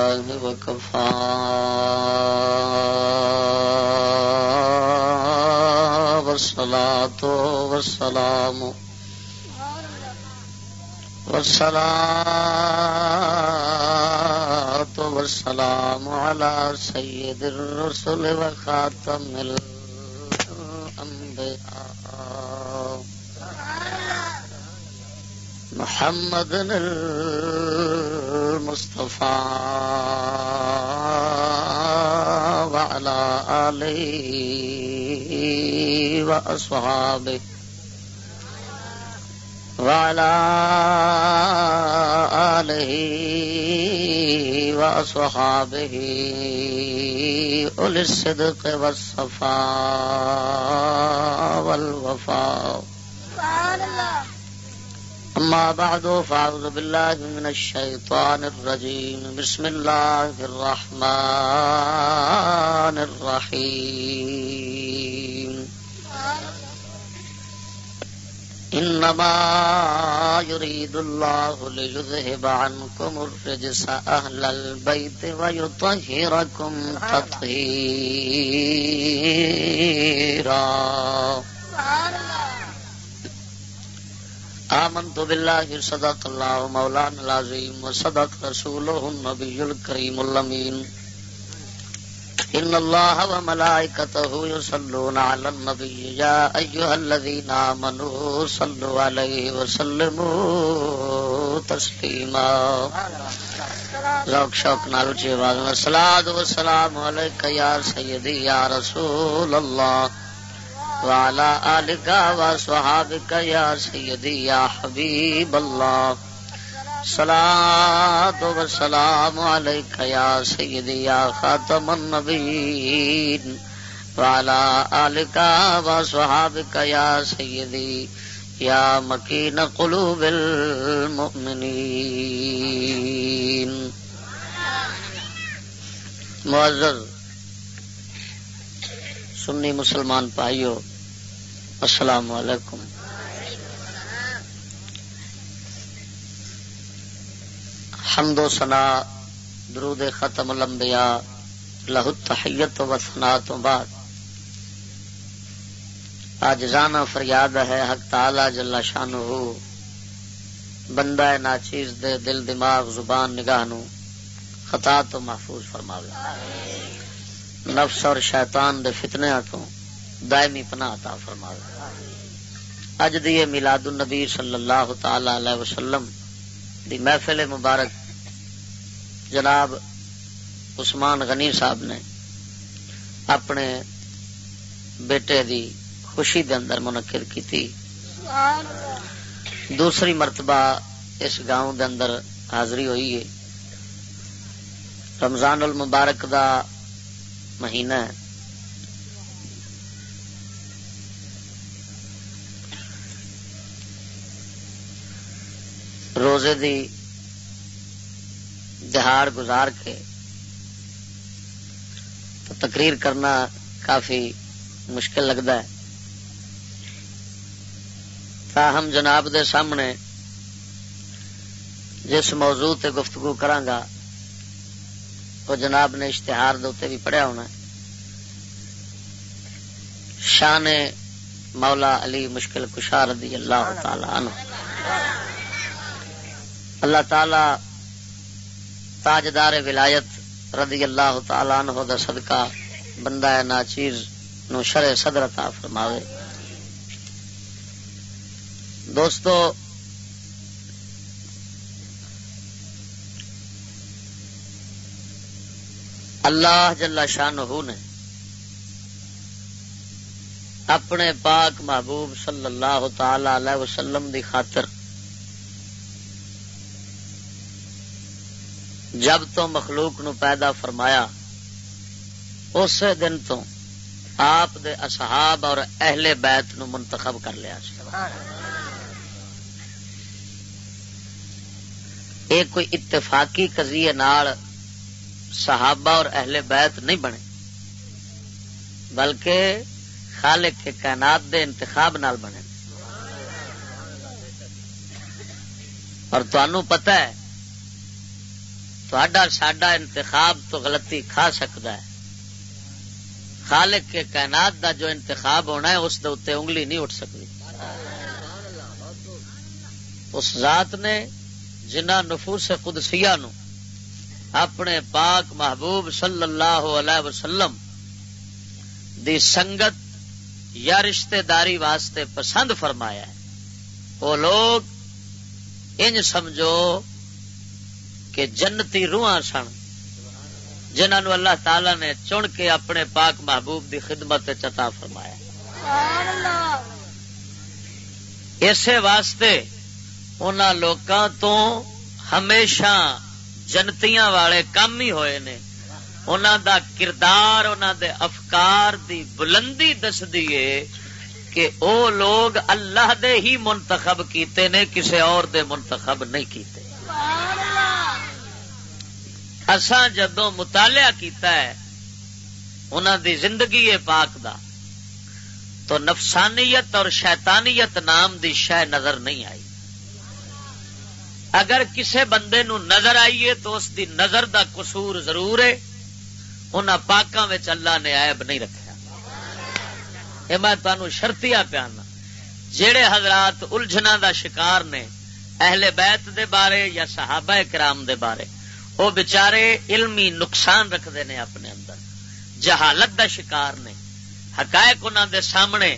بالله وكفى. والصلاة والسلام. والصلاة والسلام على سيد الرسل وخاتم الأنبياء. محمد المصطفى وعلى آله وأصحابه وعلى آله وأصحابه أولي الصدق والصفاء والوفاء أما بعد فأعوذ بالله من الشيطان الرجيم. بسم الله الرحمن الرحيم. إنما يريد الله ليذهب عنكم الرجس أهل البيت ويطهركم تطهيرا. آمنت بالله صدق الله مولانا العظيم وصدق رسوله النبي الكريم اللمين إن الله وملائكته يصلون على النبي يا أيها الذين آمنوا صلوا عليه وسلموا تسليما ذوق شوق نال اچھی آواز میں الصلاۃ والسلام علیک یا سیدی یا رسول اللہ. وعلى آلك وصحابك يا سيدي يا حبيب الله. صلاة والسلام عليك يا سيدي يا خاتم النبيين. وعلى آلك وصحابك يا سيدي يا مكين قلوب المؤمنين. معزز، سنی مسلمان پائیو السلام علیکم۔ حمد و سنا درود ختم الانبیاء لہو تحیت و ثنا تو بعد۔ آج فریاد ہے حق تعالی جل شان ہو بندہ ناچیز دے دل دماغ زبان نگاہ نو خطا تو محفوظ فرماوے۔ نفس اور شیطان دے فتنے تو دائمی پناہ عطا فرماوے۔ اج دی میلاد النبی صلی اللہ تعالی علیہ وسلم دی محفل مبارک جناب عثمان غنی صاحب نے اپنے بیٹے دی خوشی دے اندر منعقد کی دوسری مرتبہ اس گاؤں دے اندر حاضری ہوئی ہے۔ رمضان المبارک دا مہینہ ہے۔ روزے دی دہاڑ گزار کے تو تقریر کرنا کافی مشکل لگتا ہے۔ تاہم جناب دے سامنے جس موضوع تے گفتگو کرانگا وہ جناب نے اشتہار دے بھی پڑھیا ہونا ہے۔ شان مولا علی مشکل کشار رضی اللہ تعالی عنہ۔ اللہ تعالی تاجدار ولایت رضی اللہ تعالی عنہ دا صدقہ بندہ ناچیز نو شر صدر عطا فرماوے۔ دوستو، اللہ جل شانہ نے اپنے پاک محبوب صلی اللہ تعالی علیہ وسلم دی خاطر جب تو مخلوق نو پیدا فرمایا اس دن تو آپ دے اصحاب اور اہل بیت نو منتخب کر لیا یہ کوئی اتفاقی قضیے نال صحابہ اور اہل بیت نہیں بنے، بلکہ خالق کے کائنات دے انتخاب نال بنے۔ اور تنوع پتہ ہے ساڈا انتخاب تو غلطی کھا سکتا ہے۔ خالق کے کائنات دا جو انتخاب ہونا ہے، اس دے انگلی نہیں اٹھ سکتی اس ذات نے جنہ نفوس قدسیہ نو اپنے پاک محبوب صلی اللہ علیہ وسلم دی سنگت یا رشتہ داری واسطے پسند فرمایا ہے۔ وہ لوگ انج سمجھو کہ جنتی روحاں سن جنہوں اللہ تعالی نے چن کے اپنے پاک محبوب دی خدمت چتا فرمایا۔ اسی واسطے ان لوکاں تو ہمیشہ جنتیاں والے کام ہی ہوئے نے۔ انہوں دا کردار انہوں دے افکار دی بلندی دس دیے کہ او لوگ اللہ دے ہی منتخب کیتے نے کسے اور دے منتخب نہیں کیتے۔ اساں جدو مطالعہ کیتا ہے انہوں دی زندگی پاک دا، تو نفسانیت اور شیطانیت نام دی شہ نظر نہیں آئی۔ اگر کسے بندے نو نظر آئیے تو اس دی نظر دا قصور ضرور ہے۔ ان پاکوں اللہ نے عیب نہیں رکھا یہ میں تمہوں شرطیا پیانا ہاں۔ جہے حضرات الجھنا دا شکار نے، اہل بیت دے بارے یا صحابہ کرام دے بارے وہ بچارے علمی نقصان رکھتے ہیں اپنے اندر۔ جہالت دا شکار نے۔ حقائق انہوں دے سامنے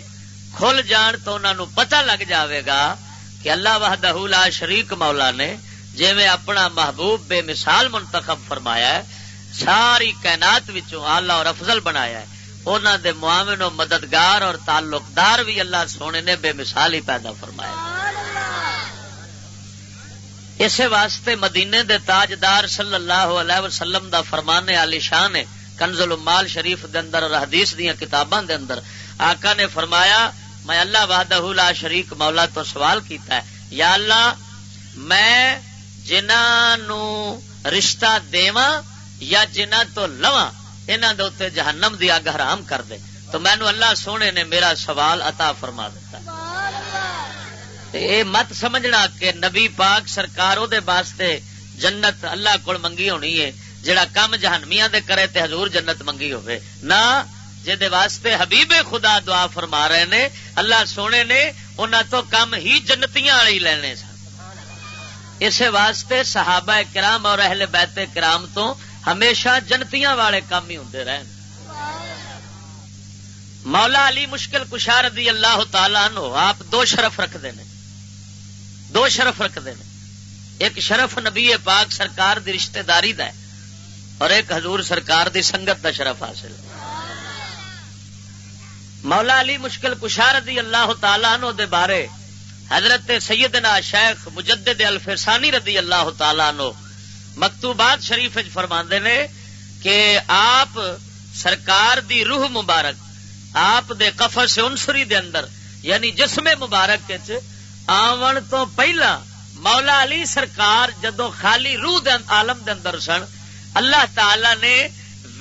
کھل جان تو انہوں پتہ لگ جاوے گا کہ اللہ وحدہ لا شریک مولا نے جی میں اپنا محبوب بے مثال منتخب فرمایا ہے، ساری کائنات آلہ اور افضل بنایا ہے۔ انہوں دے معاون و مددگار اور تعلقدار بھی اللہ سونے نے بے مثال ہی پیدا فرمایا۔ اسی واسطے مدینے دے تاجدار صلی اللہ علیہ وسلم دا فرمان علی شان ہے، کنزل المال شریف دے اندر اور حدیث دیا کتاباں دے اندر۔ آقا نے فرمایا، میں اللہ وحدہ لا شریک مولا تو سوال کیتا ہے۔ یا اللہ، میں جنہوں رشتہ دیواں یا جنہ تو لوا انہوں دے اتنے جہنم دی اگ حرام کر دے۔ تو مینو اللہ سونے نے میرا سوال عطا فرما دیتا۔ اے مت سمجھنا کہ نبی پاک سرکار دے واسطے جنت اللہ کو منگی ہونی ہے، جڑا کم جہنمیاں دے کرے تے حضور جنت منگی ہوئے نہ جے واسطے حبیب خدا دعا فرما رہے نے، اللہ سونے نے انہوں تو کم ہی جنتیاں والی لینے سن۔ اسے واسطے صحابہ کرام اور اہل بیت کرام تو ہمیشہ جنتیاں والے کام ہی ہوں رہن۔ مولا علی مشکل کشار دی اللہ تعالی نو آپ دو شرف رکھتے ہیں دو شرف رکھتے ہیں۔ ایک شرف نبی پاک سرکار دی رشتہ داری دا ہے اور ایک حضور سرکار دی سنگت دا شرف حاصل مولا علی مشکل کشار دی اللہ تعالی نو دے بارے حضرت سیدنا شیخ مجدد الفسانی رضی اللہ تعالی نو مکتوبات شریف فرما نے کہ آپ سرکار دی روح مبارک، آپ دے قفص انسری دے اندر یعنی جسم مبارک آون تو پہلا مولا علی سرکار جدو خالی روح دے عالم دے اندر سن، اللہ تعالی نے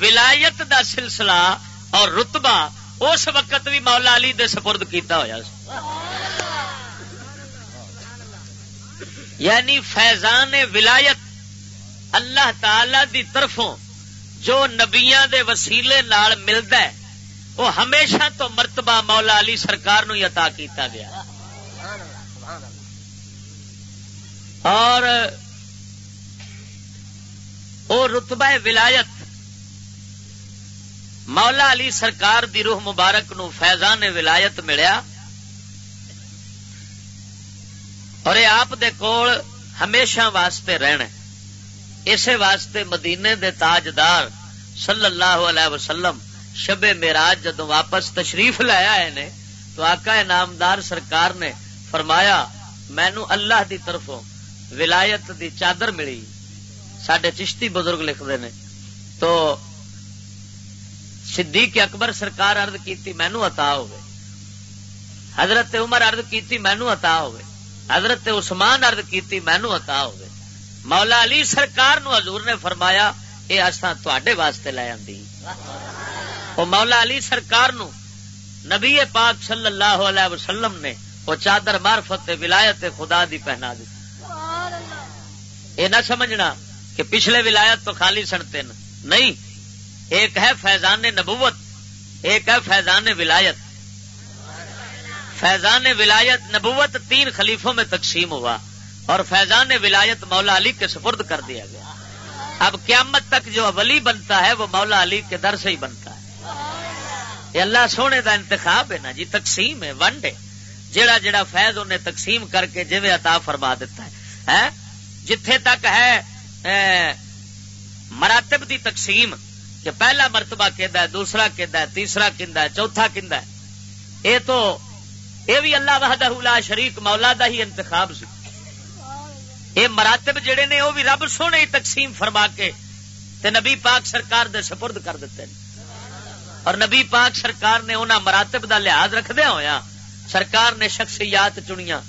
ولایت دا سلسلہ اور رتبہ اس وقت بھی مولا علی دے سپرد کیتا ہوا یعنی فیضان ولایت اللہ تعالی دی طرفوں جو نبیاں دے وسیلے نال ملتا ہے، وہ ہمیشہ تو مرتبہ مولا علی سرکار نو عطا کیتا گیا۔ اور وہ رتبہ ولایت مولا علی سرکار دی روح مبارک نو فیضان ولایت ملیا اور یہ آپ دے کول ہمیشہ واسطے رہنے اسی واسطے مدینے دے تاجدار صلی اللہ علیہ وسلم شب میراج جدو واپس تشریف لایا ہے تو آقا نامدار سرکار نے فرمایا مینو اللہ دی طرفوں ولایت دی چادر ملی۔ سڈے چشتی بزرگ لکھتے ہیں تو صدیق اکبر سرکار ارد کی مینو عطا ہوئے۔ حضرت عمر ارد کی مینو عطا ہوئے۔ حضرت عثمان ارد کی مینو عطا ہوئے۔ مولا علی سرکار نو حضور نے فرمایا یہ اصا تے واسطے لے آدھی وہ مولا علی سرکار نو نبی پاک صلی اللہ علیہ وسلم نے وہ چادر مارفت ولایت خدا دی پہنا دی۔ یہ نہ سمجھنا کہ پچھلے ولایت تو خالی سنتے نہیں، ایک ہے فیضان نبوت، ایک ہے فیضان ولایت۔ فیضان ولایت نبوت تین خلیفوں میں تقسیم ہوا اور فیضان ولایت مولا علی کے سپرد کر دیا گیا۔ اب قیامت تک جو ولی بنتا ہے، وہ مولا علی کے در سے ہی بنتا ہے۔ یہ اللہ سونے دا انتخاب ہے نا جی تقسیم ہے ونڈے جڑا جڑا فیض انہیں تقسیم کر کے جی عطا فرما دیتا ہے ہاں؟ جتھے تک ہے مراتب دی تقسیم، کہ پہلا مرتبہ ہے، دوسرا ہے، تیسرا ہے، چوتھا ہے۔ یہ تو یہ بھی اللہ وحدہ لا شریک مولا دا ہی انتخاب سی۔ یہ مراتب جڑے نے وہ بھی رب سونے ہی تقسیم فرما کے تے نبی پاک سرکار دے سپرد کر دیتے ہیں۔ اور نبی پاک سرکار نے انہوں مراتب دا لحاظ رکھدہ ہویا ہاں، سرکار نے شخصیات چنیا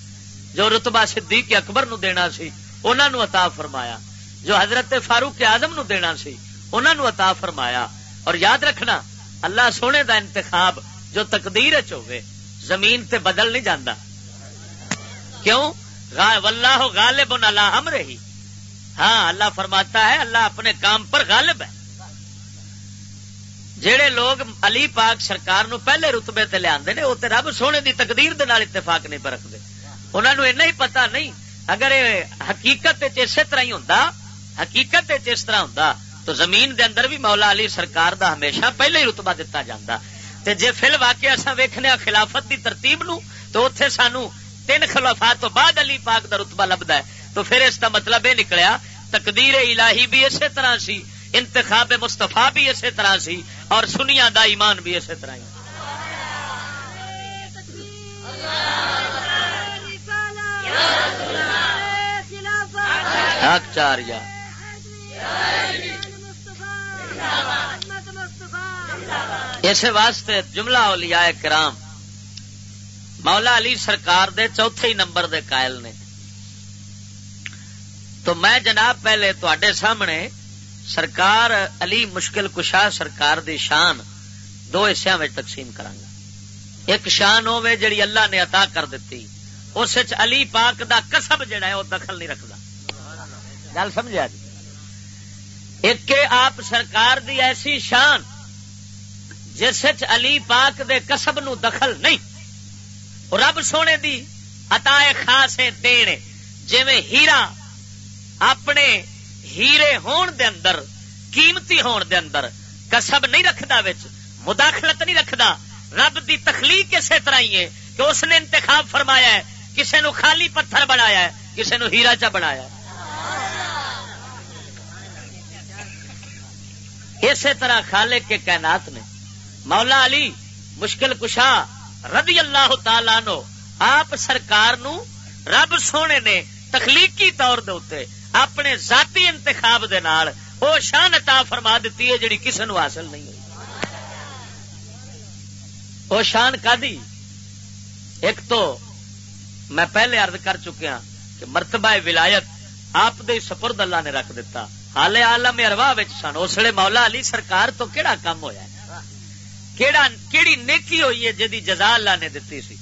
جو رتبہ صدیق اکبر نو دینا سی انہوں عطا فرمایا۔ جو حضرت فاروق اعظم نو دینا سی انہوں عطا فرمایا۔ اور یاد رکھنا، اللہ سونے دا انتخاب جو تقدیر چوے زمین تے بدل نہیں جانا کیوں؟ واللہ غالب اللہ ہم رہی ہاں اللہ فرماتا ہے، اللہ اپنے کام پر غالب ہے۔ جہے لوگ علی پاک سرکار نو پہلے رتبے تے لیا وہ رب سونے دی تقدیر دے نال اتفاق نہیں پرکھتے انہوں نے ایسا ہی پتا نہیں اگر حقیقت اسی طرح ہی ہوں حقیقت اس طرح ہوں تو زمین دے اندر بھی مولا علی سرکار دا ہمیشہ پہلے ہی رتبہ دتا جاتا تے جے فل واقع اصا ویخنے خلافت دی ترتیب نو تو اتے سانو تین خلافات تو بعد علی پاک دا رتبہ لبدا ہے تو پھر اس کا مطلب یہ نکلیا تقدیر الہی بھی اسی طرح سی انتخاب مستفا بھی اسی طرح سی اور سنیا دا ایمان بھی اسی طرح ہی چار اس واسطے جملہ اولیاء کرام، مولا علی سرکار دے چوتھے ہی نمبر دے قائل نے۔ تو میں جناب پہلے تے سامنے سرکار علی مشکل کشا سرکار دی شان دو حصوں میں تقسیم کرانگا ایک شان ہوے جڑی اللہ نے عطا کر دیتی اس علی پاک دا کسب جڑا ہے وہ دخل نہیں رکھتا گل سمجھا جی ایک آپ سرکار دی ایسی شان جس علی پاک دے کسب نو دخل نہیں رب سونے دی عطا خاص دین جی ہیرا اپنے ہیرے ہون دے اندر، قیمتی ہون دے اندر کسب نہیں رکھدا وچ، مداخلت نہیں رکھدا، رب دی تخلیق اسی طرح ہی ہے کہ اس نے انتخاب فرمایا ہے، کسے نو خالی پتھر بنایا ہے، کسے نو ہیرا چا بنایا ہے۔ اسی طرح خالق کے کائنات نے مولا علی مشکل کشا رضی اللہ تعالی نو آپ سرکار نو رب سونے نے تخلیقی طور دے اپنے ذاتی انتخاب دے نال او شان عطا فرما دیتی ہے جڑی کسی نو حاصل نہیں ہوئی۔ او شان کا دی ایک تو میں پہلے عرض کر چکیا ہاں کہ مرتبہ ولایت آپ دے سپرد اللہ نے رکھ دیتا حال عالم ارواہ سن اسلے مولا علی سرکار تو کیڑا کام ہویا ہے؟ کیڑا، کیڑی نیکی ہوئی ہے جی جزا اللہ نے دتی سی؟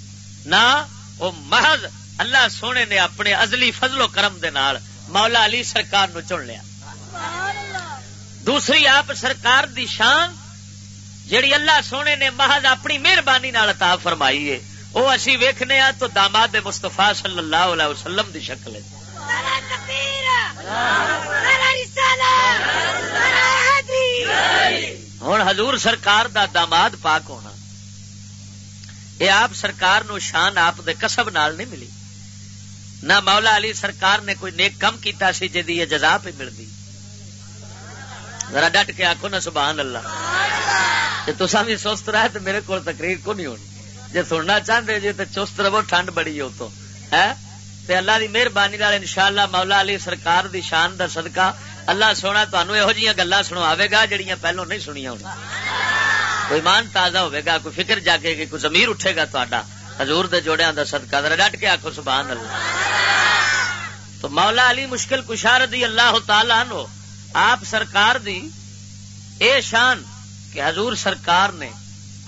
نہ، وہ محض اللہ سونے نے اپنے ازلی فضل و کرم دے نال مولا علی سرکار نو چن لیا۔ دوسری آپ سرکار دی شان، جیڑی اللہ سونے نے محض اپنی مہربانی عطا فرمائی ہے، وہ اسی ویکھنے ہاں تو داماد مستفا صلی اللہ علیہ وسلم دی شکل ہے۔ ہوں حضور سرکار دا داماد پاک ہونا۔ یہ آپ سرکار نو شان آپ دے کسب نال نہیں ملی۔ نہ مولا علی سرکار نے کوئی نیک کم کیتا سی جی یہ جزا پہ ملتی ذرا ڈٹ کے آخو نا سبحان اللہ۔ جی تصا بھی سست رہے تو میرے کو تقریر کو نہیں ہونی۔ جی سننا چاہتے جی تو چست رہو، ٹھنڈ بڑی ہے تو ہے ہاں؟ اللہ کی مہربانی ان شاء اللہ مولا علی سرکار دی شان دا صدقہ اللہ سونا تمہوں یہو جہاں گلا سنوا گا جہیا پہلو نہیں سنیا ہونا کوئی مان تازہ ہوگا کوئی فکر جاگے گی، کوئی زمیر اٹھے گا تا حضور دے جوڑیا کا سدکا در ڈٹ کے آخو سبحان اللہ۔ تو مولا علی مشکل کشار دی اللہ تعالی نو آپ سرکار دی اے شان کہ حضور سرکار نے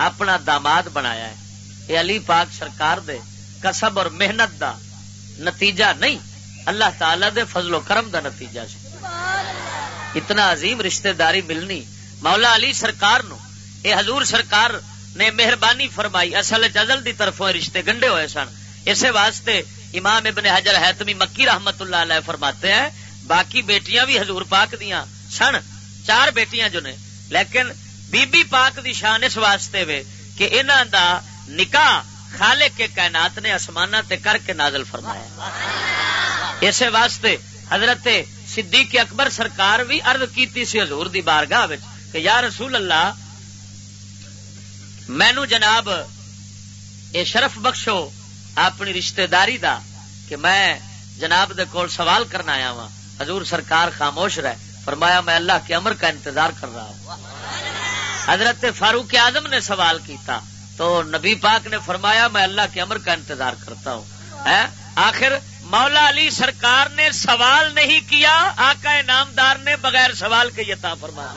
اپنا داماد بنایا ہے۔ یہ علی پاک سرکار دے کسب اور محنت دا نتیجہ نہیں، اللہ تعالی دے فضل و کرم دا نتیجہ سے اتنا عظیم رشتہ داری ملنی۔ مولا علی سرکار نو اے حضور سرکار نے مہربانی فرمائی۔ اصل جزل دی طرفوں رشتے گنڈے ہوئے سن۔ اسی واسطے امام ابن حجر حتمی مکی رحمت اللہ علیہ فرماتے ہیں۔ باقی بیٹیاں بھی حضور پاک دیاں سن۔ چار بیٹیاں جو نے۔ لیکن بی بی پاک دی شان اس واسطے وے کہ انہاں دا نکاح خالق کے کائنات نے آسمانہ تے کر کے نازل فرمایا۔ اسی واسطے حضرت صدیق اکبر سرکار بھی عرض کیتی سی حضور دی بارگاہ کہ یا رسول اللہ مینو جناب اے شرف بخشو اپنی رشتہ داری دا کہ میں جناب دے کول سوال کرنا آیا وا حضور سرکار خاموش رہے۔ فرمایا، میں اللہ کے امر کا انتظار کر رہا ہوں۔ حضرت فاروق اعظم نے سوال کیتا۔ تو نبی پاک نے فرمایا، میں اللہ کے امر کا انتظار کرتا ہوں۔ آخر مولا علی سرکار نے سوال نہیں کیا، آقا نامدار نے بغیر سوال کے یہ تا فرما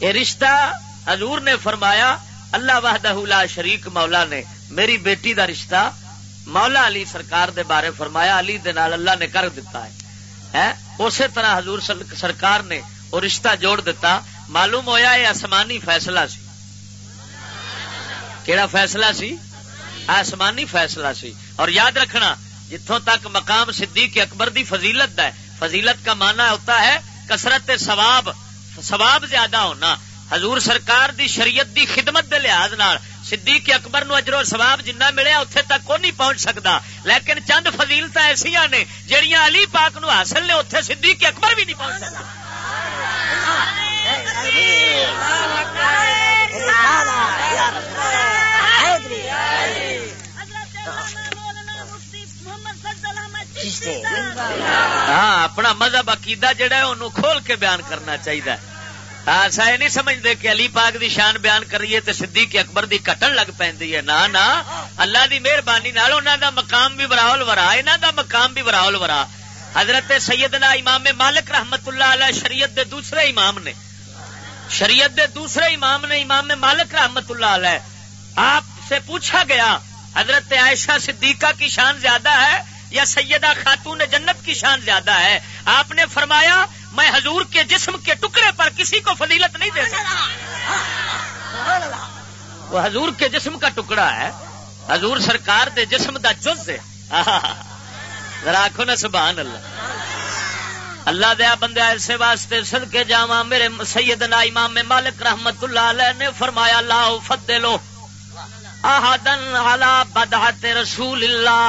یہ رشتہ حضور نے فرمایا، اللہ وحدہ لا شریک مولا نے، میری بیٹی دا رشتہ مولا علی سرکار دے بارے فرمایا، علی دے نال اللہ نے کر دیتا ہے۔ اسی طرح حضور سرکار نے وہ رشتہ جوڑ دیتا معلوم ہویا یہ آسمانی فیصلہ سی۔ کیڑا فیصلہ سی؟ آسمانی فیصلہ سی۔ اور یاد رکھنا جتوں تک مقام صدیق اکبر دی فضیلت ہے فضیلت کا معنی ہوتا ہے کسرت ثواب ثواب زیادہ ہونا حضور سرکار دی شریعت دی خدمت دے لحاظ نال صدیق اکبر نو اجر و ثواب جنہ ملیا اتنے تک کو نہیں پہنچ سکتا لیکن چند فضیلت ایسا نے جہیا علی پاک نو حاصل نے اتنے صدیق اکبر بھی نہیں پہنچ سکتا ہاں اپنا مذہب، عقیدہ جڑا ہے، انہوں کھول کے بیان کرنا چاہیے ایسا ہاں، یہ نہیں سمجھتے کہ علی پاک دی شان بیان کریے تو صدیق اکبر دی کٹن لگ پی نہ نا اللہ دی مہربانی دا مقام بھی براول ورا انہوں دا مقام بھی براول ورا۔ حضرت سیدنا امام مالک رحمت اللہ علیہ شریعت دے دوسرے امام نے، شریعت دے دوسرے امام نے، امام مالک رحمت اللہ علیہ۔ آپ سے پوچھا گیا، حضرت عائشہ صدیقہ کی شان زیادہ ہے یا سیدہ خاتون جنت کی شان زیادہ ہے؟ آپ نے فرمایا، میں حضور کے جسم کے ٹکڑے پر کسی کو فضیلت نہیں دے سکتا۔ وہ حضور کے جسم کا ٹکڑا ہے۔ حضور سرکار دے جسم دا جز ہے۔ ذرا آخو نا، سبحان اللہ۔ اللہ دیا بندے ایسے واسطے سد کے جا میرے سیدنا امام مالک رحمت اللہ علیہ نے فرمایا لا فتح لو احدن علی بدعت رسول اللہ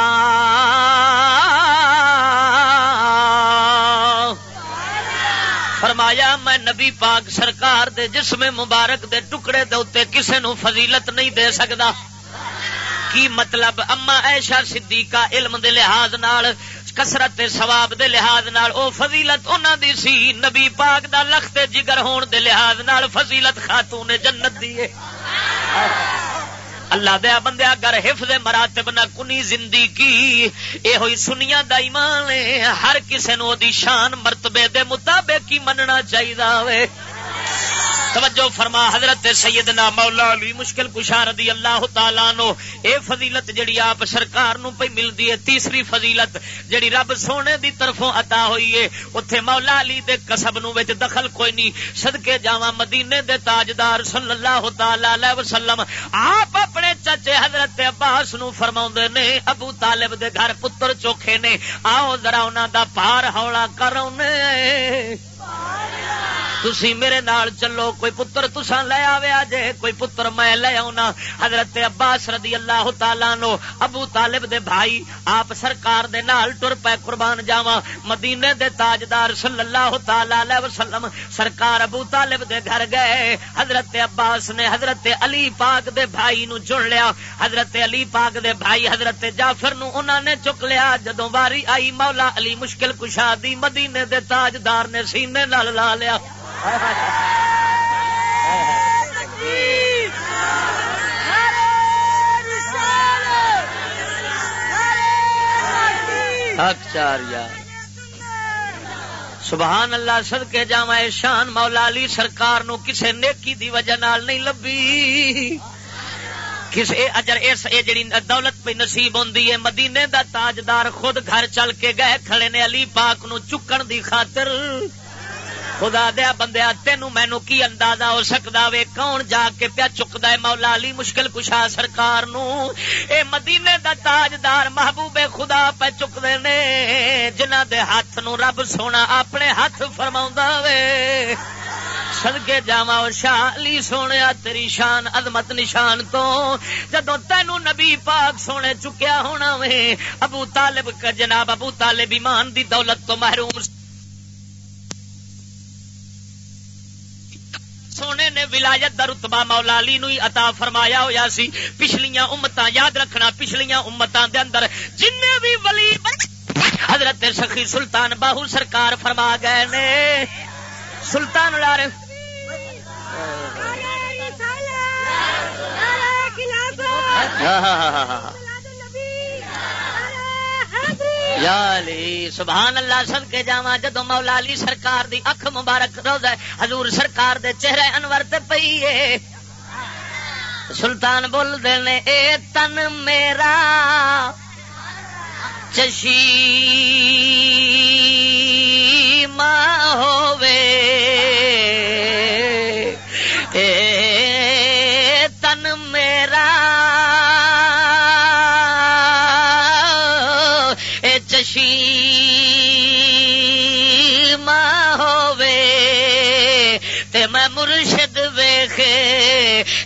فرمایا، میں نبی پاک سرکار دے جسم مبارک دے ٹکڑے دے اتنے کسے نو فضیلت نہیں دے سکتا کی مطلب؟ اما ایشا صدیقہ علم دے لحاظ نال کسرت سواب دے لحاظ نال، او فضیلت انہاں دی سی۔ نبی پاک دا لخت جگر ہون دے لحاظ نال فضیلت خاتون جنت دی اللہ دیا بندیا اگر حفظ مراتب نہ کنی زندگی۔ اے ہوئی سنیا دا ایمان ہر کسے نو دی شان مرتبے دے مطابق ہی مننا چاہیے توجہ فرما، حضرت سیدنا مولا علی مشکل کشار دی اللہ تعالی نو اے فضیلت جڑی آپ سرکار نو پہ ملدی ہے، تیسری فضیلت جڑی رب سونے دی طرفوں عطا ہوئی ہے، اوتھے مولا علی دے کسب نو وچ دخل کوئی نہیں، صدقے جاواں مدینے دے تاجدار صلی اللہ تعالی علیہ وسلم، آپ اپنے چچے حضرت عباس نو فرماوندے نے، ابو طالب دے گھر پتر چوکھے نے، آؤ ذرا انہاں دا پار ہولا کرونے تسی میرے نال چلو، کوئی پتر تسا لے آوے جے کوئی پتر میں لے آنا حضرت عباس رضی اللہ تعالی نو ابو طالب دے بھائی، آپ سرکار دے نال ٹر پے قربان جاواں۔ مدینے دے تاجدار صلی اللہ تعالی علیہ وسلم، سرکار ابو طالب دے گھر گئے۔ حضرت عباس نے حضرت علی پاک دے بھائی نو چن لیا۔ حضرت علی پاک دے بھائی حضرت جعفر نو انہاں نے چک لیا۔ جدوں واری آئی، مولا علی مشکل کشا دی مدینے دے تاجدار نے سینے نال لا لیا۔ سبحان اللہ سد کے جا شان مولا علی سرکار نو کسے نیکی دی وجہ نال نہیں لبی اجر اس اے جڑی دولت پہ نصیب ہوندی ہے، مدینے دا تاجدار خود گھر چل کے گئے، کھڑے نے علی پاک نو چکن دی خاطر۔ خدا دیا بندیا تینوں مینو کی اندازہ ہو سکتا؟ وے کون جا کے پیا چکتا ہے؟ مولا علی مشکل کشا سرکار نو۔ اے مدینے دا تاجدار محبوب خدا پہ چکتے نے، جنہ دے ہاتھ نو رب سونا اپنے ہاتھ فرما وے۔ سدکے جا شاہ علی سونے، تیری شان عظمت نشان تو۔ جدو تینو نبی پاک سونے چکیا ہونا وے، ابو طالب کا جناب، ابو طالب ایمان دی دولت تو محروم سونے نے ولایت دا رتبہ مولا علی نو عطا فرمایا ہویا سی۔ پچھلیاں امتاں یاد رکھنا پچھلیاں امتاں دے اندر جن بھی ولی حضرت سخی سلطان باہو سرکار فرما گئے نے۔ سلطان لار ہاں ہاں ہاں ہاں یا علی سبحان اللہ سن کے جاوا جدو مولا علی سرکار دی اکھ مبارک روز ہے، حضور سرکار دے چہرے انور تے پئی ہے سلطان بول دے نے، اے تن میرا چشی ماں ہووے۔ اے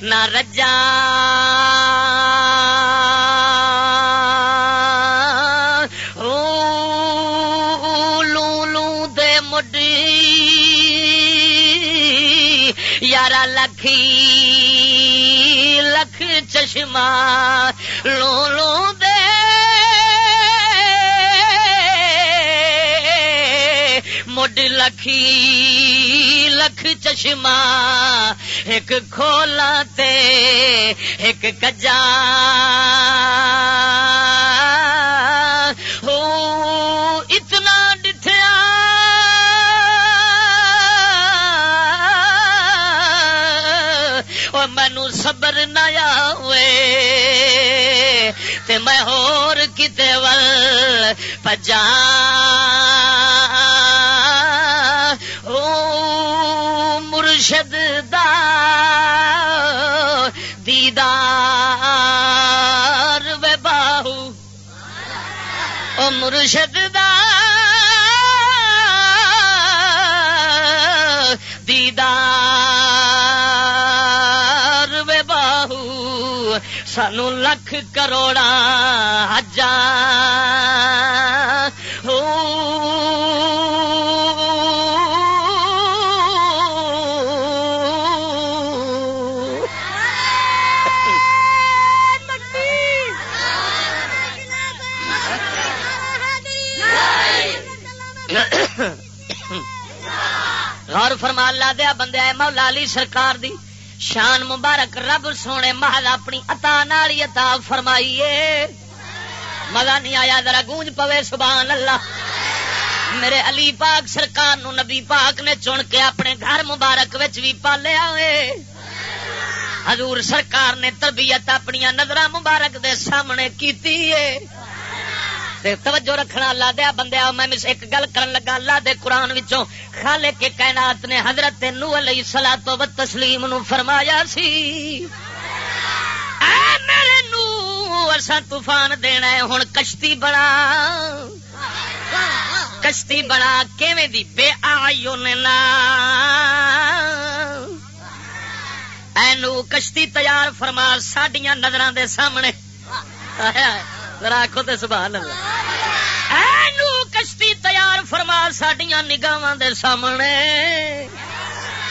نہ رجا لو لو دے مڈی یار لکھی لکھ چشمہ لو لو لکھی، لکھ چشمہ ایک کھولا تے ایک کجا۔ ہو، اتنا ڈٹھیا۔ مینو صبر نیا ہوئے تے میں ہور کتے ول پجا۔ مرشد دا دیدار وے باہو سانو لکھ کروڑا حجا غور فرما، اللہ دیا بندے مولا علی سرکار دی شان مبارک، رب سونے محل اپنی اتا نالی اتا فرمائیے۔ مزہ نہیں آیا، ذرا گونج پوے، سبحان اللہ۔ میرے علی پاک سرکار نو نبی پاک نے چن کے اپنے گھر مبارک وچ بھی پالیا ہوئے حضور سرکار نے تربیت اپنی نظر مبارک دے سامنے کیتی ہے توجہ رکھنا اللہ دیا بندیا میں ایک گل کرن لگا اللہ دے قرآن وچوں۔ خالے کے کائنات نے حضرت نو علیہ سلا تو تسلیم نو فرمایا سی۔ اے میرے نو اصا طوفان دینا ہے ہوں کشتی بنا۔ کشتی بنا کیویں دی؟ بے آئیو اینو کشتی تیار فرما، ساڈیاں نظر دے سامنے۔ آیا آخو تو سبحان اللہ۔ کشتی تیار فرما سڈیا نگاہاں دے سامنے۔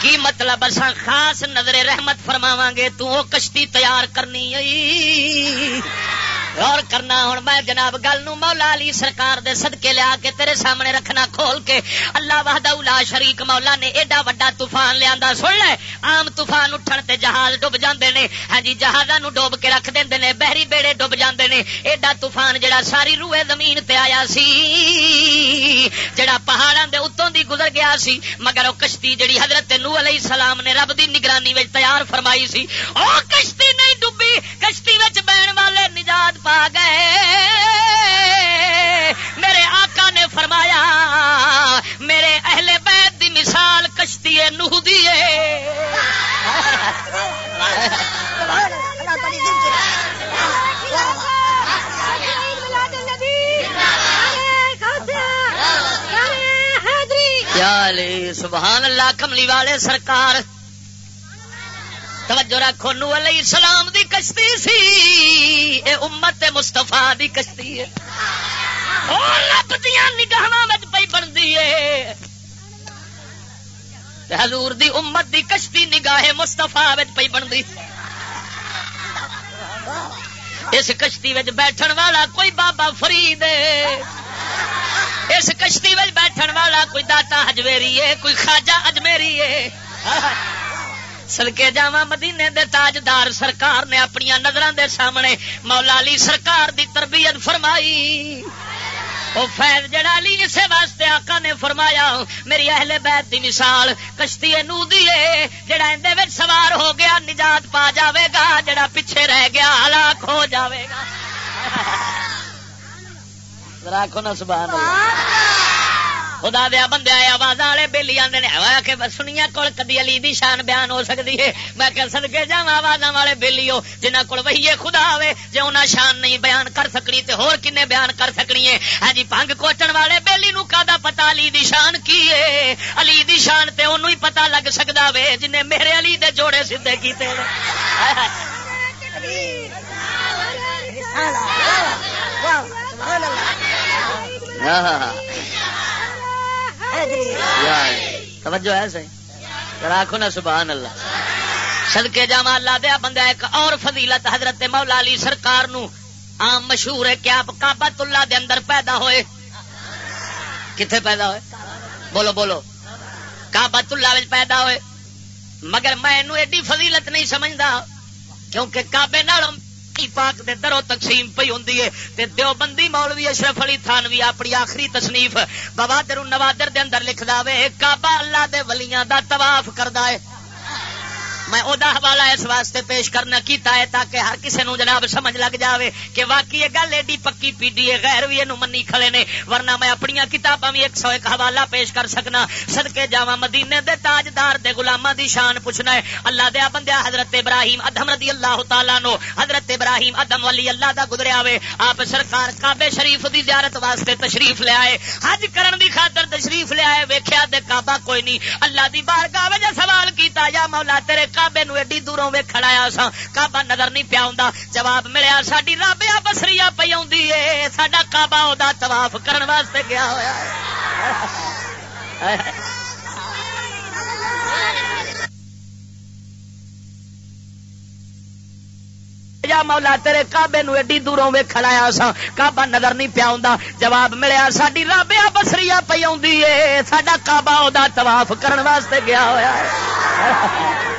کی مطلب اصا خاص نظر رحمت فرماواں گے، تو کشتی تیار کرنی غور کرنا، ہوں میں جناب گل نو مولا علی سرکار دے صدقے لیا کے تیرے سامنے رکھنا کھول کے اللہ وحدہ الا شریک مولا نے ایڈا وڈا طوفان لیا سن لے، عام طوفان اٹھن تے جہاز ڈب جاندے نے ہاں جی جہازاں نو ڈوب کے رکھ دیندے نے، بحری بیڑے ڈب جاندے نے، ایڈا طوفان جڑا ساری روئے زمین تے آیا سی، جڑا پہاڑاں دے اتوں دی گزر گیا سی، مگر او کشتی جڑی حضرت نو علیہ السلام نے رب دی نگرانی وچ تیار فرمائی سی، او کشتی نہیں ڈبی کشتی وچ بہن والے نجات پا گئے۔ میرے آقا نے فرمایا، میرے اہل بیت دی مثال کشتی نوح دی سبحان اللہ، کملی والے سرکار توجہ رکھو نو علیہ السلام دی کشتی سی۔ اے امت مستفا دی کشتی ہے۔ رب دیا نگاہ پی بنتی ہے۔ حضور دی امت دی کشتی نگاہ مستفا پی بنتی۔ اس کشتی وچ بیٹھن والا کوئی بابا فرید اس کشتی وچ بیٹھن والا کوئی داتا ہجویری ہے، کوئی خاجا اجمیری ہے۔ سلکے جا مدینے دے تاجدار سرکار نے اپنی نظر دے سامنے مولا علی سرکار دی تربیت فرمائی وہ فیض جڑا علی اسے واسطے آقا نے فرمایا میری اہل بیت دی مثال کشتی نو دیے جڑا اندے وچ سوار ہو گیا نجات پا جاوے گا جڑا پیچھے رہ گیا ہلاک ہو جاوے گا راکھو نا سبحان اللہ خدا دیا بندے آئے آواز والے بےلی آدھے کہ سنیا کول کدی علی دی شان بیان ہو سکتی ہے۔ میں کہ سدکے جا آواز والے بےلی ہو جنہ کول وہی خدا آئے جی انہیں شان نہیں بیان کر سکنی تے ہور کنے بیان کر سکنی ہے ہاں جی پنگ کوٹن والے بےلی نو کا پتا علی دی شان کی ہے؟ علی دی شان تے انہوں ہی پتا لگ سکتا وے جنہیں میرے علی دے جوڑے سیدے کیتے ہاں ہاں ہاں۔ توجہ ہے صحیح۔ راکھو نا سبحان اللہ۔ سدکے جا اللہ دیا بندہ ایک اور فضیلت حضرت مولا علی سرکار نو۔ عام مشہور ہے کہ آپ کابت اللہ دے اندر پیدا ہوئے۔ کتنے پیدا ہوئے؟ بولو بولو۔ کابت اللہ پیدا ہوئے۔ مگر میں ایڈی فضیلت نہیں سمجھتا، کیونکہ کابے نالوں پاک دے درو تقسیم پی ہوں دیو بندی مولوی اشرف علی تھانوی اپنی آخری تصنیف بوادر نوادر دے اندر لکھ دے کعبہ اللہ دے ولیاں دا طواف کردا ہے۔ میں او دا حوالہ اس واسطے پیش کرنا کیتا ہے تاکہ ہر کسی نو جناب سمجھ لگ جاوے کہ واقعی یہ گل ایڈی پکی پیڈی ہے، غیر بھی یہ منی کھڑے نے، ورنہ میں اپنی کتاباں بھی ایک سو ایک حوالہ پیش کر سکنا۔ صدقے جاواں مدینے دے تاجدار دے غلاماں دی شان پوچھنا ہے۔ اللہ دے بندیا، حضرت ابراہیم ادم رضی اللہ تعالی نو، حضرت ابراہیم ادم ولی اللہ دا گزریا وے۔ آپ سرکار کعبے شریف دی زیارت واسطے تشریف لے آئے۔ حج کرن دی خاطر تشریف لے آئے، ویکھیا دے کعبہ کوئی نہیں۔ اللہ دی بارگاہ وچ سوال کیتا، یا مولا تیرے کابے نو ایڈی دوروں وے کھڑایا سا کعبہ نظر نہیں پیا ہوندا۔ جواب ملیا، ساڈی رابیا بسری پی آوندی اے۔ ساڈا کعبہ او دا طواف کرن واسطے گیا ہویا ہے یا مولا، تیرے کعبے نو ایڈی دوروں وے کھڑایا سا کعبہ نظر نہیں پیا ہوندا۔ جواب ملیا، ساڈی رابیا بسری پی آوندی اے۔ ساڈا کعبہ او دا طواف کرن واسطے گیا ہویا ہے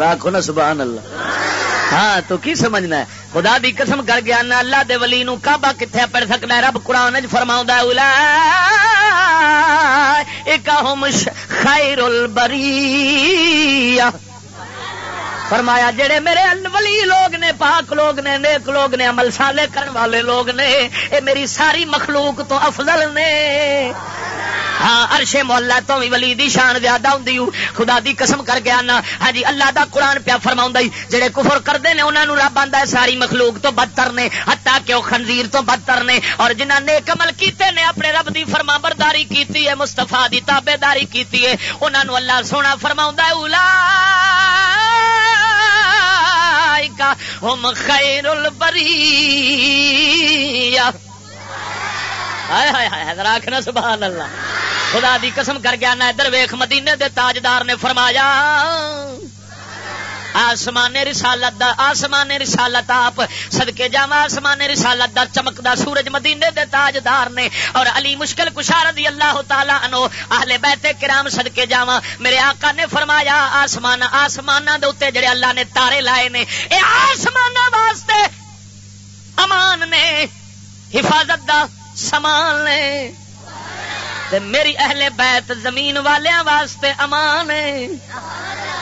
راکھو نا سبحان اللہ۔ ہاں تو کی سمجھنا ہے؟ خدا دی قسم کر گیا نا اللہ دے ولی نو کعبہ کتنے پڑھ سکتا ہے؟ رب قرآن فرماؤں اولا ایک خیر البری فرمایا، جڑے میرے ولی لوگ نے، پاک لوگ نے، نیک لوگ نے عمل سالے کرن والے لوگ نے، اے میری ساری مخلوق تو افضل نے۔ ہاں ارشے محلہ تو بھی ولی دی شان زیادہ ہوں خدا دی قسم کر گیا نا ہاں جی اللہ دا قرآن پیا فرما جڑے کفر کرتے ہیں انہوں نے رب آتا ہے، ساری مخلوق تو بدتر نے ہتا کہ وہ خنزیر تو بدتر نے۔ اور جنہ نے کمل کیتے نے، اپنے رب دی فرما برداری کیتی ہے مستفا دی تابے داری کی ہے انہوں اللہ سونا فرما کا ہم خیر البری آخنا سبحان اللہ۔ خدا دی قسم کر گیا نا ادھر ویخ مدینے دے تاجدار نے فرمایا آسمان رسالت دا آسمان رسالت آپ سدکے جا آسمان رسالت دا چمکدا سورج مدینے دے تاجدار نے اور علی مشکل کشار دی اللہ تعالی انو اہل بیت کرام سدکے جا میرے آقا نے فرمایا، آسمان آسمان دے اتنے جڑے اللہ نے تارے لائے نے، اے آسمان واسطے امان نے، حفاظت دا سامان نے۔ میری اہل بیت زمین والوں واسطے امان ہے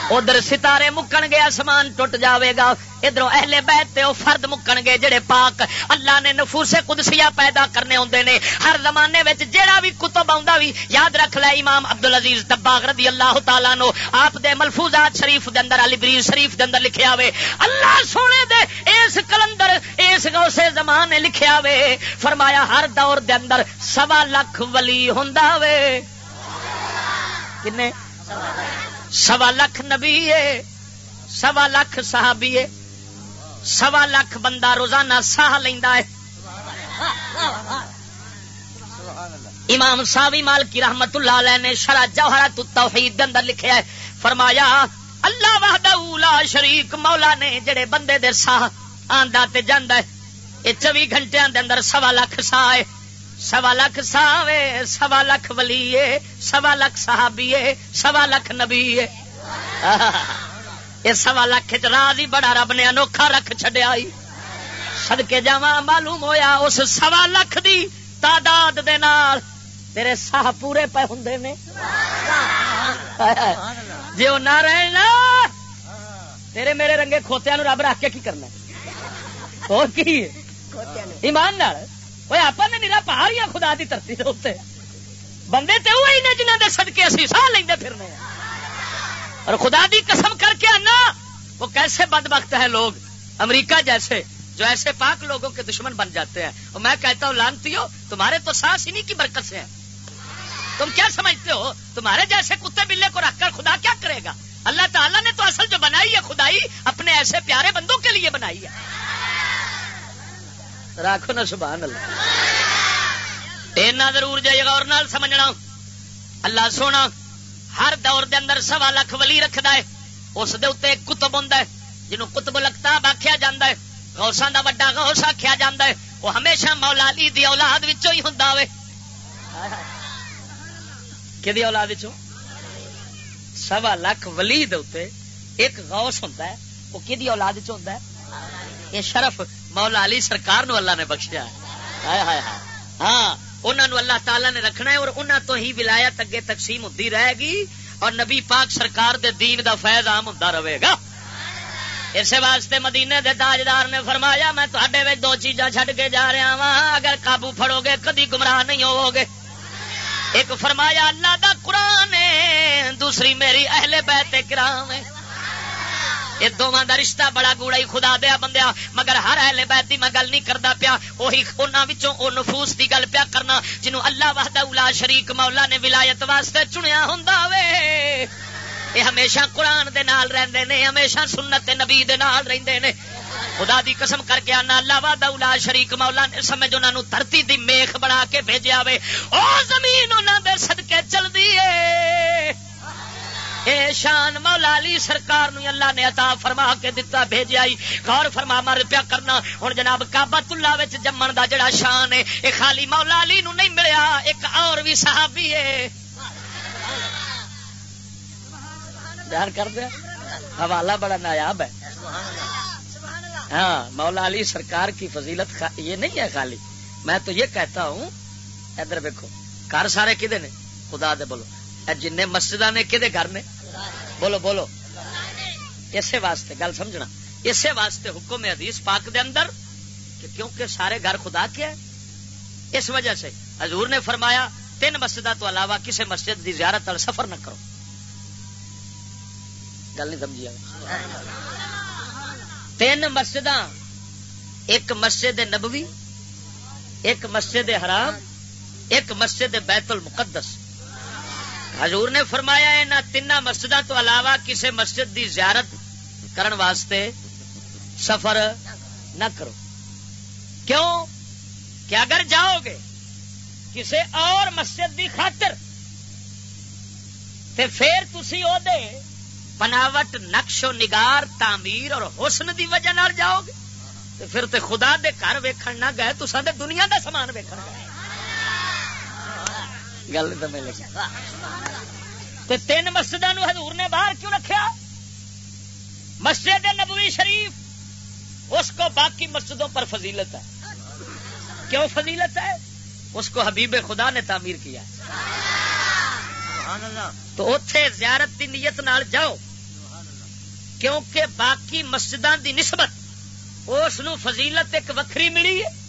ادھر ستارے مکن گیا سمان ٹوٹ جاوے گا۔ ادھر اہل بیت تے او فرد مکن گے جڑے پاک۔ اللہ نے نفوس قدسیہ پیدا کرنے ہوندے نے۔ ہر زمانے وچ جیڑا بھی کتب آوندا وی، یاد رکھ لے امام عبد العزیز دباغ رضی اللہ تعالی نو آپ دے ملفوظات شریف دے اندر، علی بریز شریف دے اندر لکھیا ہوئے اللہ سونے دے اس کلندر، اس غوث زمان نے لکھیا ہوئے فرمایا ہر دور دے اندر سوا لاکھ ولی ہوندا وے۔ کنے؟ سوا لاکھ سوا لکھ نبی ہے، سوا لاکھ صحابی ہے، سوا لاکھ بندہ روزانہ ساہ لینا ہے۔ امام صاحب مال کی رحمت اللہ علیہ نے شرا جوہرا توحید اندر لکھیا ہے، فرمایا، اللہ وحدہ لا شریک مولا نے جڑے بندے دے ساہ آندا تے جاندا ہے، یہ چوبی گھنٹے دے اندر سوا لاکھ ساہ ہے۔ سوا لاکھ ساہ ہے سوا لاکھ ولی ہے سوا لاکھ صحابی ہے سوا لاکھ نبی یہ سوا لاکھ راز ہی بڑا رب نے انوکھا رکھ چڈیا سدکے جا معلوم ہویا، اس سوا لاکھ دی تعداد دے نال تیرے ساہ پورے پے ہوں نے۔ جی وہ نہ رہے نا، تیرے میرے رنگے کھوتیا نو رب رکھ کے کی کرنا اور کی ایمان آپ نے نیرا پہاڑی خدا دی ترتی بندے تو وہی نے جنہوں دے سدکے اسی ساہ لیں پھرنے اور خدا دی قسم کر کے آنا وہ کیسے بد وقت ہے لوگ امریکہ جیسے جو ایسے پاک لوگوں کے دشمن بن جاتے ہیں اور میں کہتا ہوں لانتی ہو تمہارے تو سانس انہیں کی برکت سے ہے تم کیا سمجھتے ہو تمہارے جیسے کتے بلے کو رکھ کر خدا کیا کرے گا اللہ تعالیٰ نے تو اصل جو بنائی ہے خدائی اپنے ایسے پیارے بندوں کے لیے بنائی ہے راکھو نا، سبحان اللہ۔ اینا ضرور جائے گا اور نال سمجھنا۔ اللہ سونا، ہر دور دے اندر سوا لکھ ولی رکھد ہے۔ اس دے اتنے ایک کتب ہوں جنہوں کتب لگتا آخیا جا ہے۔ گوسا کا وڈا گوس آخیا جا ہے۔ وہ ہمیشہ مولا علی دی اولاد وچوں ہی ہوندا ہوں کہ اولاد وچوں؟ سوا لکھ ولی دے اوتے ایک غوث ہوں وہ کہ اولاد چ یہ شرف۔ مولا علی سرکار نو اللہ نے بخشیا ہے۔ ہاں انہوں اللہ تعالی نے رکھنا ہے اور انہوں تو ہی ولایت اگے تقسیم ہوتی رہے گی اور نبی پاک سرکار دے دین دا فیض عام ہوتا رہے گا۔ اس واسطے مدینے دے تاجدار نے فرمایا، میں تے دو چیزاں چھڈ کے جا رہا وا اگر قابو پھڑو گے کدی گمراہ نہیں ہوو گے۔ ایک فرمایا، اللہ دا قرآن دوسری میری اہل بیت کرام ہے۔ یہ دونوں کا رشتہ بڑا گوڑا ہی خدا دیا بندیا، مگر ہر اہل بیت دی میں گل نہیں کرتا پیا وہی انہوں نفوس دی گل پیا کرنا، جنہوں اللہ وحدہ اولا شریک مولا نے ولایت واسطے چنیا ہوں یہ ہمیشہ قرآن دے نال رہندے نے، ہمیشہ سنت نبی دے نال رہندے نے۔ خدا دی قسم کر کے آنا، اللہ وحدہ اولا شریک مولا نے سمجھ انہوں دھرتی دی میخ بنا کے بھیجیا وے۔ او زمین انہوں دے صدقے چل دیئے اے۔ اے شان مولا علی سرکار نو اللہ نے عطا فرما کے دتا بھیجیا غور فرما، مر پیا کرنا۔ ہن جناب کعبۃ اللہ وچ جمن دا جڑا شان ہے اے خالی مولا علی نو نہیں ملیا، ایک اور بھی صحابی ہے بیان کر دیا؟ حوالہ بڑا نایاب ہے۔ ہاں مولا علی سرکار کی فضیلت خا... یہ نہیں ہے خالی۔ میں تو یہ کہتا ہوں، ادھر دیکھو گھر سارے کدے نے؟ خدا دے بولو۔ جن مسجد نے کہ گھر نے؟ بولو بولو۔ اسی واسطے، گل سمجھنا۔ اسی واسطے حکم حدیث پاک دے اندر کہ کیونکہ سارے گھر خدا کے ہے اس وجہ سے حضور نے فرمایا، تین مسجد تو علاوہ کسی مسجد کی زیارت وال سفر نہ کرو۔ گل نہیں سمجھی تین مسجد ایک مسجد نبوی، ایک مسجد حرام، ایک مسجد بیت المقدس۔ حضور نے فرمایا ان تین مسجد تو علاوہ کسی مسجد دی زیارت کرن واسطے سفر نہ کرو۔ کیوں؟ کہ اگر جاؤ گے کسی اور مسجد دی خاطر، تے پھر تھی وہ بناوٹ، نقش و نگار، تعمیر اور حسن دی وجہ نال جاؤ گے۔ تے پھر تے خدا دے گھر ویکھن نہ گئے تو دنیا دا سامان ویکھن گئے۔ گل تو میرے تین مسجد حضور نے باہر کیوں رکھا مسجد نبوی شریف اس کو باقی مسجدوں پر فضیلت ہے۔ کیوں فضیلت ہے؟ اس کو حبیب خدا نے تعمیر کیا تو اتے زیارت کی نیت نال جاؤ۔ کیونکہ باقی مسجد دی نسبت اس فضیلت ایک وکری ملی ہے۔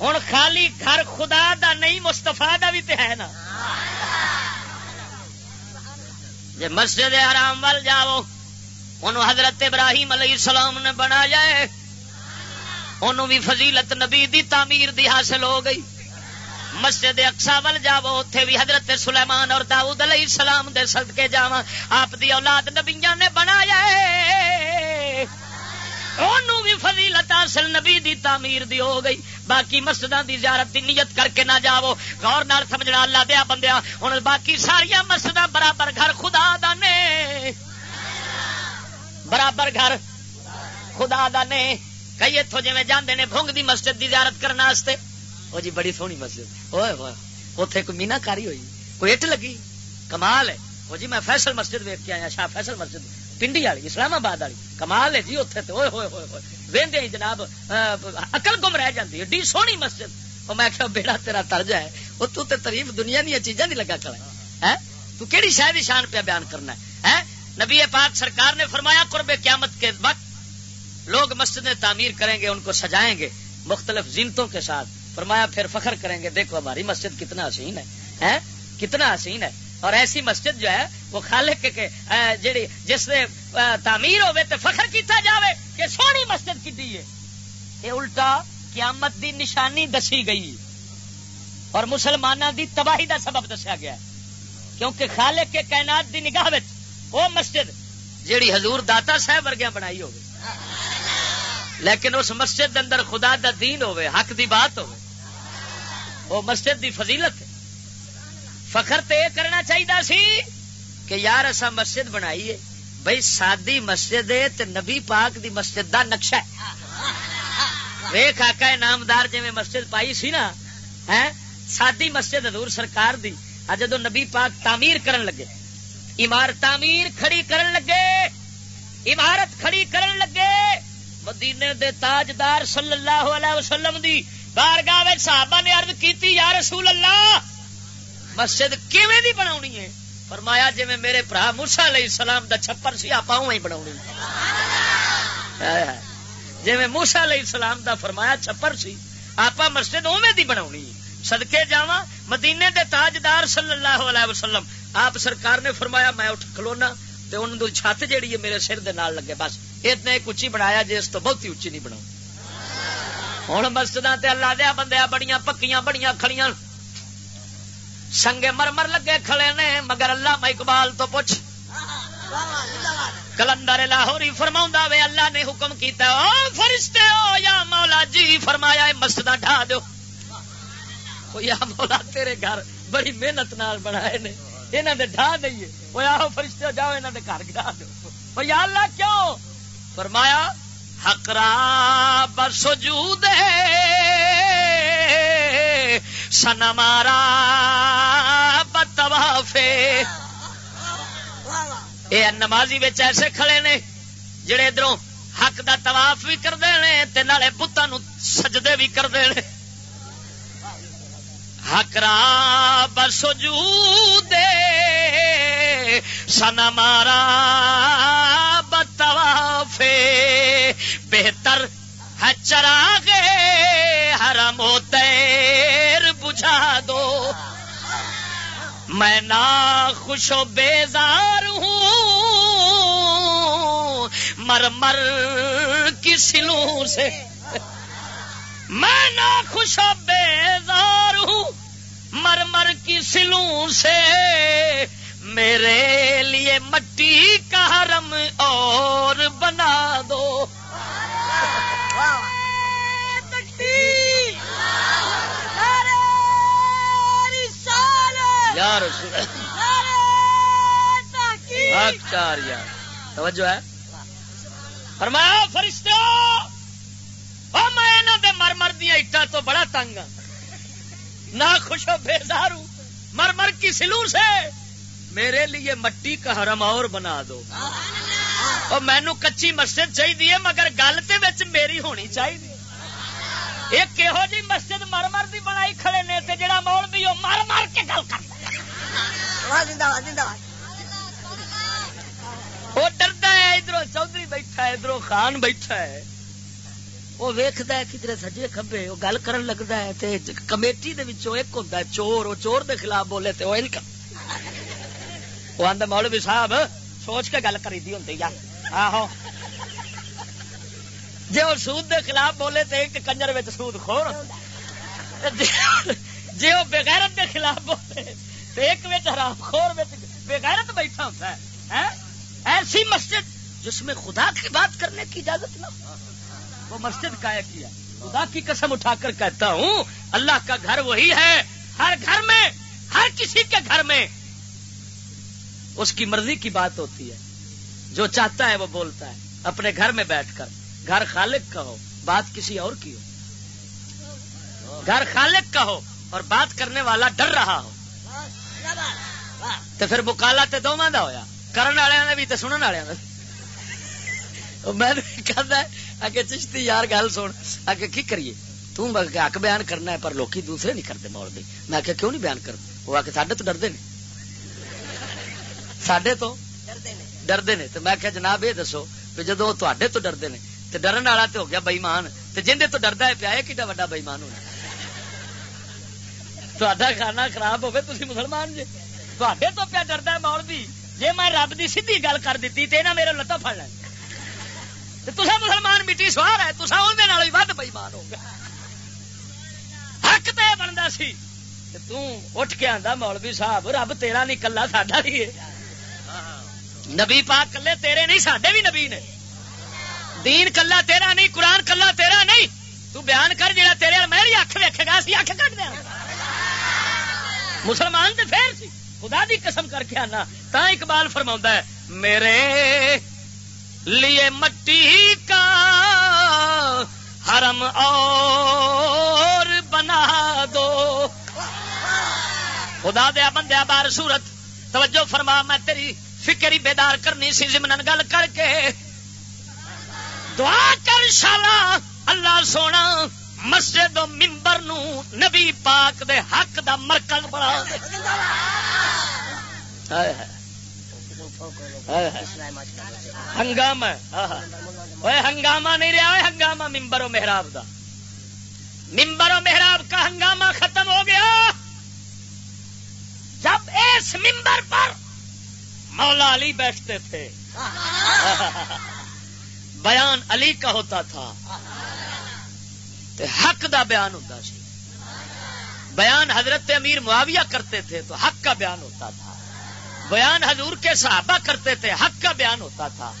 ہوں خالی گھر خدا دا نہیں مستفا دا بھی تو ہے نا۔ جی مسجد آرام وال جاؤ ان حضرت ابراہیم علیہ السلام نے بنا جائے انہوں بھی فضیلت نبی دی تعمیر دی حاصل ہو گئی۔ مسجد اقسا ول جاو اتے بھی حضرت سلیمان اور داؤد علیہ السلام دے صدقے جاوا آپ دی اولاد نبیاں نے بنایا ہے۔ بھی فضیلت حاصل نبی دی تعمیر دی ہو گئی۔ باقی مسجد دی زیارت دی نیت کر کے نہ جاو غور نال سمجھنا، اللہ دیا بندیا ہوں باقی ساریا مسجد برابر گھر خدا دے برابر گھر خدا دے کئی اتو جی جانے نے بھونگ دی مسجد دی زیارت کرنے وہ جی بڑی سونی مسجد۔ اتے کوئی مینا کاری ہوئی؟ کوئی اٹ لگی؟ کمال ہے۔ وہ جی میں فیصل مسجد ویک کے آیا، شاہ فیصل مسجد۔ پنڈی والی اسلام آباد والی کمال ہے جی اتنے تو ہوئے ہوئے ہوئے وہدے جناب اکل گم رہ جاتی ہے ڈی سونی مسجد وہ میں کہ بیڑا تیرا ترجا ہے وہ تو تے تریف دنیا دیا چیزاں نہیں لگا کر تو کہڑی شاید شان پہ بیان کرنا ہے نبی پاک سرکار نے فرمایا قرب قیامت کے وقت لوگ مسجدیں تعمیر کریں گے ان کو سجائیں گے مختلف زینتوں کے ساتھ فرمایا پھر فخر کریں گے دیکھو ہماری مسجد کتنا حسین ہے। کتنا حسین ہے। اور ایسی مسجد جو ہے، وہ خالق کے جڑی جس نے تعمیر ہوئے تو فخر کیتا جاوے کہ سونی مسجد کی دی ہے۔ یہ الٹا قیامت دی نشانی دسی گئی۔ اور مسلمانوں دی تباہی دا سبب دسیا گیا۔ کیونکہ خالق کے کائنات دی نگاہ وہ مسجد جیڑی حضور داتا صاحب ورگیا بنائی ہوگی لیکن اس مسجد اندر خدا دا دین ہوئے حق دی بات ہوئے وہ مسجد دی فضیلت ہے۔ فخر تو یہ کرنا چاہیے سی کہ یار اصا مسجد بنائی ہے۔ بھائی سادی مسجد ہے تے نبی پاک دی مسجد دا نقشہ ہے۔ ویخ آکا نامدار جی مسجد پائی سی نا ہے سادی مسجد حضور سرکار دی۔ جدو نبی پاک تعمیر کرن لگے، عمارت تعمیر کھڑی کرن لگے، عمارت کھڑی کرن لگے، مدینے دے تاجدار صلی اللہ علیہ وسلم دی بارگاہ صحابہ نے عرض کیتی، یا رسول اللہ مسجد کیویں دی بناونی ہے؟ فرمایا جی میں میرے برا موسا علیہ السلام دا چھپر سی آپ ہی بنا جی میں موسا علیہ السلام دا فرمایا چھپر سی آپ مسجد اوے دی بنا سدکے جا مدینے دے تاجدار صلی اللہ علیہ وسلم۔ آپ سرکار نے فرمایا میں اٹھ کھلونا تے ان دو چھت جیڑی ہے میرے سر دے نال لگے، بس۔ اتنا ایک اچھی بنایا جی اس تو بہت ہی اچھی نہیں بنا ہوں مسجد اللہ دیا بندیا بڑیاں، پکیاں بڑیاں کھڑیاں۔ سنگے مرمر لگے کھڑے نے، مگر اللہ اقبال تو پوچھ۔ کلندر لاہوری فرما وے، اللہ نے حکم کیتا او فرشتے ہو یا مولا جی فرمایا مسجد ڈھا دو یا مولا، تیرے گھر بڑی محنت نال بنائے نے۔ یہاں دے ڈھا دئیے۔ وہ آو فرشتے جاؤ یہاں دے گھر گا دو یا اللہ، کیوں؟ فرمایا حقرا بسجود سن مارا بتوافے یہ نمازی بچ ایسے کھڑے نے جڑے ادھر حق دا طواف بھی کرتے ہیں نالے بتان سجدے بھی کرتے ہیں حکرا بسجو دے۔ سن مارا بتوافے بہتر چرا گے ہر موتیر بجھا دو۔ میں نا خوش و بیزار ہوں، مر مر کی سلوں سے۔ میں نا خوش و بیزار ہوں، مر مر کی سلوں سے۔ میرے لیے مٹی توجہ ہے۔ فرمایا فرشتہ میں مر مر دیا اٹا تو بڑا تنگ ہاں نہ خوش ہو بیزار ہوں مر مر کی سلو سے۔ میرے لیے مٹی کا حرم اور بنا دو۔ اور مینو کچی مسجد چاہیے مگر گل تو میری ہونی چاہیے ایک کہہو جی مسجد مر مر دی بنائی کھڑے نے تے جڑا مول بھی وہ مر مر کے گل کر وہ ڈردا ہے ادھر چودھری بیٹھا ہے ادھر خان بیٹھا ہے وہ ویکد ہے کدھر سجے کبے وہ گل کرن لگتا ہے تے کمیٹی دے وچوں ایک ہوتا ہے چور وہ چور دے خلاف بولے تے وہ انکم وہ آدھا مولوی صاحب سوچ کے گل کری دی ہوتی آہو جی وہ سود دے خلاف بولے تو ایک کنجر میں سود خور جی وہ بغیرت دے خلاف بولے ایک میں حرام خور بغیرت بیٹھا ہوتا ہے ایسی مسجد جس میں خدا کی بات کرنے کی اجازت نہ وہ مسجد کا کیا خدا کی قسم اٹھا کر کہتا ہوں، اللہ کا گھر وہی ہے، ہر گھر میں، ہر کسی کے گھر میں۔ اس کی مرضی کی بات ہوتی ہے۔ جو چاہتا ہے وہ بولتا ہے۔ اپنے گھر میں بیٹھ کر، گھر خالق کا ہو، بات کسی اور کی ہو۔ گھر خالق کا ہو اور بات کرنے والا ڈر رہا ہو۔ تو پھر بکالا تو دو ماں ہوا کرنے والے نے بھی تو سننے والے میں کہتا ہے چشتی یار گل سن۔ آگے کی کریے؟ تم حق بیان کرنا ہے، پر لوکی دوسرے نہیں کرتے مول بھی میں کہ کیوں نہیں بیان کرتے وہ آ کے سڈے تو ڈردے سڈے تو ڈردے نے۔ تو میں کہ جناب یہ دسو کہ جدو تے تو ڈردے نے تو ڈرن والا تو ہو گیا بئیمان تو جن تو ڈردا ہے پیا کہ وا بئیمان ہونا؟ تا کھانا خراب ہوگی تھی مسلمان جی تے تو پیا ڈردا ہے مول بھی جی میں رب کی سیدھی گل کر دیتی تو یہاں میرے لتا پڑ لینا تسا مسلمان مٹی سوار ہے تسا اندر ود بئیمان ہو گیا حق تو یہ بنتا سی اٹھ کے آدھا مولوی صاحب رب تیرا نہیں کلا ساڈا بھی ہے نبی پاک کلے تیرے نہیں سڈے بھی نبی نے دین کلا تیرا نہیں قرآن کلا تیرا نہیں تو بیان کر جا تیرے میری اکھ ویکے گا سی اکھ کٹ دیا مسلمان تو پھر سی خدا دی قسم کر کے آنا، تا اقبال فرما ہے، میرے لیے مٹی کا حرم اور بنا دو۔ خدا دیا بندیا بار سورت توجہ فرما، میں تیری فکری بیدار کرنی سی زمن گل کر کے۔ دعا کر، شالا، اللہ سونا مسجد و ممبر نو نبی پاک دے حق دا مرکز بنا ہنگامہ۔ ہاں ہاں۔ ہنگامہ نہیں رہا ہنگامہ ممبر و محراب دا۔ ممبر و محراب کا ہنگامہ ختم ہو گیا۔ جب اس ممبر پر مولا علی بیٹھتے تھے۔ ہاں بیان علی کا ہوتا تھا۔ حق دا بیان ہوتا سی۔ بیان حضرت امیر معاویہ کرتے تھے تو حق کا بیان ہوتا تھا۔ بیان حضور کے صحابہ کرتے تھے، حق کا بیان ہوتا تھا۔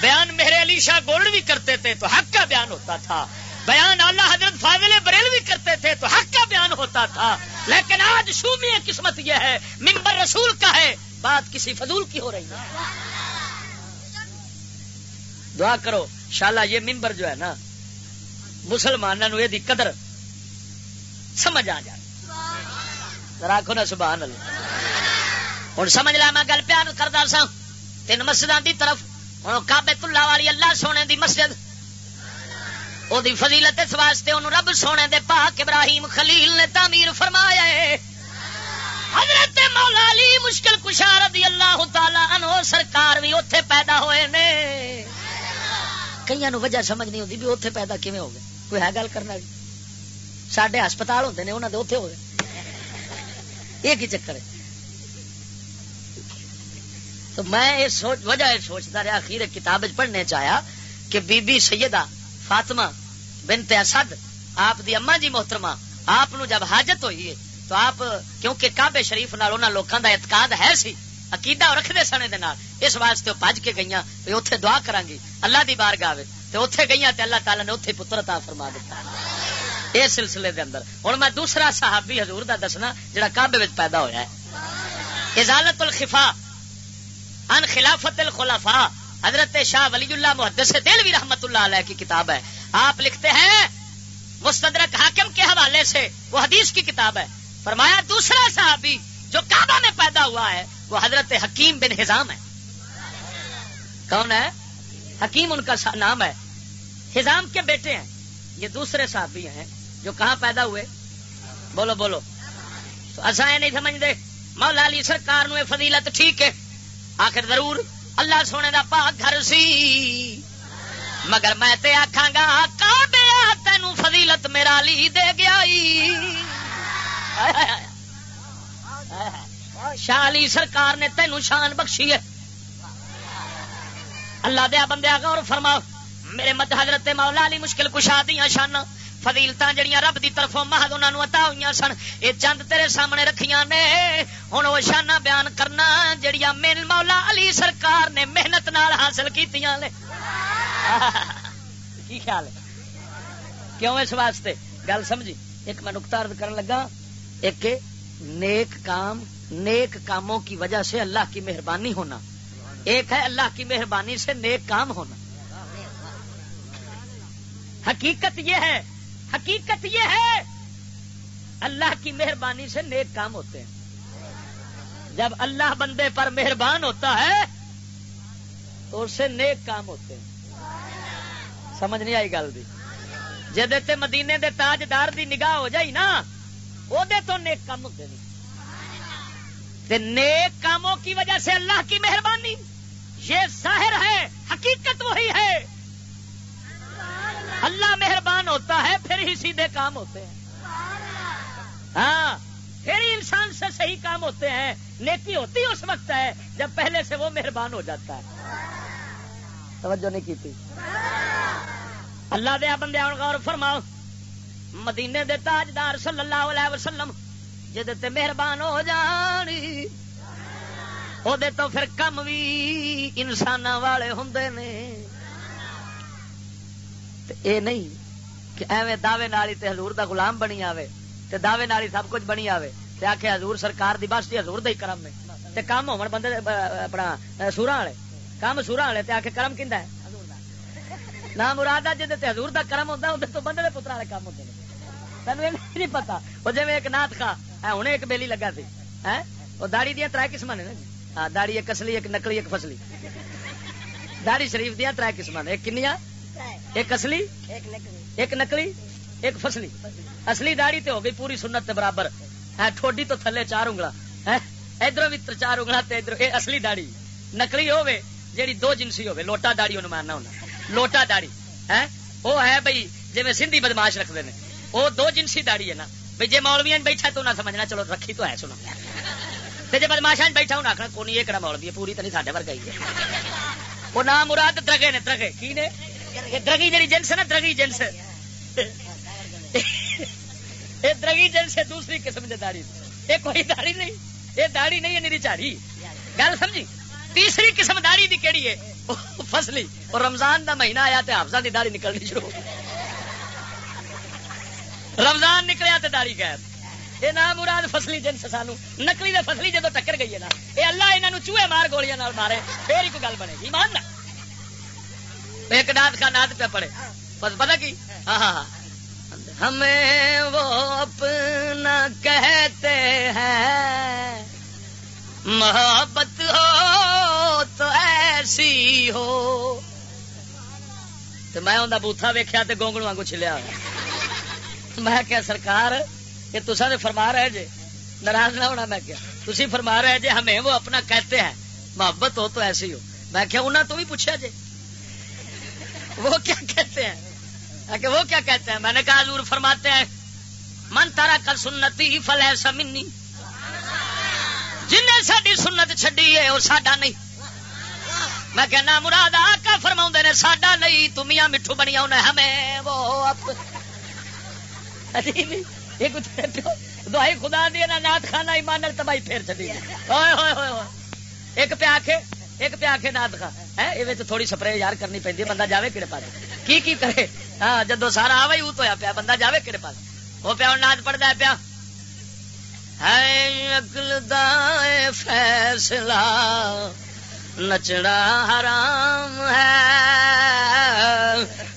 بیان مہر علی شاہ گولڈ بھی کرتے تھے تو حق کا بیان ہوتا تھا۔ بیان اللہ حضرت فاضل بریل بھی کرتے تھے تو حق کا بیان ہوتا تھا۔ لیکن آج شومی قسمت یہ ہے ممبر رسول کا ہے، بات کسی فضول کی ہو رہی ہے۔ دعا کرو شالا یہ ممبر جو ہے نا مسلمانوں یہ قدر سمجھ آ جائے۔ راکھو نا، سبحان اللہ۔ ہوں سمجھ لا میں گل پیار کرتا سا تین مسجد کی طرف ہوں کابے تلا والی اللہ سونے دی مسجد۔ او دی فضیلت اس واسطے انہوں رب سونے دے پاک ابراہیم خلیل نے تعمیر فرمایا ہے۔ حضرت مولا علی مشکل کشار رضی اللہ تعالی عنہ سرکار بھی اوتھے پیدا ہوئے نے۔ کئی وجہ سمجھ نہیں ہوتی بھی اتنے پیدا کیون ہو گئے؟ کوئی ہے گل کرنا بھی سڈے ہسپتال ہوتے ہیں انہوں نے اتنے ہو گئے یہ کی چکر ہے؟ تو میں یہ سوچ، وجہ سوچتا رہا اخیر کتاب پڑھنے چاہیا کہ بی بی سیدہ فاطمہ بنت اسد، آپ دی اما جی محترمہ، آپ جب حاجت ہوئی ہے، تو آپ، کیونکہ کعبے شریف نال انہاں لوکاں دا اعتقاد ہے سی، عقیدہ رکھتے سنے دے نال، اس واسطے بج کے گئی اتنے دعا کرا گی اللہ دی بار گاہ اتے گئی اللہ تعالی نے اتنے پتر تا فرما دیتا اس سلسلے دے اندر۔ ہوں میں دوسرا صحابی حضور دا دسنا جڑا کابے پیدا ہوا ہے۔ ازالت الخفا ان خلافت الخلافا حضرت شاہ ولی اللہ محدث دل رحمت اللہ علیہ کی کتاب ہے۔ آپ لکھتے ہیں، مستدرک حاکم کے حوالے سے وہ حدیث کی کتاب ہے۔ فرمایا، دوسرا صحابی جو کعبہ میں پیدا ہوا ہے، وہ حضرت حکیم بن ہزام ہے۔ کون ہے؟ حکیم ان کا نام ہے۔ ہزام کے بیٹے ہیں. یہ دوسرے صحابی ہیں. جو کہاں پیدا ہوئے؟ بولو بولو. تو اصا یہ نہیں سمجھتے مولا علی سرکار نو فضیلت ٹھیک ہے. آخر ضرور اللہ سونے دا پاک گھر سی. مگر میں تے آکھاں گا، کعبے تینوں فضیلت میرا لی دے گیا شالی سرکار نے تینوں شان بخشی ہے. اللہ دیا بندیا غور فرما میرے مد حضرت مولا علی مشکل کشا دیا شان فضیلت جڑیاں رب دی طرفوں محض انہاں نو عطا سن، اے چند تیرے سامنے رکھیاں نے، ہن او شاناں بیان کرنا جڑیاں میل مولا علی سرکار نے محنت نال حاصل کیتیاں لے کی خیال ہے؟ کیوں اس واسطے؟ گل سمجھی؟ ایک میں نقطہ عرض لگا، ایک نیک کام، نیک کاموں کی وجہ سے اللہ کی مہربانی ہونا۔ ایک ہے اللہ کی مہربانی سے نیک کام ہونا۔ حقیقت یہ ہے، حقیقت یہ ہے، اللہ کی مہربانی سے نیک کام ہوتے ہیں۔ جب اللہ بندے پر مہربان ہوتا ہے، تو اس سے نیک کام ہوتے ہیں۔ سمجھ نہیں آئی گل جی مدینے دے تاجدار دی نگاہ ہو جائی نا وہ تو نیک کام ہوتے ہیں۔ تے نیک کاموں کی وجہ سے اللہ کی مہربانی، یہ ظاہر ہے، حقیقت وہی ہے۔ اللہ مہربان ہوتا ہے، پھر ہی سیدھے کام ہوتے ہیں۔ ہاں پھر ہی انسان سے صحیح کام ہوتے ہیں۔ نیکی ہوتی اس وقت ہے جب پہلے سے وہ مہربان ہو جاتا ہے۔ توجہ نہیں کی تھی۔ اللہ دیا بندے غور فرماؤ۔ مدینے دے تاجدار صلی اللہ علیہ وسلم جہد مہربان ہو جانی وہ تو پھر کم بھی انسان والے ہوں نے۔ اے نہیں کہ ایویں دعوے نالی تے حضور دا غلام بنی آوے، تے دعوے نالی سب کچھ بنی آوے۔ تے آکھے حضور سرکار دی بس دی، حضور دے کرم میں۔ تے کام ہون بندے اپنا سورا والے۔ کام سورا والے تے آکھے کرم کیندا ہے؟ نہ مراد جے تے حضور دا کرم ہوندا اودے تو بندے دے پتر والے کام ہوندے نے۔ تینوں نہیں پتا وہ جی ایک نات خا ہوں ایک بیلی لگا سی۔ ہاں؟ وہ داڑی دیا تر قسم نے جی۔ ہاں داڑی ایک اصلی، ایک نکلی ایک فصلی۔ داڑی شریف دیا تر قسم نے۔ ایک کنیا ایک اصلی ایک نکلی۔ ایک فصلی۔ اصلی داڑی تے ہو گئی پوری سنت برابر۔ ہے ٹھوڈی تو تھلے چار انگلا۔ ادھر بھی چار انگلا ادھر اصلی داڑی نکلی ہوے جیڑی دو جنسی ہوے لوٹا داڑی انہوں مارنا ہونا۔ لوٹا داڑی ہے وہ ہے بھائی جی سندھی بدماش رکھتے ہیں وہ دو جنسی داڑی ہے نا۔ بھائی جی مولویا بیٹھا تو نہ سمجھنا چلو رکھی تو ہے سنا جی بدماشا بیٹھا ہوں آخر کون یہ کہڑا مولوی ہے پوری تو نہیں سارے ورگا ہی ہے۔ وہ نام مراد درگے نے درگے۔ کی نے؟ درگی جی جنس ہے نا، درگی جنس یہ درگی جنس ہے، دوسری قسم کی داڑی یہ کوئی داڑی نہیں، یہ داڑی نہیں ہے میری چاری گل سمجھی؟ تیسری قسم داڑی دی کہڑی ہے؟ فصلی۔ اور رمضان دا مہینہ آیا تو حافظ دی داڑھی نکلنی شروع رمضان نکلیا تو داڑی گئے یہ نام مراد فصلی جنس سانو۔ نکلی دے فصلی جدو ٹکر گئی ہے نا یہ اللہ یہاں چوہے مار گولیاں مارے، پھر ہی کوئی گل بنے۔ گی مان ایک نات کا نات پہ پڑے پتا کی؟ ہاں ہاں ہاں۔ ہمیں وہ اپنا کہتے ہیں۔ محبت ہو تو ایسی ہو۔ تو میں انہیں بوتھا ویکیا تو گونگڑ واگو چلیا میں کیا سرکار، یہ تصا نے فرما رہے جی ناراض نہ ہونا، میں کیا تھی فرما رہے جی ہمیں وہ اپنا کہتے ہیں۔ محبت ہو تو ایسی ہو۔ میں کیا انہیں تو بھی پوچھا جی وہ کیا کہتے ہیں؟ کہ وہ کیا کہتے ہیں؟ میں نے کہا حضور فرماتے ہیں، من تارا کر سنتی فل ہے سمنی جن ساری سنت چڈی ہے، وہ ساڈا نہیں۔ میں کہنا، مراد آ فرما نے، ساڈا نہیں تمیا مٹھو بنیا انہیں ہمیں وہ دوائی خدا دی نات خانہ ایمان تباہی پھر چلی ایک پیا کے ایک پیا کے نات خان یہ تھوڑی سپرے یار کرنی پہ بندہ جائے کہڑے پاس۔ کی کی کرے؟ ہاں جدو سارا آوے اوت ہوا پیا، بندہ جائے کہڑے پاس۔ وہ پیا نات پڑھتا ہے پیا۔ اکل دائے فیصلہ، نچڑا حرام ہے۔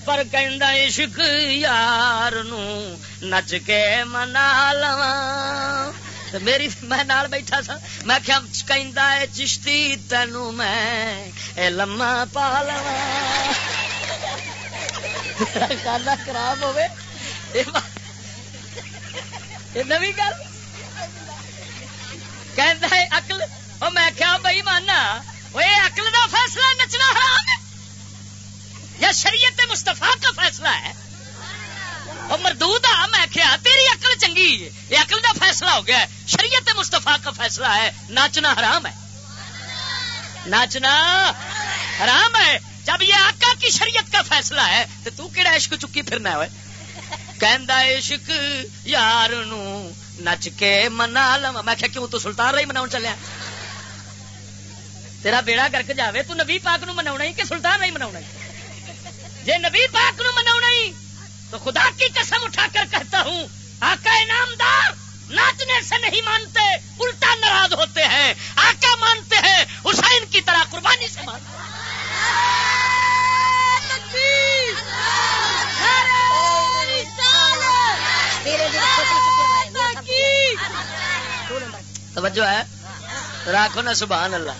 پر عشق یار نو نچ کے منا لوا میری میں نال بیٹھا سا میں کیا ہے چشتی تینو میں لما پا لوا کھانا خراب ہوئے نوی گل کہ اکل میں کیا بھائی مانا وہ عقل کا فیصلہ نچنا حرام ہے یا شریعت مستفا کا فیصلہ ہے وہ مردود آ میں کیا تیری عقل چنگی ہے یہ عقل کا فیصلہ ہو گیا ہے شریعت مستفا کا فیصلہ ہے، ناچنا حرام ہے۔ ناچنا حرام ہے۔ جب یہ آقا کی شریعت کا فیصلہ ہے، تو تو کیڑا عشق چکی پھرنا ہے؟ کہندا عشق یار نو نچ کے منا لوا میں کہا کیوں تو سلطان رہی مناؤ چلیا تیرا بیڑا گرک جاوے، تو نبی پاک نو مناونا ہی کہ سلطان رہی مناونا ہی؟ جے نبی پاک نو مناونا ہی، تو خدا کی قسم اٹھا کر کہتا ہوں، آقا انعامدار! ناچنے سے نہیں مانتے، الٹا ناراض ہوتے ہیں، آقا مانتے ہیں، حسین کی طرح قربانی سے مانتے توجہ ہے، راکھو نا، سبحان اللہ۔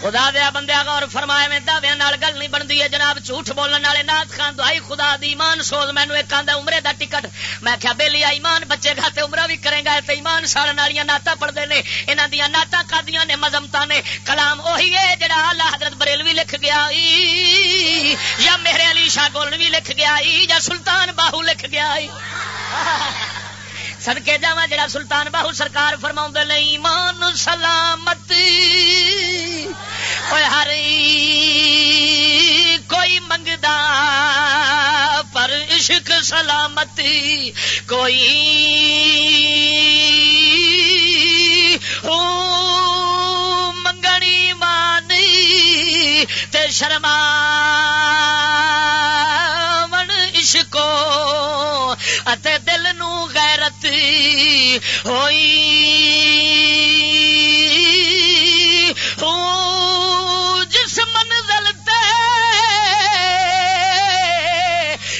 خدا دیا بندیا غور فرمائے میں دعوے گل نہیں بنتی ہے، جناب جھوٹ بولنے والے نات خان، دعائی خدا دی ایمان سوز مینو ایک آدھا عمرے دا ٹکٹ۔ میں کیا بے لیا ایمان بچے گا تے عمرہ بھی کرے گا تے ایمان ساڑن والی ناتا پڑھتے ہیں یہاں دیا ناتا کادیاں نے مزمتا نے۔ کلام وہی ہے جڑا اللہ حضرت بریلوی لکھ گیا یا میرے علی شاہ گولوی لکھ گیا یا سلطان باہو لکھ گیا سدکے جا جڑا سلطان باہو سرکار فرما نہیں مان سلامت ہر کوئی منگدا پر عشق سلامتی کوئی منگنی مانی تے شرما اتے دل نو غیرت ہوئی۔ جس منزل تے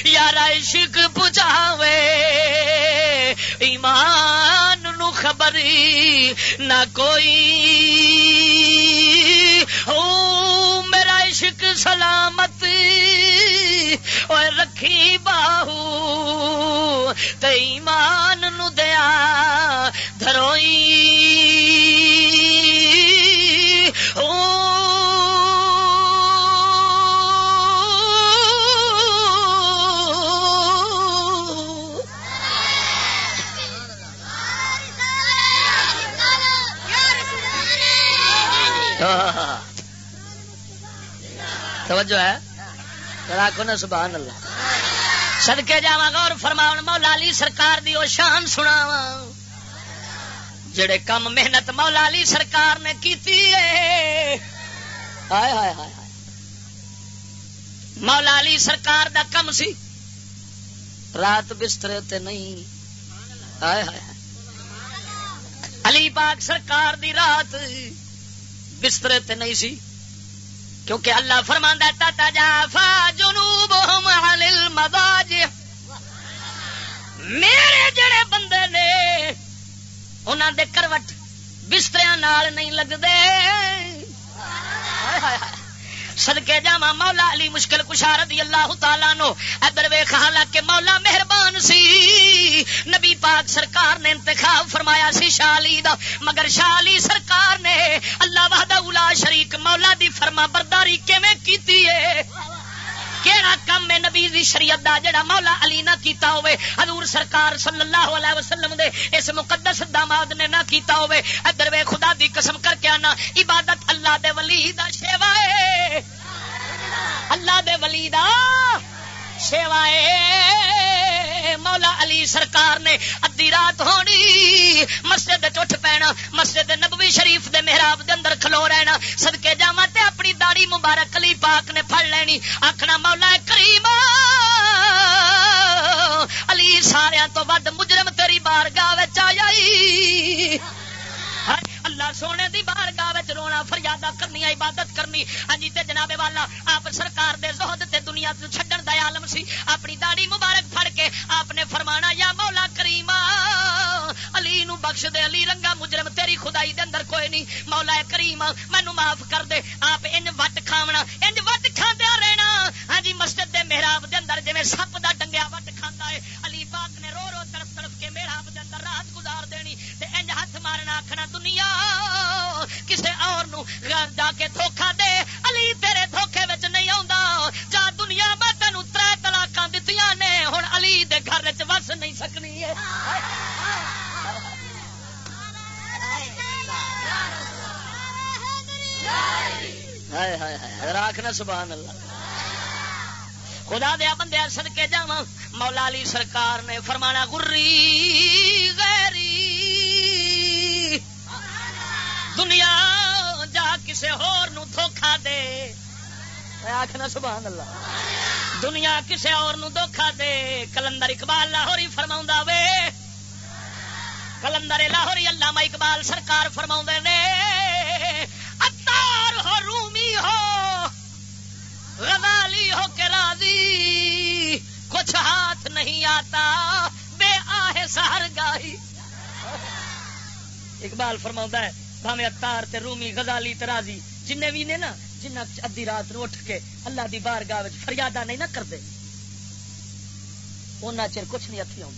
یار عشق پچاوے ایمان نو خبری نہ کوئی۔ میرا سلامت رکھی باہو ایمان نو دیا دروئی توجہ ہے؟ راکھو نا، سبحان اللہ۔ سدکے جا گا فرما مولا علی سرکار دی او شان سنا جڑے کم محنت مولا علی سرکار نے کیتی ہے ہائے ہائے ہائے مولا علی سرکار دا کم سی۔ رات بسترے تے نہیں۔ ہائے ہائے۔ علی پاک سرکار دی رات بسترے تے نہیں سی۔ کیونکہ اللہ فرماندا تا جافا جنوبہم عن المضاجع۔ میرے جڑے بندے نے انہاں دے کروٹ بستریاں نال نہیں لگدے۔ سدکے جا مولا علی مشکل کشار رضی اللہ تعالیٰ نو۔ ادھر ویخ حالانکہ مولا مہربان سی۔ نبی پاک سرکار نے انتخاب فرمایا سی شالی دا، مگر شالی سرکار نے اللہ وحدہ الا شریک مولا دی فرما برداری کیویں کیتی ہے؟ کیڑا کم ہے نبی دی شریعت دا جڑا مولا علی نہ کیتا ہوئے؟ حضور سرکار صلی اللہ علیہ وسلم دے اس مقدس داماد نے نہ کیتا ہوئے؟ ادھر وے خدا دی قسم کر کے آنا، عبادت اللہ دے ولی دا شیوا ہے۔ اللہ دے ولی دا شیوا ہے۔ مولا علی سرکار نے ادی رات ہونی، مسجد ٹوٹ پینا، مسجد نبوی شریف دے محراب دے اندر کھلو رہنا، صدقے جا تے اپنی داڑھی مبارک علی پاک نے پھڑ لینی۔ آکھنا مولا کریم، علی سارے تو ود مجرم تیری بار گاہ آئی۔ اللہ سونے دی بار گاہ رونا فریادہ کرنی عبادت کرنی۔ ہاں جی جناب والا، آپ سرکار دے زہد تے دنیا چھڈن دا عالم سی۔ اپنی داڑی مبارک پھڑ کے آپ نے فرمانا، یا مولا کریم علی نو بخش دے، علی رنگا مجرم، تیری خدائی دے اندر کوئی نہیں۔ مولا کریم مینو معاف کر دے۔ آپ انج وٹ کھاونا انج وٹ کھاندیا رہنا۔ ہاں جی مسجد دے محراب دے اندر جویں سپ دا ڈنگیا وٹ کھاندا ہے، علی پاک نے رو رو تڑپ مارنا آخنا دنیا، کسے اور نو جا کے دھوکھا دے، علی تیرے دھوکھے وچ نہیں آندا جا دنیا میں تینوں تر طلاقاں دتیاں نے، ہن علی دے گھر وچ نہیں سکنی ہے. راک نہ سبحان اللہ خدا دیا بندے سن کے جا مولا علی سرکار نے فرمانا گری غیری دنیا جا کسے ہور نو دھوکھا دے۔ آخنا سبحان اللہ۔ دنیا کسے اور نو دھوکھا دے۔ کلندر اقبال لاہوری فرما وے۔ کلندر لاہوری علامہ اقبال سرکار فرما نے اتار ہو، رومی ہو، غزالی ہو کے راضی۔ کچھ ہاتھ نہیں آتا، بے آہ سہر گاہی اقبال فرما ہے بھاوے اتار تے رومی غزالی ترازی جن بھی نے نا، جنہ ادی رات نو اٹھ کے اللہ دی بار گاہ فریادہ نہیں نہ کرتے ان چر کچھ نہیں اتھی آ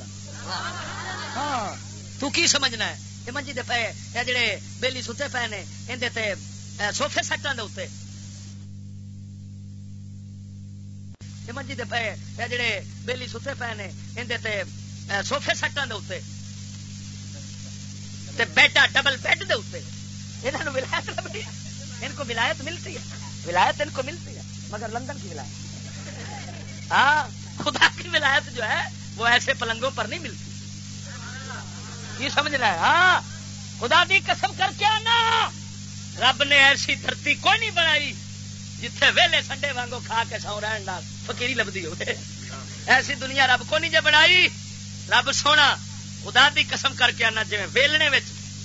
ہاں تو کی سمجھنا ہے؟ یہ منجی دے پے، یہ جڑے بیلی ستے پے نے، اندے تے سوفے سیٹاں دے اوتے یہ منجی دے پے، یہ جڑے بیلی ستے پے نے، اندے تے سوفے سیٹاں دے اوتے تے بیٹا ڈبل بیڈ دے اوتے انہاں نو ولایت لبدی ان کو ولایت ملتی ہے۔ ولایت ان کو ملتی ہے، مگر لندن کی ولایت۔ ہاں خدا کی ولایت جو ہے، وہ ایسے پلنگوں پر نہیں ملتی۔ یہ سمجھنا ہے؟ ہاں خدا دی قسم کر کے آنا۔ رب نے ایسی دھرتی کوئی نہیں بنائی جتھے ویلے سنڈے وانگو کھا کے سو رہن فکیری لبدی ہو ایسی دنیا رب کو نہیں جے بنائی۔ رب سونا خدا دی قسم کر کے آنا جی ویلنے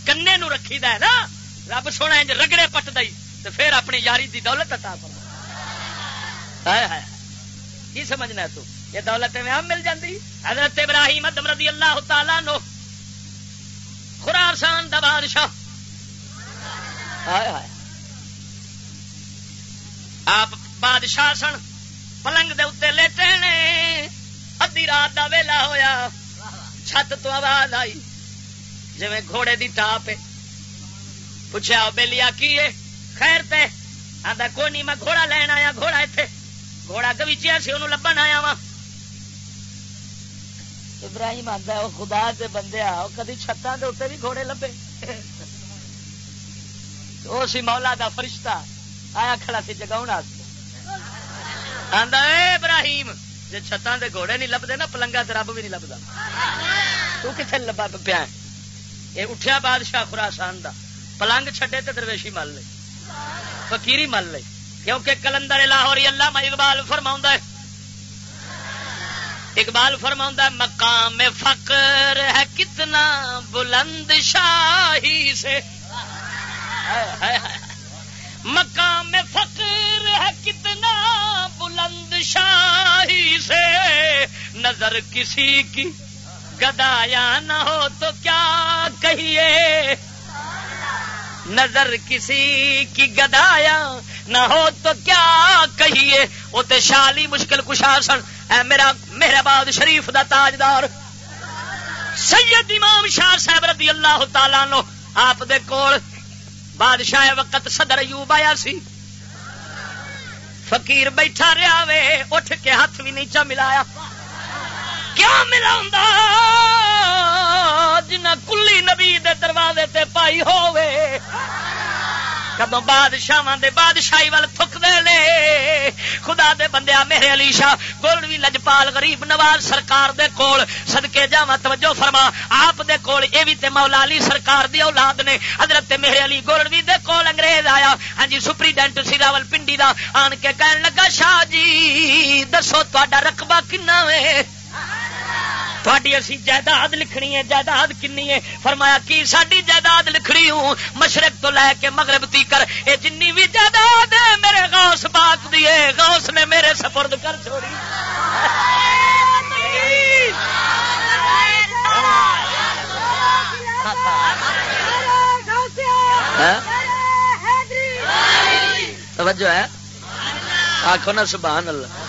کنے نو رکھی دا ہے نا، رب سونا انج رگڑے پٹ دئی تو پھر اپنی یاری دی دولت عطا فرما کی سمجھنا ہے تو؟ یہ دولت میں ہم مل جاتی حضرت ابراہیم ادم رضی اللہ تعالی نو خراسان دا بادشاہ۔ آپ بادشاہ سن، پلنگ دے اتنے لیٹے نے ادی رات دا ویلا ہویا۔ چھت تو آواز آئی۔ جی گھوڑے دی ٹاپ پوچھا بےلیا کی خیر تے۔ آدھا کوئی نہیں، میں گھوڑا لین آیا، گھوڑا اتنے گھوڑا گویچیا سی انہوں لبن آیا وا ابراہیم آتا وہ خدا دے بندے آ کدی چھتاں دے اتنے بھی گھوڑے لبے۔ وہ سی مولا دا فرشتہ آیا کھڑا سی جگاؤ آندا، اے ابراہیم! جی چھتاں دے گھوڑے نہیں لبدے نا، پلنگا تے رب بھی نہیں لبدا تو کتنے لبا پیا یہ اٹھیا بادشاہ خراسان دا۔ پلنگ چھڈے تے درویشی مل لے۔ فقیری مل لے۔ کیونکہ کلندر لاہور اللہ اقبال فرما ہے۔ اقبال فرما مقام فقر ہے کتنا بلند شاہی سے۔ مقام فقر ہے کتنا بلند شاہی سے۔ نظر کسی کی گدایا نہ ہو تو کیا کہیے؟ نظر کسی کی گدایا نہ ہو تو کیا کہیے؟ وہ تو شالی مشکل کشا سن۔ اے میرا میرا باد شریف دا تاجدار۔ سید امام شاہ صاحب رضی اللہ تعالی نو آپ دے کول بادشاہ وقت صدر ایوب آیا سی۔ فقیر بیٹھا رہا وے، اٹھ کے ہاتھ بھی نیچا ملایا۔ کیا ملا جنہ کلی نبی دے دروازے تے پائی ہووے۔ کدو بادشاہ دے بادشاہی وال تھک دے لے خدا دے بندیا میرے علی شاہ گولوی لجپال غریب نواز سرکار دے کول صدقے جاواں توجہ فرما آپ دے کول اے وی تے مولا علی سرکار دی اولاد نے حضرت میرے علی گولوی دے کول انگریز آیا ہاں جی سپریڈنٹ سی راول پنڈی دا آن کے کہن لگا شاہ جی دسو تہاڈا رقبہ کنا وے تھوڑی اسی جائیداد لکھنی ہے جائیداد کنی ہے؟ فرمایا کی ساری جائیداد لکھنی ہوں؟ مشرق تو لے کے مغرب تی کر یہ جن بھی جائیداد ہے میرے غوث پاک دیے غوث نے میرے سپرد کر چھوڑی۔ توجہ ہے؟ آخو نا سبحان اللہ۔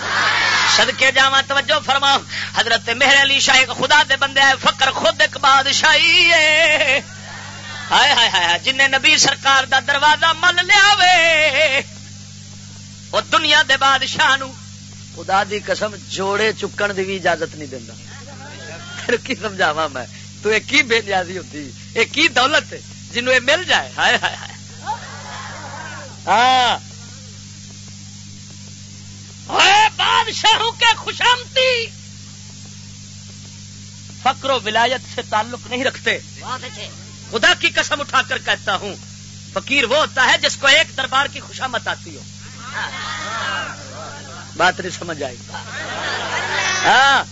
سدکے جا توجہ فرما۔ حضرت میرے علی شاہ خدا دے بندے آئے فکر خود ایک بادشاہی ہے۔ ہائے ہائے ہائے جن نبی سرکار دا دروازہ مل لیا وے وہ دنیا دے بادشاہ نو۔ خدا دی قسم، جوڑے چکن دی بھی اجازت نہیں دینا تیر کی سمجھاوا میں؟ تو ایک کی بے نیازی ہوتی؟ ایک کی دولت جنوں یہ مل جائے؟ ہائے ہائے ہائے۔ ہاں۔ بادشاہوں کے خوشامتی! فقر و ولایت سے تعلق نہیں رکھتے۔ خدا کی قسم اٹھا کر کہتا ہوں فقیر وہ ہوتا ہے جس کو ایک دربار کی خوشامت آتی ہو۔ بات نہیں سمجھ آئی۔ ہاں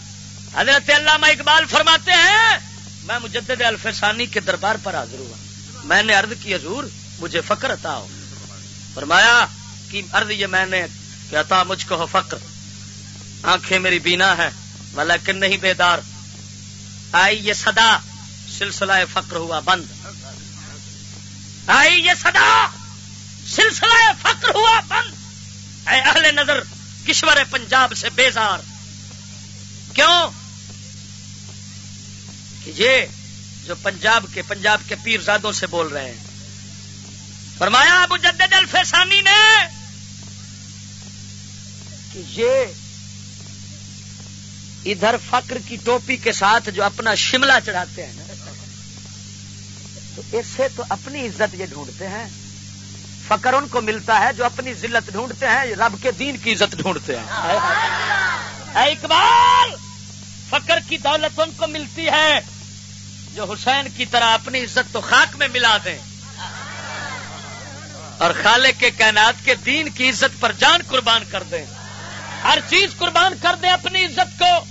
حضرت علامہ اقبال فرماتے ہیں میں مجدد الفسانی کے دربار پر حاضر ہوا۔ میں نے عرض کی حضور مجھے فقر عطا ہو۔ فرمایا کہ عرض یہ میں نے کہ عطا مجھ کو ہو فقر۔ آنکھیں میری بینا ہے لیکن نہیں بیدار۔ آئی یہ صدا، سلسلہ فقر ہوا بند۔ آئی یہ صدا، سلسلہ فقر ہوا بند۔ اے اہل نظر، کشور پنجاب سے بیزار۔ کیوں؟ کہ یہ جو پنجاب کے پنجاب کے پیر زادوں سے بول رہے ہیں۔ فرمایا، ابو جدید الفسانی نے کہ یہ ادھر فقر کی ٹوپی کے ساتھ جو اپنا شملہ چڑھاتے ہیں نا تو اس سے تو اپنی عزت یہ ڈھونڈتے ہیں۔ فقر ان کو ملتا ہے جو اپنی ذلت ڈھونڈتے ہیں رب کے دین کی عزت ڈھونڈتے ہیں۔ اے اقبال! فقر کی دولت ان کو ملتی ہے جو حسین کی طرح اپنی عزت تو خاک میں ملا دیں۔ اور خالے کے کائنات کے دین کی عزت پر جان قربان کر دیں۔ ہر چیز قربان کر دیں اپنی عزت کو۔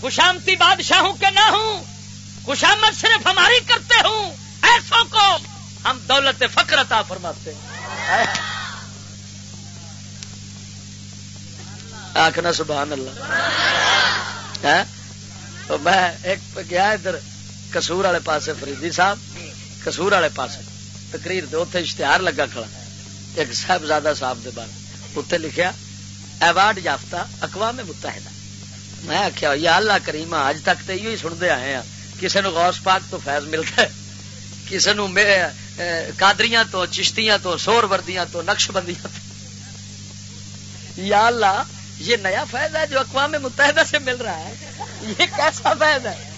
خوشامتی بادشاہوں کے نہ ہوں۔ خوشامت صرف ہماری کرتے ہوں۔ ایسوں کو ہم دولت فخر عطا فرماتے ہیں۔ آخنا سبحان اللہ۔ ہاں؟ میں ایک گیا ادھر کسور والے پاسے، فریدی صاحب۔ کسور والے پاسے۔ تقریر دے اتنے اشتہار لگا کھڑا۔ ایک صاحبزادہ صاحب دے بارے۔ اتنے لکھیا ایوارڈ یافتہ اقوام متحدہ۔ میں آخیا یا اللہ کریم اج تک تو یہ سنتے آئے ہیں۔ کسی نو غوث پاک تو فیض ملتا ہے۔ کسی نو کادریاں تو، چشتیاں تو، سور وردیاں تو، نقش بندیاں تو۔ یا اللہ، یہ نیا فیض ہے جو اقوام متحدہ سے مل رہا ہے۔ یہ کیسا فیض ہے؟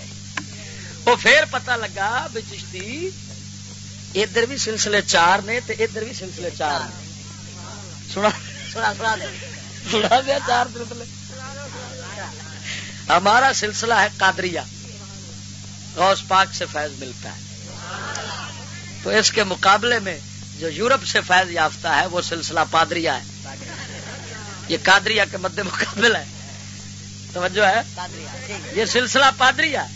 وہ پھر پتا لگا بھی چشتی، ادھر بھی سلسلے چار نے تے ادھر بھی سلسلے چار نے۔ سنا سنا۔ دیا چار سلسلے ہمارا سلسلہ ہے قادریہ۔ غوث پاک سے فیض ملتا ہے۔ تو اس کے مقابلے میں جو یورپ سے فیض یافتہ ہے، وہ سلسلہ پادریا ہے۔ یہ قادریہ کے مد مقابل ہے۔ توجہ ہے۔ یہ سلسلہ پادریا ہے۔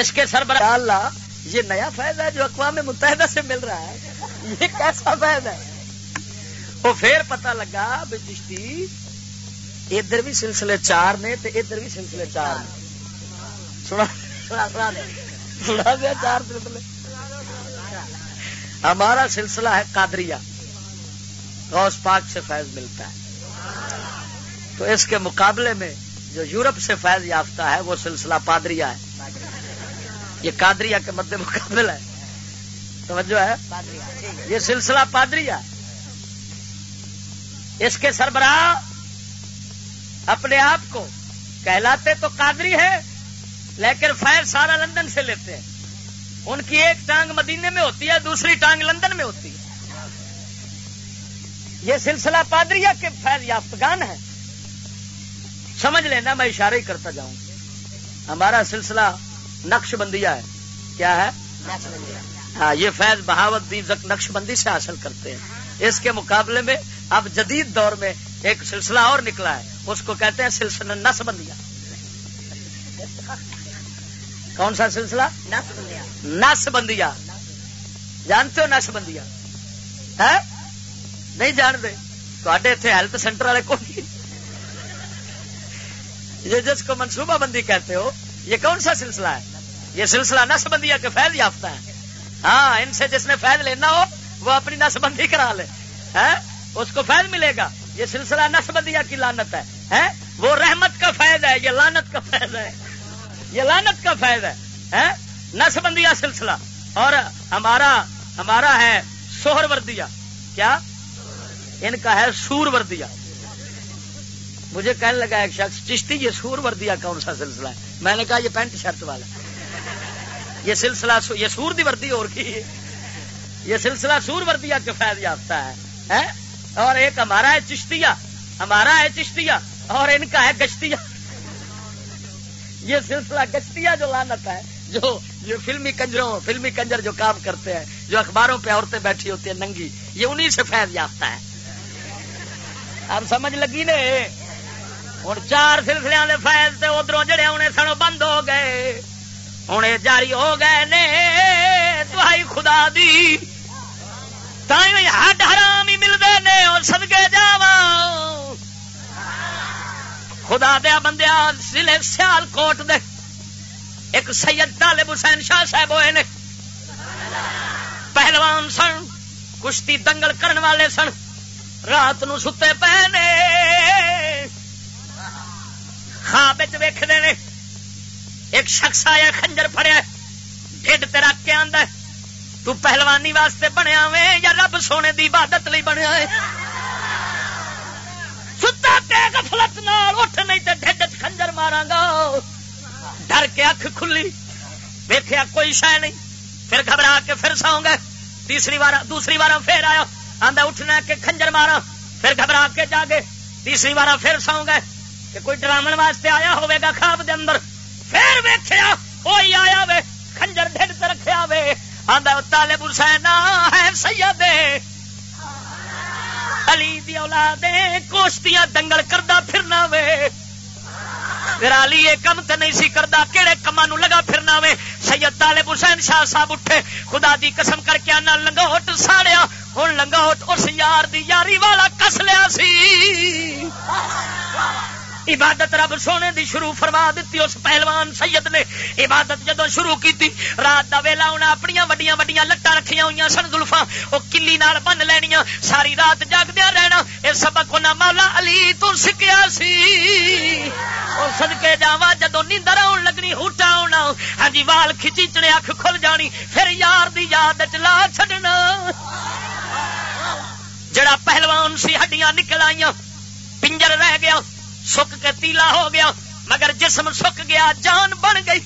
اس کے سربراہ اللہ، یہ نیا فیض ہے جو اقوام متحدہ سے مل رہا ہے۔ یہ کیسا فیض ہے؟ وہ پھر پتا لگا بچتی ادھر بھی سلسلے چار نے تو ادھر بھی سلسلے چار نے۔ سنا دیا چار سلسلے۔ ہمارا سلسلہ ہے قادریہ۔ غوث پاک سے فیض ملتا ہے۔ تو اس کے مقابلے میں جو یورپ سے فیض یافتہ ہے وہ سلسلہ پادریا ہے۔ یہ قادریہ کے مد مقابل ہے۔ توجہ ہے؟ یہ سلسلہ پادریا اس کے سربراہ اپنے آپ کو کہلاتے تو قادری ہے، لیکن فیض سارا لندن سے لیتے ہیں۔ ان کی ایک ٹانگ مدینے میں ہوتی ہے، دوسری ٹانگ لندن میں ہوتی ہے۔ یہ سلسلہ پادریا کے فیض یافتگان ہے۔ سمجھ لینا، میں اشارہ ہی کرتا جاؤں۔ ہمارا سلسلہ نقش بندیا ہے۔ کیا ہے؟ ہاں یہ فیض بہاوت دی نقش بندی سے حاصل کرتے ہیں۔ اس کے مقابلے میں اب جدید دور میں ایک سلسلہ اور نکلا ہے۔ اس کو کہتے ہیں سلسلہ نس بندیا کون سا سلسلہ؟ نس بندیا جانتے ہو نس بندیا ہے؟ نہیں جانتے؟ تے اتنے ہیلتھ سینٹر والے کون یہ جس کو منصوبہ بندی کہتے ہو یہ کون سا سلسلہ ہے؟ یہ سلسلہ نس بندیا کے فیض یافتہ ہے۔ ہاں ان سے جس نے فیض لینا ہو وہ اپنی نس بندی کرا لے۔ اس کو فیض ملے گا. یہ سلسلہ نسبندیا کی لانت ہے. وہ رحمت کا فیض ہے، یہ لانت کا فیض ہے. یہ لانت کا فیض ہے. نسبندیا سلسلہ. اور ہمارا ہمارا ہے سوہر وردیا کیا؟ ان کا ہے سور وردیا مجھے کہنے لگا ایک شخص، چشتی، یہ سور وردیا کون سا سلسلہ ہے؟ میں نے کہا یہ پینٹ شرٹ والا یہ سلسلہ یہ سور دی وردی اور کی یہ سلسلہ سور وردیا کے فائد یافتہ ہے؟ اور ایک ہمارا ہے چشتیا ہمارا ہے چشتیا اور ان کا ہے گشتیا یہ سلسلہ گشتیا جو لانت ہے، جو یہ فلمی کنجروں، فلمی کنجر جو کام کرتے ہیں، جو اخباروں پہ عورتیں بیٹھی ہوتی ہیں، ننگی، یہ انہی سے فیض یافتہ ہے۔ اب سمجھ لگی نے؟ ہوں چار سلسلے کے فیض سے ادھر جڑے آنے سن بند ہو گئے۔ ہوں جاری ہو گئے نے دہائی خدا دی۔ ہڈ حرام ہی ملتے نے اور سدگے جا خدا دیا بندیا ضلع سیال کوٹ دے۔ ایک سید طالب حسین شاہ صاحب ہوئے نے۔ پہلوان سن، کشتی دنگل کرن والے سن۔ رات نو ستے پے نے۔ خواب ویختے نے۔ ایک شخص آیا، خنجر فڑیا ڈیڈ تیرا کیا آدھا تو پہلوانی واسطے بنیا وے یا رب سونے دی عبادت لی بنیا ہے؟ ستا تے گفلت نال اٹھ نہیں تے ڈیڈ خنجر مارا گا۔ ڈر کے اکھ کھلی۔ ویخیا کوئی شہ نہیں۔ پھر گھبرا کے پھر سو گئے تیسری بار دوسری بار پھر آیا۔ آدھا اٹھنا کہ خنجر مارا پھر گھبرا کے جاگے۔ تیسری بار پھر سو گئے کہ کوئی ڈرامن واسطے آیا ہوئے گا خواب دے اندر۔ پھر ویخیا کوئی آیا وے۔ خنجر ڈھڈ رکھا وے۔ آدھا طالب حسین ہے سید۔ علی دی اولاد کوشتیاں دنگل کردہ پھرنا وے۔ گرالی یہ کم تو نہیں سی کرتا کہڑے کما نو لگا پھرنا وے۔ سید طالب حسین شاہ صاحب اٹھے، خدا دی قسم کر کے آنا لنگوٹ ساڑیا۔ ہوں لنگوٹ اس یار دی یاری والا کس لیا سی؟ عبادت رب سونے دی شروع فرما دیتی، اس پہلوان سید نے عبادت جدو شروع کی تھی رات دا ویلا انہیں اپنی وڈیاں وڈیاں لٹا رکھیا ہوئی سن زلفا وہ کلی نال بن لینیا ساری رات جاگدیا رہنا یہ سبق انہیں مولا علی تو سکیا سی۔ اور سدکے جاوا جدو نیندر آن لگنی ہوٹا آنا ہاں جی وال کھچیچنے اکھ کھل جانی، پھر یار دی یاد چلا چڈنا جڑا پہلوان سی، ہڈیاں نکل آئی پنجر رہ گیا سک کے تیلا ہو گیا، مگر جسم سک گیا، جان بن گئی۔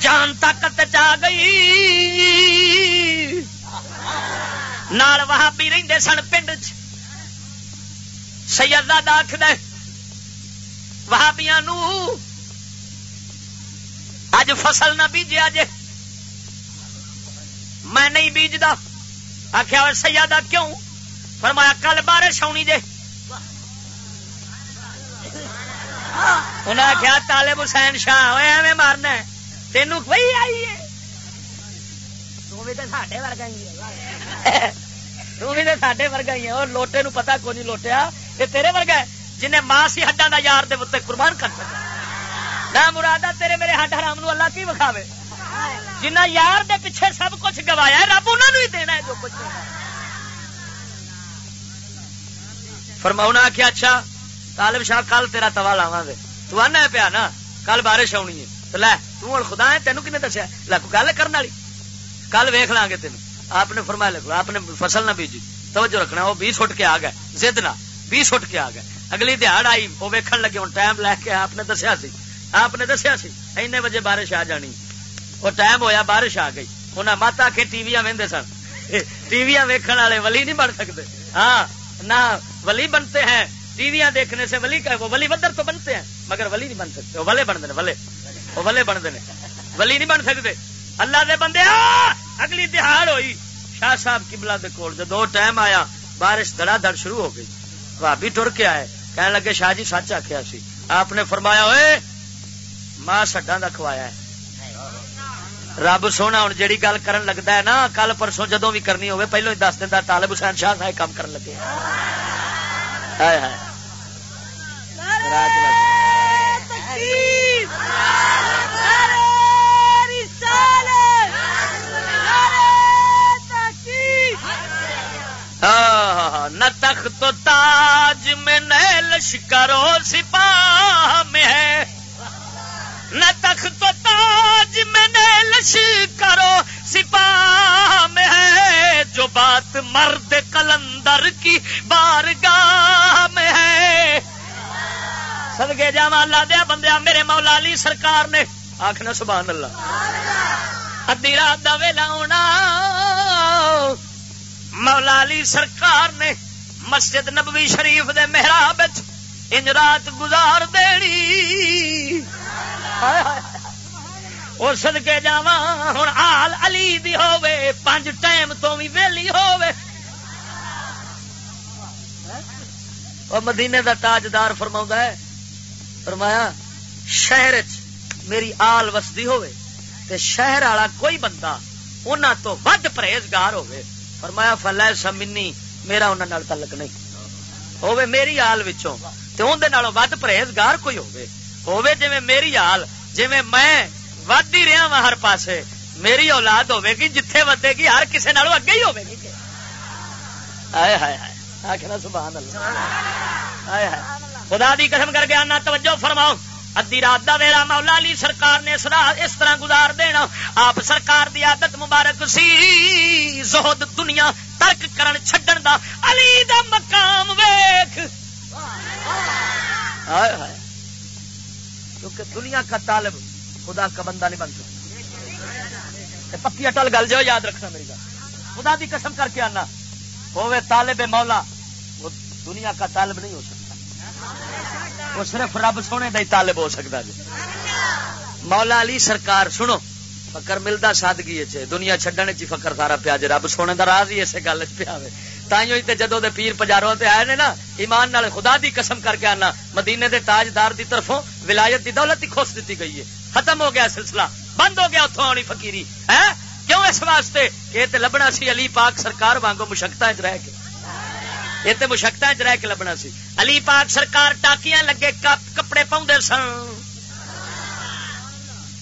جان طاقت چ گئی۔ نال وہاں بھی رہتے سن پنڈ سیدا آخد وہابیا اج فصل نہ بیجیا جے۔ میں نہیں بیجدا۔ آخیا سیادہ کیوں؟ فرمایا، کل بارش آنی جے۔ انہیں آخیا طالب حسین شاہ ہوئے ایویں مارنا تینوں کوئی آئی ہے؟ ساڈے ورگا ہی ساڈے ورگا ہی ہے۔ اور لوٹے نو پتا کو نہیں لوٹیا؟ یہ تیرے ورگا ہے۔ جنہیں ماں سی ہڈا دا یار دے اتنے قربان کر سکتا نہ مرادا تیرے میرے ہڈ حرام نو اللہ کی وکھاوے۔ جنہ یار دے پیچھے سب کچھ گوایا رب انہوں ہی دینا ہے جو کچھ۔ فرماؤنا آخیا اچھا طالب شاہ، کل تیرا توا لاوا گے تو آنا پیا نا، کل بارش آنی ہے۔ تو لے توں خدا ہے، تینوں کنے دسیا؟ لے کو گل کرنے والی؟ کل ویخ لاں گے تین آپ نے فرمایا لگو آپ نے فصل نہ بیجی۔ توجہ رکھنا، وہ بھی سٹ کے آ گئے۔ زد نہ بھی سٹ کے آ گئے۔ اگلی دیہڑ آئی، وہ ویکن لگے ہوں ٹائم لے کے آپ نے دسیا سی۔ آپ نے دسیا سی این بجے بارش آ جانی۔ وہ ٹائم ہویا، بارش آ گئی۔ انہیں مت آ کے ٹی وی وہدے سن۔ ٹی وی ویکن والے ولی نہیں بن سکتے ہاں نہ ولی بنتے ہیں ٹی وی دیکھنے سے ولی کا وہ ولی بدر تو بنتے ہیں، مگر ولی نہیں بن سکتے، وہ ولے بنتے ولے وہ ولے بنتے ہیں۔ ولی نہیں بن سکتے۔ اللہ دے بندے اگلی تہار ہوئی۔ شاہ صاحب کی بلا کول جدو ٹائم آیا، بارش دڑا دڑ شروع ہو گئی۔ بھابی ٹر کے آئے، کہنے لگے، شاہ جی سچ آخیا سی۔ آپ نے فرمایا ہوئے ماں سڈا کا کھوایا ہے۔ رب سونا ہوں جیڑی گل کرن لگتا ہے نا، کل پرسوں جدو بھی کرنی ہوگی پہلو ہی دس دینا طالب حسین شاہ صاحب کام کرن لگے۔ ہائے ہائے۔ نہ تخت تو تاج میں نیل شکرو سپاہ میں ہے۔ نہ تخت تو تاج میں نیل شکرو سپاہ میں ہے۔ جو بات مرد کلندر کی بارگاہ میں سدگے جا اللہ دیا بندیا میرے مولا علی سرکار نے۔ آخنا سبحان اللہ۔ ادی رات کا ویلا ہونا۔ مولا علی سرکار نے مسجد نبوی شریف دے محراب انج رات گزار دینی۔ اور سدکے جا ہوں آل علی دی ہووے پانچ ٹائم تو بھی ویلی ہووے۔ اور مدینے دا تاجدار فرما ہے فرمایا، شہر میری آل وسدی ہوئے، تے شہر والا کوئی بندہ انہوں تو ود پرہیزگار ہوئے۔ فرمایا فلے سمنی میرا انہوں نال تعلق نہیں۔ ہوے میری آل وچوں، تے اون دے نالوں ود پرہیزگار کوئی ہوئے۔ ہوے جویں میری آل، جویں میں ود ہی رہا وا ہر پاسے، میری اولاد ہوے گی، جتھے ودے گی، ہر کسے نالوں اگے ہی ہوے گی۔ ہائے ہائے ہائے آخنا سبحان اللہ۔ ہائے ہائے۔ خدا دی قسم کر کے آنا، توجہ فرماؤ۔ ادی رات کا ویلا مولا علی سرکار نے اس طرح گزار دینا۔ آپ سرکار دی عادت مبارک سی۔ زہد دنیا ترک کرن چھڈن دا۔ علی دا مقام ویخ کیونکہ دنیا کا طالب خدا کا بندہ نہیں بن سکتا۔ پکی اٹل گل جو یاد رکھنا میری گل۔ خدا دی قسم کر کے آنا۔ ہوے طالب مولا، وہ دنیا کا طالب نہیں ہو سکتا۔ وہ صرف رب سونے کا ہی طالب ہو سکتا جی۔ مولا علی سرکار، سنو فکر ملتا سادگی دنیا چڈن چ فکر سارا پیا جی رب سونے کا راز ہی اسے گل چ پیا تائیوں جدو دے پیر پجاروں تے آئے نے نا، ایمان نال خدا دی قسم کر کے آنا۔ مدینے دے تاجدار دی طرفوں ولایت دی دولت ہی خوش دیتی گئی ہے۔ ختم ہو گیا سلسلہ۔ بند ہو گیا اتوں آنی فکیری ہے کیوں اس واسطے؟ کہ لبنا سی علی پاک سرکار وانگو مشکتا رہ کے۔ یہ تو مشکت چ رہ کے لبنا سی۔ علی پاک سرکار ٹاکیاں لگے کپڑے پاؤں سن۔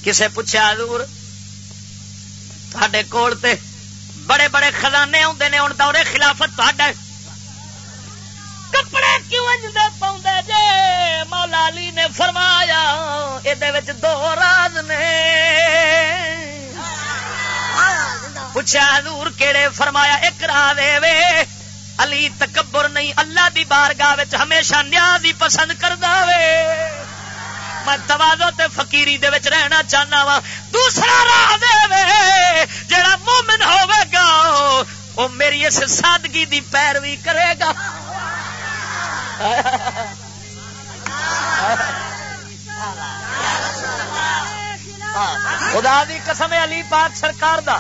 کسے پوچھا دور کول تے بڑے بڑے خزانے آتے نے ہوں دورے خلافت کپڑے کیوں پاؤں جے؟ مولا علی نے فرمایا یہ دو راز نے۔ پوچھا دور کہڑے فرمایا، ایک راہ دے علی تکبر نہیں، اللہ دی بارگاہ وچ ہمیشہ نیاز ہی پسند کردا وے۔ میں توازو تے فقیری دے وچ رہنا چاہنا وا، دوسرا راہ دے وے جڑا مومن ہوے گا، او میری اس سادگی دی پیروی کرے گا۔ خدا دی قسم، علی پاک سرکار دا۔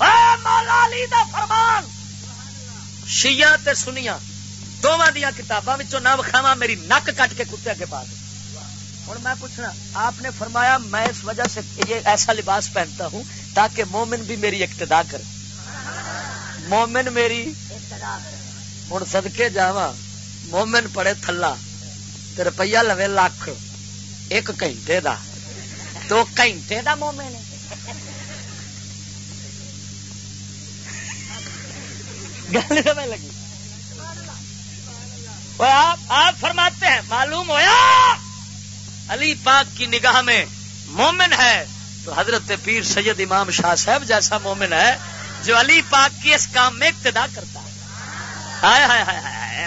اے مولا علی دا فرمان۔ شیا سنیا دونوں دیا کتاباں نہ وکھاوا میری نک کٹ کے کتے کے پا ہوں میں پوچھنا، آپ نے فرمایا میں اس وجہ سے یہ ایسا لباس پہنتا ہوں تاکہ مومن بھی میری اقتدا کرے۔ مومن میری ہوں سدکے جا مومن پڑے تھلا تو روپیہ لوے لاکھ، ایک گھنٹے دا۔ دو گھنٹے دا مومن ہے۔ گل لگی۔ آپ فرماتے ہیں، معلوم ہوا علی پاک کی نگاہ میں مومن ہے۔ تو حضرت پیر سید امام شاہ صاحب جیسا مومن ہے، جو علی پاک کی اس کام میں ابتدا کرتا ہے۔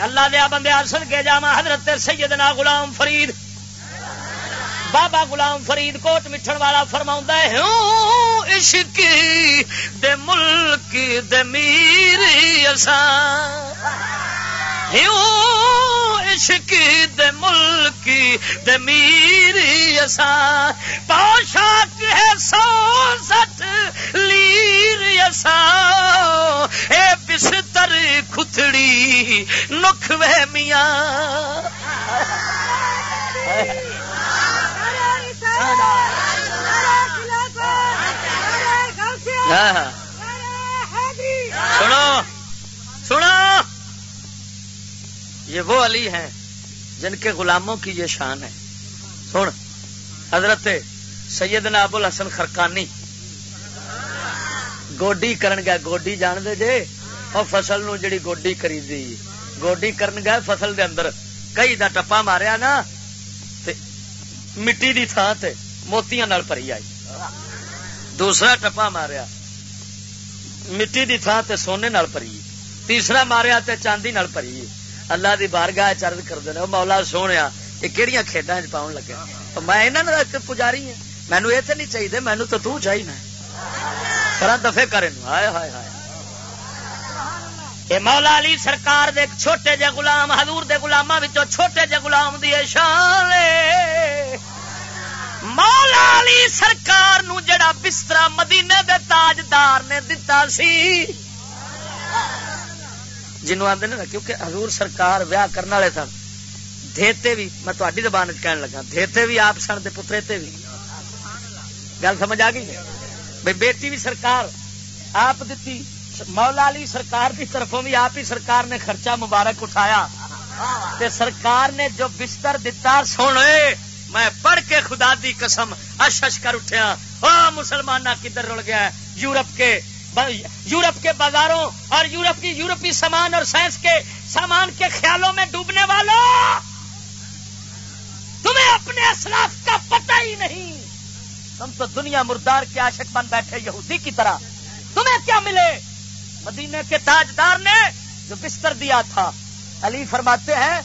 اللہ دیا بندے سن کے جاوا حضرت سیدنا غلام فرید بابا غلام فرید کوٹ مٹھن والا فرما ہے عشق دے ملک دے میری اساں عشق دے ملک دے میری اساں پوشاک ہے سو سٹ لیر اساں اے بستر کھتڑی نکھ میاں۔ ہاں، ہاں۔ سنو سنو۔ یہ وہ علی ہیں جن کے غلاموں کی یہ شان ہے۔ سن، حضرت سیدنا ابو الحسن خرکانی گوڈی کرن گیا، گوڈی جان دے جے۔ اور فصل نو جڑی گوڈی کری دی گوڈی کرن گیا فصل دے اندر۔ کئی دا ٹپا ماریا نا۔ مٹی دی تھان تے موتیاں نال پری آئی۔ دوسرا ٹپا ماریا۔ مٹی دی تھان تے سونے نال پری تیسرا ماریا تے چاندی نال پری اللہ دی بارگاہ چرد کر دینا مولا سونے یہ کہڑی کھیڈا پاؤن لگے؟ تو میں یہاں پجاری ہوں مینو یہ تو نہیں چاہیے مینو تو تاہیے طرح دفے کرے ہائے ہائے ہائے۔ یہ مولا علی سرکار دے چھوٹے جے غلام، حضور دے غلاماں وچوں چھوٹے جے غلام دی شان مولا علی سرکار نو جڑا بستر مدینے دے تاجدار نے دتا سی۔ جنوں آندے نا، کیونکہ حضور سرکار ویاہ کرنے والے سن۔ دھیتے بھی میں تہاڈی زبان وچ کہن لگا، دھیتے بھی آپ سن تے پترے تے بھی گل سمجھ آ گئی؟ بھئی بیٹی بھی سرکار آپ دتی۔ مولا علی سرکار کی طرفوں بھی آپ ہی سرکار نے خرچہ مبارک اٹھایا۔ تے سرکار نے جو بستر دتا سونے، میں پڑھ کے خدا دی قسم اش اش کر اٹھیا۔ ہاں مسلمان کدھر رل گیا یورپ کے یورپ کے بازاروں اور یورپ کی یورپی سامان اور سائنس کے سامان کے خیالوں میں ڈوبنے والوں تمہیں اپنے اسلاف کا پتہ ہی نہیں۔ تم تو دنیا مردار کے عاشق بن بیٹھے، یہودی کی طرح۔ تمہیں کیا ملے؟ مدینے کے تاجدار نے جو بستر دیا تھا، علی فرماتے ہیں،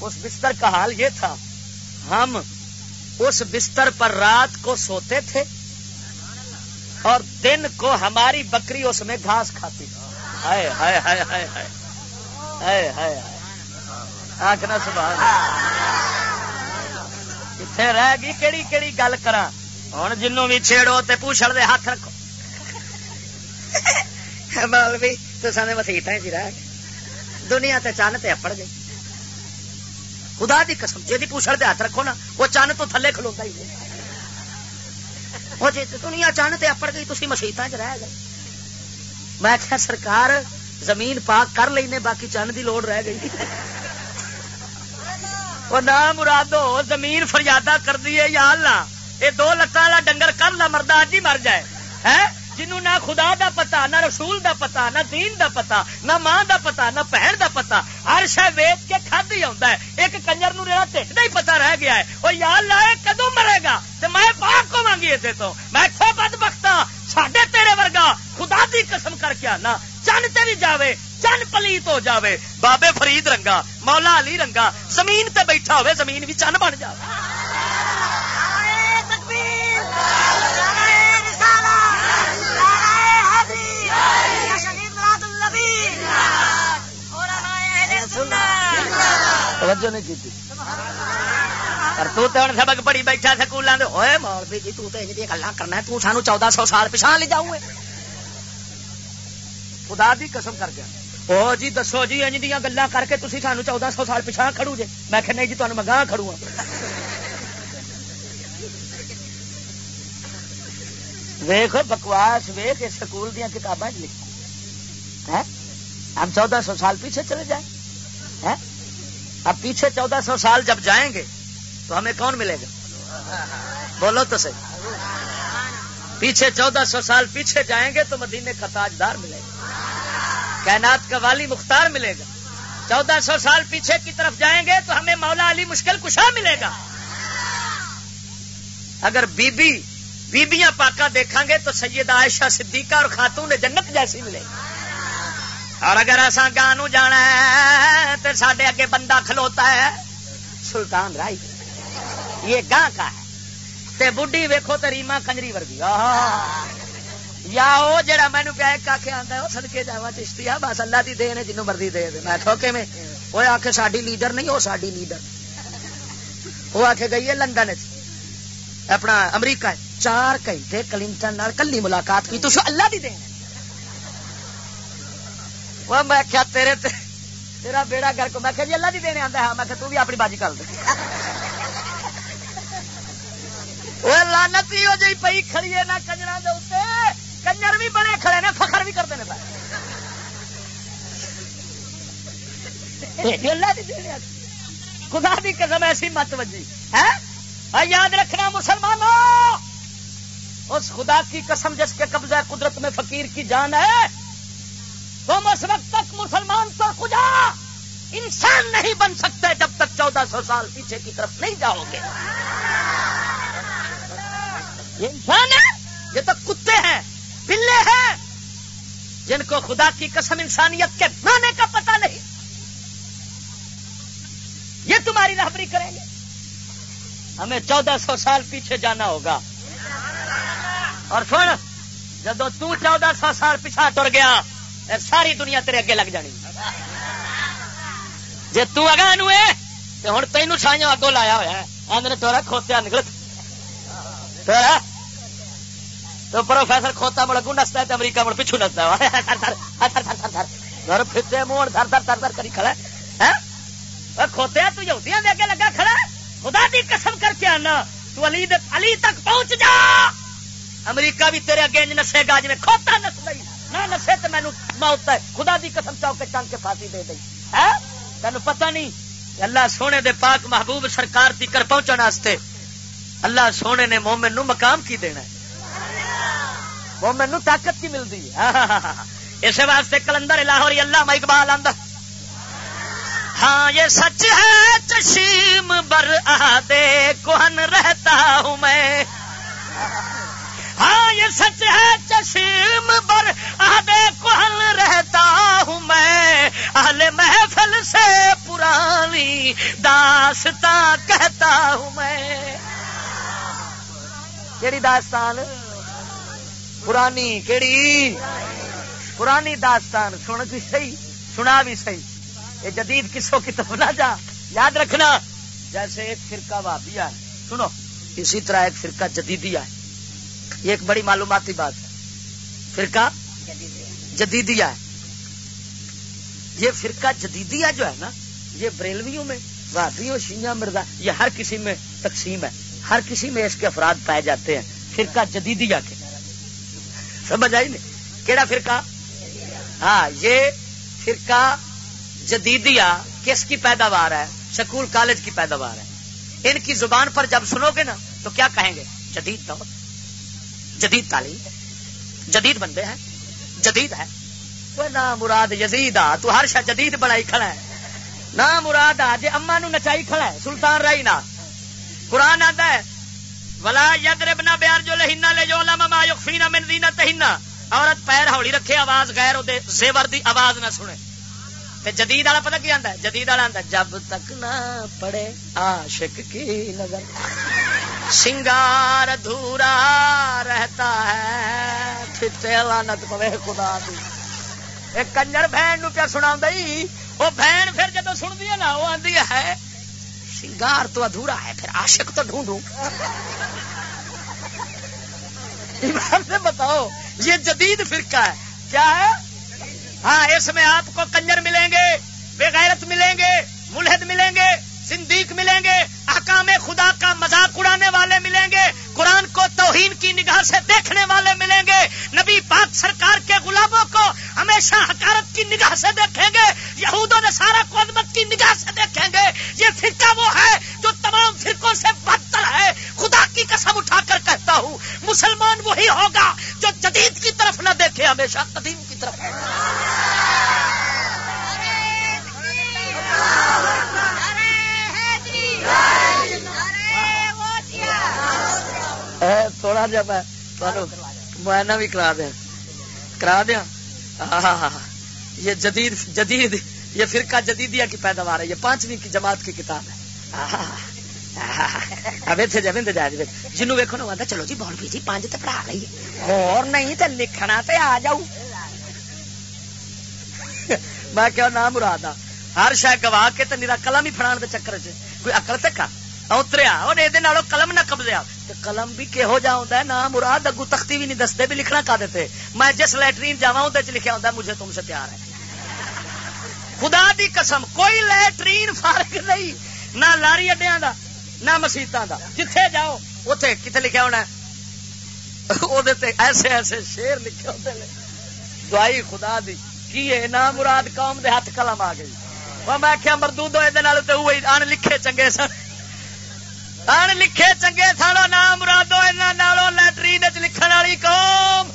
اس بستر کا حال یہ تھا، ہم اس بستر پر رات کو سوتے تھے اور دن کو ہماری بکری اس میں گھاس کھاتی آخنا سبحان کتنے رہ گئی؟ کہڑی کہڑی گل کرا ہوں جنوں بھی چھیڑو تے پوچھڑ دے ہاتھ رکھو۔ مولوی، تو سنے مسیحت جی رہ دنیا تے چند تے اپڑ گئی خدا دی قسم جی پوچھڑ دے ہاتھ رکھو نا، وہ چند تو تھلے کھلوتا ہی وہ جی دنیا چند تے اپڑ گئی تھی مسیحت چ رہ گئے۔ میں کیا سرکار، زمین پاک کر لینے باقی چند دی لوڑ رہ گئی۔ وہ نہ مرادو، زمین فریادہ کر دیے یا اللہ یہ دو لتان والا ڈنگر کر لا مرد اج ہی مر جائے۔ جنہوں نہ خدا دا پتا نہ رسول دا پتا نہ دین دا پتا نہ ماں دا پتا نہ بہن دا پتا ہر شہ ویچ کے کھد ہی آتا ہے۔ ایک کنجر نو رہا ٹھنڈ کا ہی پتا رہ گیا ہے۔ وہ یار لائے کدو مرے گا؟ تو میں پاک کو مانگی اتنے تو۔ میں کھو بد بختا ہاں۔ ساڈے تیرے ورگا خدا دی قسم کر کے آنا۔ چند تے بھی جاوے چند پلیت ہو جاوے۔ بابے فرید رنگا، مولا علی رنگا، زمین تے بیٹھا ہوئے زمین بھی چند بن جائے توجہ نہیں کی پر تو تو سبق پڑھی بیٹھا سکولوں کے ہوئے مولوی جی تو یہ گلا کرنا ہے۔ تو سانو چودہ سو سال پچھا لے جاؤں خدا دی قسم کر گیا او جی دسو جی انج دیا گلا کر کے تھی سانو چودہ سو سال پچھا کھڑو جے۔ میں کہ نہیں جی تمہیں میں گاہ کھڑوں ہاں۔ ویخ بکواس ویخ سکول دیا کتابیں لکھ ہیں ہم چودہ سو سال پیچھے چلے جائیں۔ اب پیچھے چودہ سو سال جب جائیں گے تو ہمیں کون ملے گا؟ بولو تو صحیح۔ پیچھے چودہ سو سال پیچھے جائیں گے تو مدینے کا تاجدار ملے گا۔ کائنات کا والی مختار ملے گا۔ چودہ سو سال پیچھے کی طرف جائیں گے تو ہمیں مولا علی مشکل کشا ملے گا۔ اگر بی بی بیبیاں پاکا دیکھا گے تو سید عائشہ صدیقہ اور خاتون جنت جیسی ملے گی اور اگر ایسا گانو جانا ہے تو سڈے اگے بندہ کھلوتا ہے۔ سلطان رائی، یہ گاں کا ہے۔ تے بڈی ویکو تو ریما کنجری ورگی۔ یا وہ جڑا مینو پیا ایک آخ آتا وہ سدکے جا چشتی ہے، بس اللہ کی دین ہے جنوب مرضی دے دے۔ میں کھوکے میں وہ آخ ساری لیڈر نہیں وہ ساری لیڈر۔ وہ آخ گئی ہے لندن اپنا امریکہ چار گھنٹے کلنٹن کلی ملاقات کی۔ تو اللہ دی دین وہ میں کیا تیرے تے تیرا بیڑا گھر کو میں کہ جی اللہ دی دینے آتا ہے میں کہ تو بھی اپنی باجی کر دے وہ لانتی ہو جی پئی کھڑی ہے نہ کنجرا دے اوتے کنجر بھی بنے کھڑے نے فخر بھی کرتے ہیں اللہ دی دینے خدا دی قسم ایسی مت وجی ہے یاد رکھنا مسلمانوں اس خدا کی قسم جس کے قبضہ قدرت میں فقیر کی جان ہے تم اس وقت تک مسلمان تو کجا انسان نہیں بن سکتے جب تک چودہ سو سال پیچھے کی طرف نہیں جاؤ گے۔ یہ انسان ہے، یہ تو کتے ہیں، بلے ہیں۔ جن کو خدا کی قسم انسانیت کے معنی کا پتہ نہیں۔ یہ تمہاری رہبری کریں گے۔ ہمیں چودہ سو سال پیچھے جانا ہوگا۔ اور سن، جدو تو چودہ سو سال پیچھا ٹر گیا ساری دنیا تیرے اگے لگ جانی۔ جی تگا نو ہوں تین سائیاں اگوں لایا ہوا آدھے ٹورا کھوتیا نکل تو پروفیسر کھوتا مڑ نستا ہے امریکہ مڑ پچھو نستا ہے پھر منہ تھر تھر تھر تھر کری کھڑا ہاں؟ کھوتیا تو یہودیاں دے اگے لگا کھڑا خدا دی قسم کر کے آنا۔ تو علی علی تک پہنچ جا۔ امریکہ بھی تیرے اگے نسے گا جی کھوتا نس گئی نہ نسے تو مینو موت ہے، خدا دی قسم چاہ کے ٹانگ کے پھانسی دے دئی۔ ہاں؟ تین پتہ نہیں اللہ سونے دے پاک محبوب سرکار تیکر پہنچنے واسطے اللہ سونے نے مومن نو مقام کی دینا ہے۔ مومن نو طاقت کی ملتی ہے۔ ہاں، ہاں، اس واسطے کلندر لاہور اللہ اقبال آندہ ہاں یہ سچ ہے، چشیم بر آدے، کوہن رہتا ہوں میں۔ ہاں یہ سچ ہے چشیم بر آدے کوہن رہتا ہوں میں۔ اہل محفل سے پرانی داستان کہتا ہوں میں۔ کیڑی داستان؟ پرانی، کیڑی؟ پرانی داستان، سن بھی صحیح، سنا بھی صحیح۔ یہ جدید کسوں کی طرف نہ جا۔ یاد رکھنا، جیسے ایک فرقہ وابیا ہے۔ سنو، اسی طرح ایک فرقہ جدیدیا ہے۔ یہ ایک بڑی معلوماتی بات ہے۔ فرقہ جدیدیا ہے۔ یہ فرقہ جدیدیا جو ہے نا، یہ بریلویوں میں وابیوں شیعہ، مرزا، یہ ہر کسی میں تقسیم ہے۔ ہر کسی میں اس کے افراد پائے جاتے ہیں۔ فرقہ جدیدیا کے۔ سمجھ آئی نہیں؟ کیڑا فرقہ؟ ہاں یہ فرقہ جدیدیا کس کی پیداوار ہے؟ سکول، کالج کی پیداوار ہے۔ ان کی زبان پر جب سنو گے نا، تو کیا کہیں گے؟ جدید دور جدید تعلیم ہے، جدید بندے ہیں، جدید ہے۔ نہ مراد یزید آ، تو ہر شا جدید بڑائی کھڑا ہے۔ نہ مراد آ جی اما نو نچائی کھڑا ہے، سلطان رائی نہ۔ قرآن آتا ہے، ولا ید ربنا بیار جو لہنا لے جو لما ما یخفینا من دینا تہنا عورت پیر ہولی رکھے، آواز غیر دے زیور دی آواز نہ سنے۔ تے جدید والا پتا کی آتا ہے؟ جدید والا آتا جب تک نہ پڑے عاشق کی نظر۔ سنگار ادھورا رہتا ہے پھٹے لانت پوے خدا دی۔ ایک کنجر بہن نو پیا سنا وہ بہن پھر جدو سنتی ہے نا وہ آدھی ہے، سنگار تو ادھورا ہے، پھر عاشق تو ڈھونڈوں۔ سے بتاؤ، یہ جدید فرقہ ہے۔ کیا ہے؟ ہاں اس میں آپ کو کنجر ملیں گے بےغیرت ملیں گے، ملحد ملیں گے۔ صندیق ملیں گے، احکام خدا کا مذاق اڑانے والے ملیں گے، قرآن کو توہین کی نگاہ سے دیکھنے والے ملیں گے۔ نبی پاک سرکار کے غلاموں کو ہمیشہ حکارت کی نگاہ سے دیکھیں گے یہودوں نے سارا کو عدمت کی نگاہ سے دیکھیں گے۔ یہ فرقہ وہ ہے جو تمام فرقوں سے بدتر ہے۔ خدا کی قسم اٹھا کر کہتا ہوں، مسلمان وہی ہوگا جو جدید کی طرف نہ دیکھے، ہمیشہ قدیم کی طرف۔ تھوڑا جا میں معائنہ بھی کرا دیا۔ کرا دیا؟ یہ جدید جدید، یہ فرقہ جدیدیا کی پیداوار ہے۔ یہ پانچویں کی جماعت کی کتاب ہے۔ اب جنوب ویکو نا چلو جی بول بھی جی پانچ تو پڑھا لیے اور نہیں تو لکھنا تو آ جاؤ۔ میں کیا نام مراد ہر شاید گوا کے تو میرا قلم ہی فڑان کے چکر چ کوئی اکل تک اتریا، اور یہ قلم نہ قبضیا۔ قلم بھی کہہو جا ہوتا ہے، نہ مراد اگو تختی بھی نہیں دستے بھی لکھنا کا دیتے۔ میں جس لیٹرین جا اندر لکھا ہوتا مجھے تم سے پیار ہے۔ خدا دی قسم، کوئی لیٹرین فارغ نہیں، نہ لاری اڈیا دا، نہ مسیطا دا۔ جتھے جاؤ اتے کتنے لکھا ہونا ایسے ایسے شیر لکھے ہوتے دعائی خدا دی، کی ہے نہ مراد قوم دے ہاتھ قلم آ گئی۔ میں کیا مردو ان لکھے چنگے سن۔ ان لکھے چنگے سن نام مرادو انہوں لٹرین لکھن والی قوم۔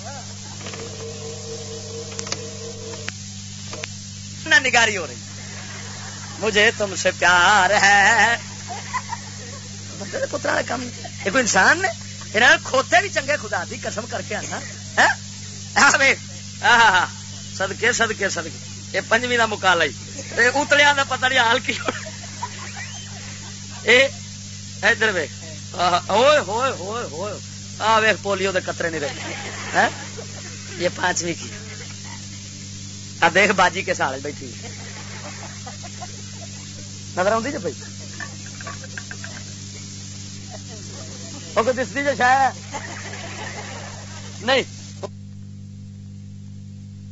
نگاری ہو رہی۔ مجھے تم سے پیار ہے۔ مطلب پترا کم۔ یہ کوئی انسان نے؟ انہوں کھوتے بھی چنگے خدا دی قسم کر کے آنا سدکے سدکے سدکے یہ پنجویں کا مکالا اتلیا کا پتا نہیں حال کی ادھر وے ہوئے ہوئے ہوئے ہوئے آ ویخ پولیو دے قطرے نہیں رہے یہ پانچویں کی آ دیکھ باجی کے سال بیٹھی نظر آتی جی بھائی وہ دستی جو شاید نہیں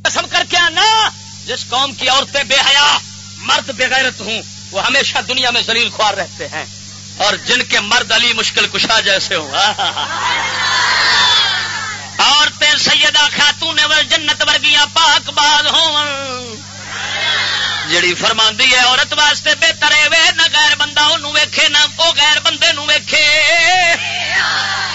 قسم کر کے آنا جس قوم کی عورتیں بے حیا، مرد بغیرت ہوں، وہ ہمیشہ دنیا میں زلیل خوار رہتے ہیں۔ اور جن کے مرد علی مشکل کشا جیسے ہوں۔ عورتیں سیدہ خاتون جنت ورگیاں پاک باز ہوں۔ جڑی فرماندی ہے، عورت واسطے بہتر ہے، وے نہ غیر بندہ انہوں ویکھے، نہ وہ غیر بندے نو ویکھے۔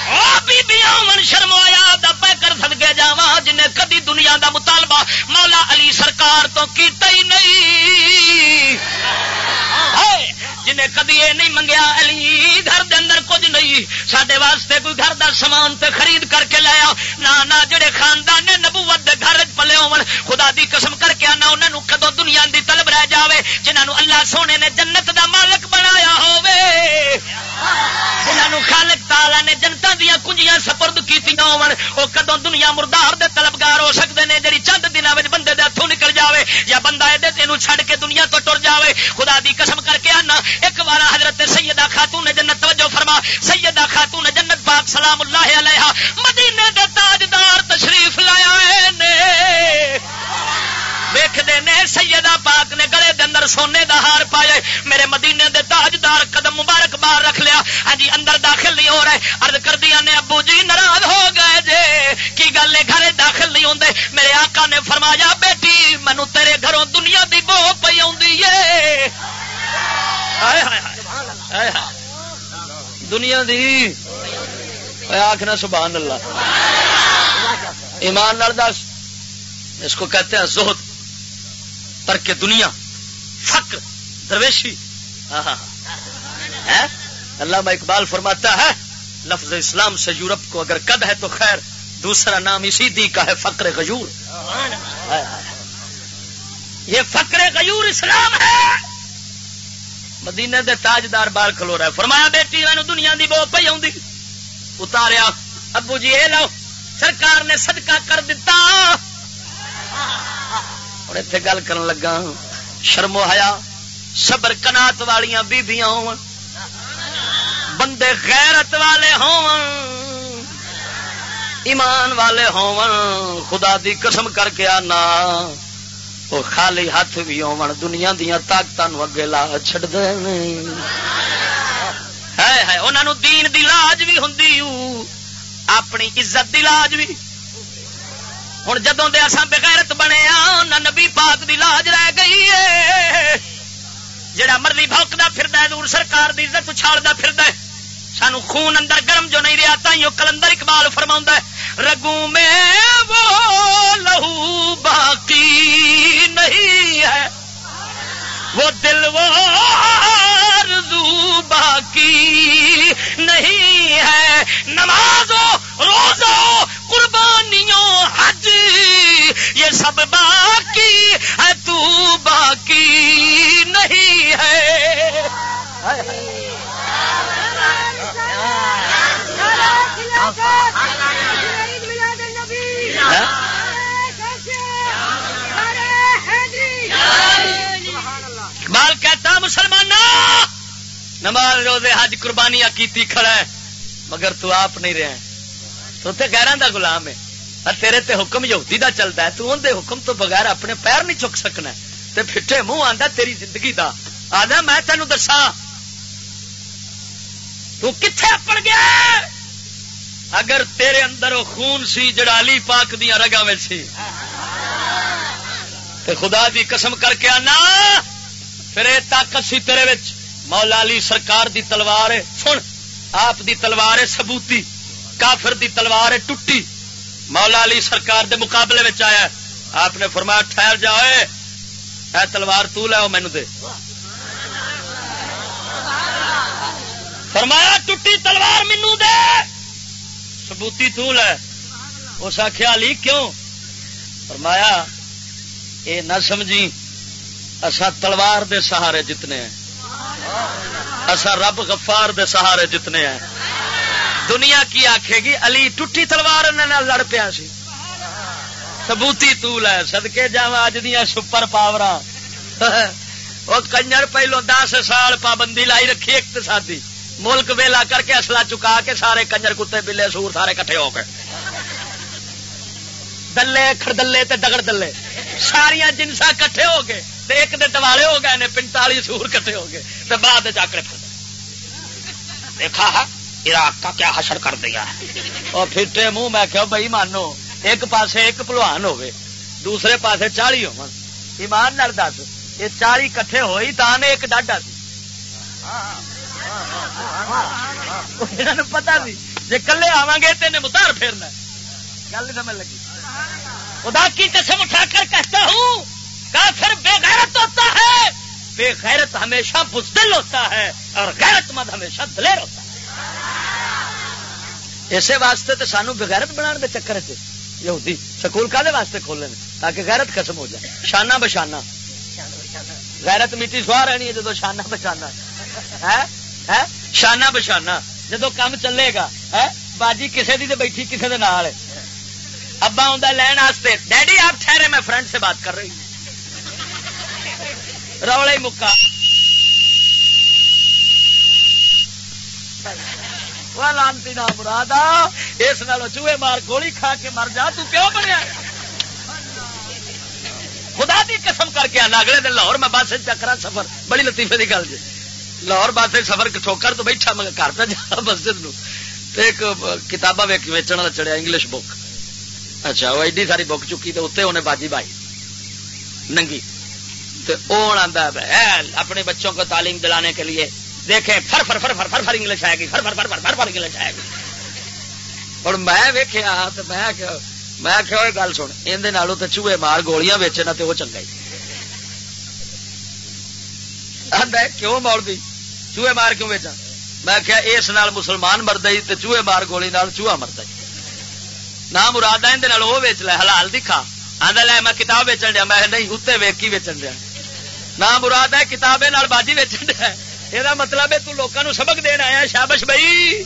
من شرمایا پہ کر سدگے جا جن کدی دنیا دا مطالبہ مولا علی سرکار تو کیتا ہی نہیں۔ جنہیں کدی یہ نہیں منگیا، علی گھر دے اندر کچھ نہیں۔ سڈے واسطے کوئی گھر دا سامان تے خرید کر کے لایا نہ جڑے خاندان نے نبوت دے گھر پلے ہو خدا دی قسم کر کے آنا انہوں کدو دنیا دی طلب رہ جاوے جنہوں اللہ سونے نے جنت دا مالک بنایا ہوے جنہوں خالق تالا نے جنتا دیا کنجیاں سپرد کی وہ کدو دنیا مردار دے طلبگار ہو سکتے ہیں جی چند دنوں میں بندے دے ہاتھوں نکل جاوے، یا بندہ یہ چھڈ کے دنیا تو ٹر جاوے۔ خدا دی قسم کر کے آنا ایک بار حضرت سیدہ خاتون نے جنت توجہ فرما، سیدہ خاتون نے جنت پاک سلام اللہ علیہ، مدینے دے تاجدار تشریف لایا ویختے نے۔ سیدہ پاک نے گلے دے اندر سونے دا ہار پایا، میرے مدینے دے تاجدار قدم مبارک بار رکھ لیا۔ ہاں جی اندر داخل نہیں ہو رہے۔ ارد کر دیا نے، ابو جی ناراض ہو گئے جے۔ کی گل ہے گھر داخل نہیں ہوتے میرے آقا نے فرمایا، بیٹی مینو تیرے گھروں دنیا دی بو پی دنیا دی آخنا سبحان اللہ ایمان دس اس کو کہتے ہیں زہد، ترک دنیا فقر درویشی۔ ہاں، ہاں، ہاں۔ اللہ اقبال فرماتا ہے، لفظ اسلام سے یورپ کو اگر قد ہے تو خیر، دوسرا نام اسی دی کا ہے، فقر غیور۔ یہ فقر غیور اسلام ہے۔ مدینے دے تاجدار بار کھلو رہا ہے۔ فرمایا، بیٹی، میں دنیا دی بو پی آؤں اتاریا۔ ابو جی یہ لو سرکار نے صدقہ کر دیتا اور اتنے گل کر لگا شرمو حیا، صبر کنات والیاں بیبیاں ہو بندے غیرت والے ہوں ایمان والے ہون۔ خدا دی قسم کر کے آنا۔ وہ خالی ہاتھ بھی ہون دنیا دیا طاقت اگے لا چڈ دے انہوں دین دی لاج بھی ہوں اپنی عزت دی لاج بھی ہوں جدوں دے اصا بغیرت بنے نہ نبی پاک دی لاج رہ گئی ہے جڑا مرضی بھوکتا پھر دور سرکار دی عزت اچھالتا پھر سانو خون اندر گرم جو نہیں رہا تھی کلندر اقبال فرما ہے، رگو میں وہ لہو باقی نہیں ہے۔ وہ دل وہ آرزو باقی نہیں ہے۔ نمازوں روزوں قربانیوں، حج، یہ سب باقی ہے، تو باقی نہیں ہے۔ اقبال کہتا مسلمان نماز روزے حج قربانیاں کیتی کھڑا ہے، مگر تو آپ نہیں رہے تو تے گیران دا غلام ہے۔ اور تیرے تے حکم یہودی دا چلتا ہے، تو اندے حکم تو بغیر اپنے پیر نہیں چک سکنا تے پھٹے منہ آندا تیری زندگی دا۔ آدھا میں تینوں دسا تو کتنے اپڑ گیا اگر تیرے اندر وہ خون سی، جڑا علی پاک دیا رگا میں سی خدا دی قسم کر کے آنا، پھر یہ طاقت سی تیرے وچ۔ مولا علی سرکار دی تلوار ہے، سن، آپ دی تلوار ہے سبوتی کافر دی تلوار ہے ٹوٹی۔ مولا علی سرکار دے مقابلے میں آیا آپ نے فرمایا، ٹھہر جاؤ اے تلوار تو لے مینو دے۔ فرمایا، ٹوٹی تلوار مینو دے۔ سبوتی تو لے اس آخیا علی، کیوں؟ فرمایا، اے نہ سمجھی اصا تلوار دے سہارے جتنے ہیں۔ اصا رب غفار دے سہارے جتنے ہیں۔ دنیا کی آخے گی، علی، ٹوٹی تلوار لڑ پیا سی۔ سبوتی تول ہے سدکے جا اج دیا سپر پاور وہ کنجر پہلو دس سال پابندی لائی رکھی اقتصادی ملک ویلا کر کے اصلا چکا کے سارے کنجر کتے بلے سور سارے کٹھے ہو گئے دلے کھڑدلے تے ڈگڑ دلے۔ ساریا جنسا کٹھے ہو گئے ایک دے دوالے ہو گئے نے پنتالی سور کٹھے ہو گئے۔ بعد چاکڑے پھر دیکھا عراق کا کیا حشر کر دیا اور پھر منہ، میں کہ بھائی مانو، ایک پاسے ایک پلوان ہوئے دوسرے پاسے چالی ہو ایمان نال دس، یہ چالی کٹھے ہوئی تان ایک ڈاڈا سی۔ ہاں۔ پتا سی جی کلے آوا گے تو متار پھیرنا گل سمجھ لگی خدا کی قسم اٹھا کر کہتا ہوں کافر بے غیرت ہوتا ہے بے غیرت ہمیشہ بزدل ہوتا ہے اور غیرت مند ہمیشہ دلیر ہوتا ہے اسی واسطے تو سانو بغیرت بنا دے چکر چی سکول کا واسطے کھولے تاکہ غیرت قسم ہو جائے شانہ بشانہ غیرت میٹی سوا رہنی ہے جدو شانہ بچانا شانہ بشانہ۔ جدو کام چلے گا باجی کسی کی بیٹھی کسی کے نال۔ ابا آ لین واسطے ڈیڈی، آپ ٹھہرے میں فرینڈ سے بات کر رہی ہوں. رولا ہی مکا۔ لانتی نہ مراد اس نال چوہے مار گولی کھا کے مر جا، تو کیوں بنیا؟ خدا دی قسم کر کے آنا، اگلے دن لاہور میں بس چکرا سفر، بڑی لطیفے کی گل جی۔ لاہور بس سفر ٹھوکر تو بیٹھا میں گھر پہ جا، مسجد نو۔ ایک کتاباں ویچن والا چڑیا انگلش بک اچھا وہ ایڈی ساری بک چکی تو اتنے انہیں باجی بائی، ننگی۔ تو آتا اپنے بچوں کو تعلیم دلانے کے لیے۔ دیکھیں، فر فر فر فر فر فر انگلش آئے گی، فر فر فر فر فر فر انگلش آئے گی۔ اور میں ویکیا تو میں میں کہ گل سن اندر چوہے مار گولیاں ویچنا تو وہ چنگا ہی۔ کیوں مول دی چوہے مار کیوں ویچا میں کیا اس نال مسلمان مرد ہی تو چوہے مار گولی نال چوہا مرد نہ مراد اندر وہ ویچ لے، حلال دکھا آدھا لے، میں کتاب ویچن دیا۔ میں نہیں اتنے ویک ویچن دیا۔ نہ مراد ہے کتابیں باجی ویچن دیا۔ یہ مطلب ہے تو سبق دین آیا شابش بھائی۔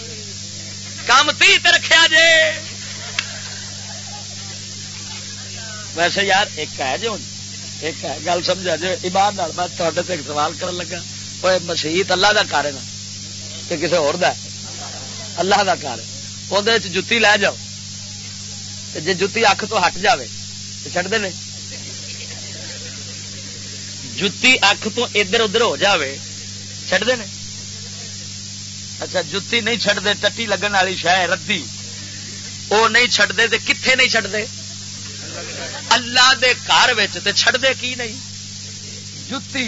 کام تی رکھا جے۔ ویسے یار، ایک ہے جو ایک گل سمجھا جی ایمان میں تے سوال کرن لگا۔ وہ مسیحت اللہ کا کار ہے نا؟ کہ کسی اور اللہ کا کار ہے۔ وہ جتی لے جاؤ۔ جی جتی اکھ تو ہٹ جائے تو چڑھتے ہیں جتی اکھ تو ادھر ادھر ہو جاوے چڑھتے ہیں اچھا جتی نہیں چڈتے ٹٹی لگن والی شہ ردی۔ وہ نہیں چڈتے کتنے نہیں چڈتے اللہ دے گھر چڈتے کی نہیں؟ جتی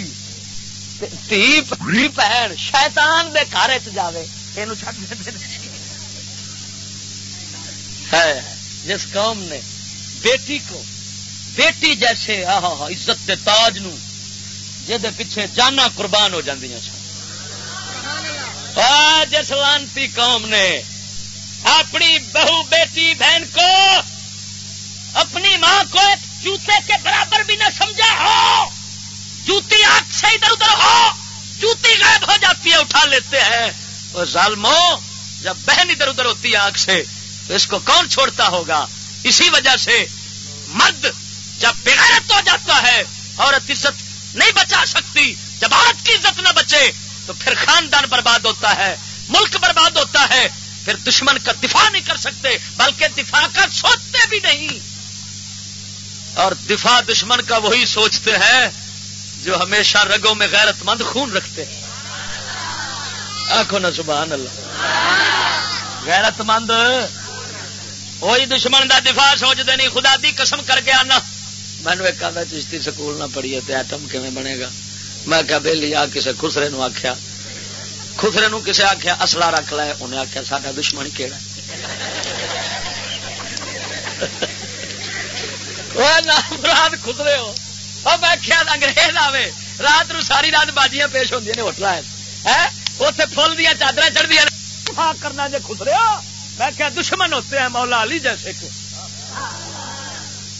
بہن شیطان دے گھر جائے یہ چڈ دے جس قوم نے بیٹی کو، بیٹی جیسے عزت کے تاج نو جہد پیچھے جانا قربان ہو جاندیاں سن۔ جس لانتی قوم نے اپنی بہو بیٹی بہن کو اپنی ماں کو ایک جوتے کے برابر بھی نہ سمجھا ہو۔ جوتی آنکھ سے ادھر ادھر ہو۔ جوتی غائب ہو جاتی ہے، اٹھا لیتے ہیں۔ وہ ظالمو، جب بہن ادھر ادھر ہوتی ہے آنکھ سے، تو اس کو کون چھوڑتا ہوگا؟ اسی وجہ سے مرد جب بغیرت ہو جاتا ہے، عورت عزت نہیں بچا سکتی، جب عورت کی عزت نہ بچے، تو پھر خاندان برباد ہوتا ہے، ملک برباد ہوتا ہے۔ پھر دشمن کا دفاع نہیں کر سکتے، بلکہ دفاع کا سوچتے بھی نہیں۔ اور دفاع دشمن کا وہی سوچتے ہیں جو ہمیشہ رگوں میں غیرت مند خون رکھتے ہیں۔ آخو نا سبحان اللہ۔ غیرت مند، وہی دشمن دا دفاع سوچتے نہیں، خدا دی قسم کر کے آنا۔ میں نے ایک آدھا چشتی سکول نہ پڑھی ہے ایٹم کیون بنے گا۔ میں کیا بہلی آ کسی خسرے نو آخیا خسرے نو کسے آخیا اصلا رکھ لے۔ انہیں آخیا ساڈا دشمن کہڑا رات خسرے ہو اور میں کیا انگریز آئے رات نو ساری رات باجیاں پیش ہوتی نے ہوٹل اتنے فل دیا چادر چڑھ دیا کرنا جی خسرے میں کیا دشمن ہوتے ہیں مولا علی جیسے کہ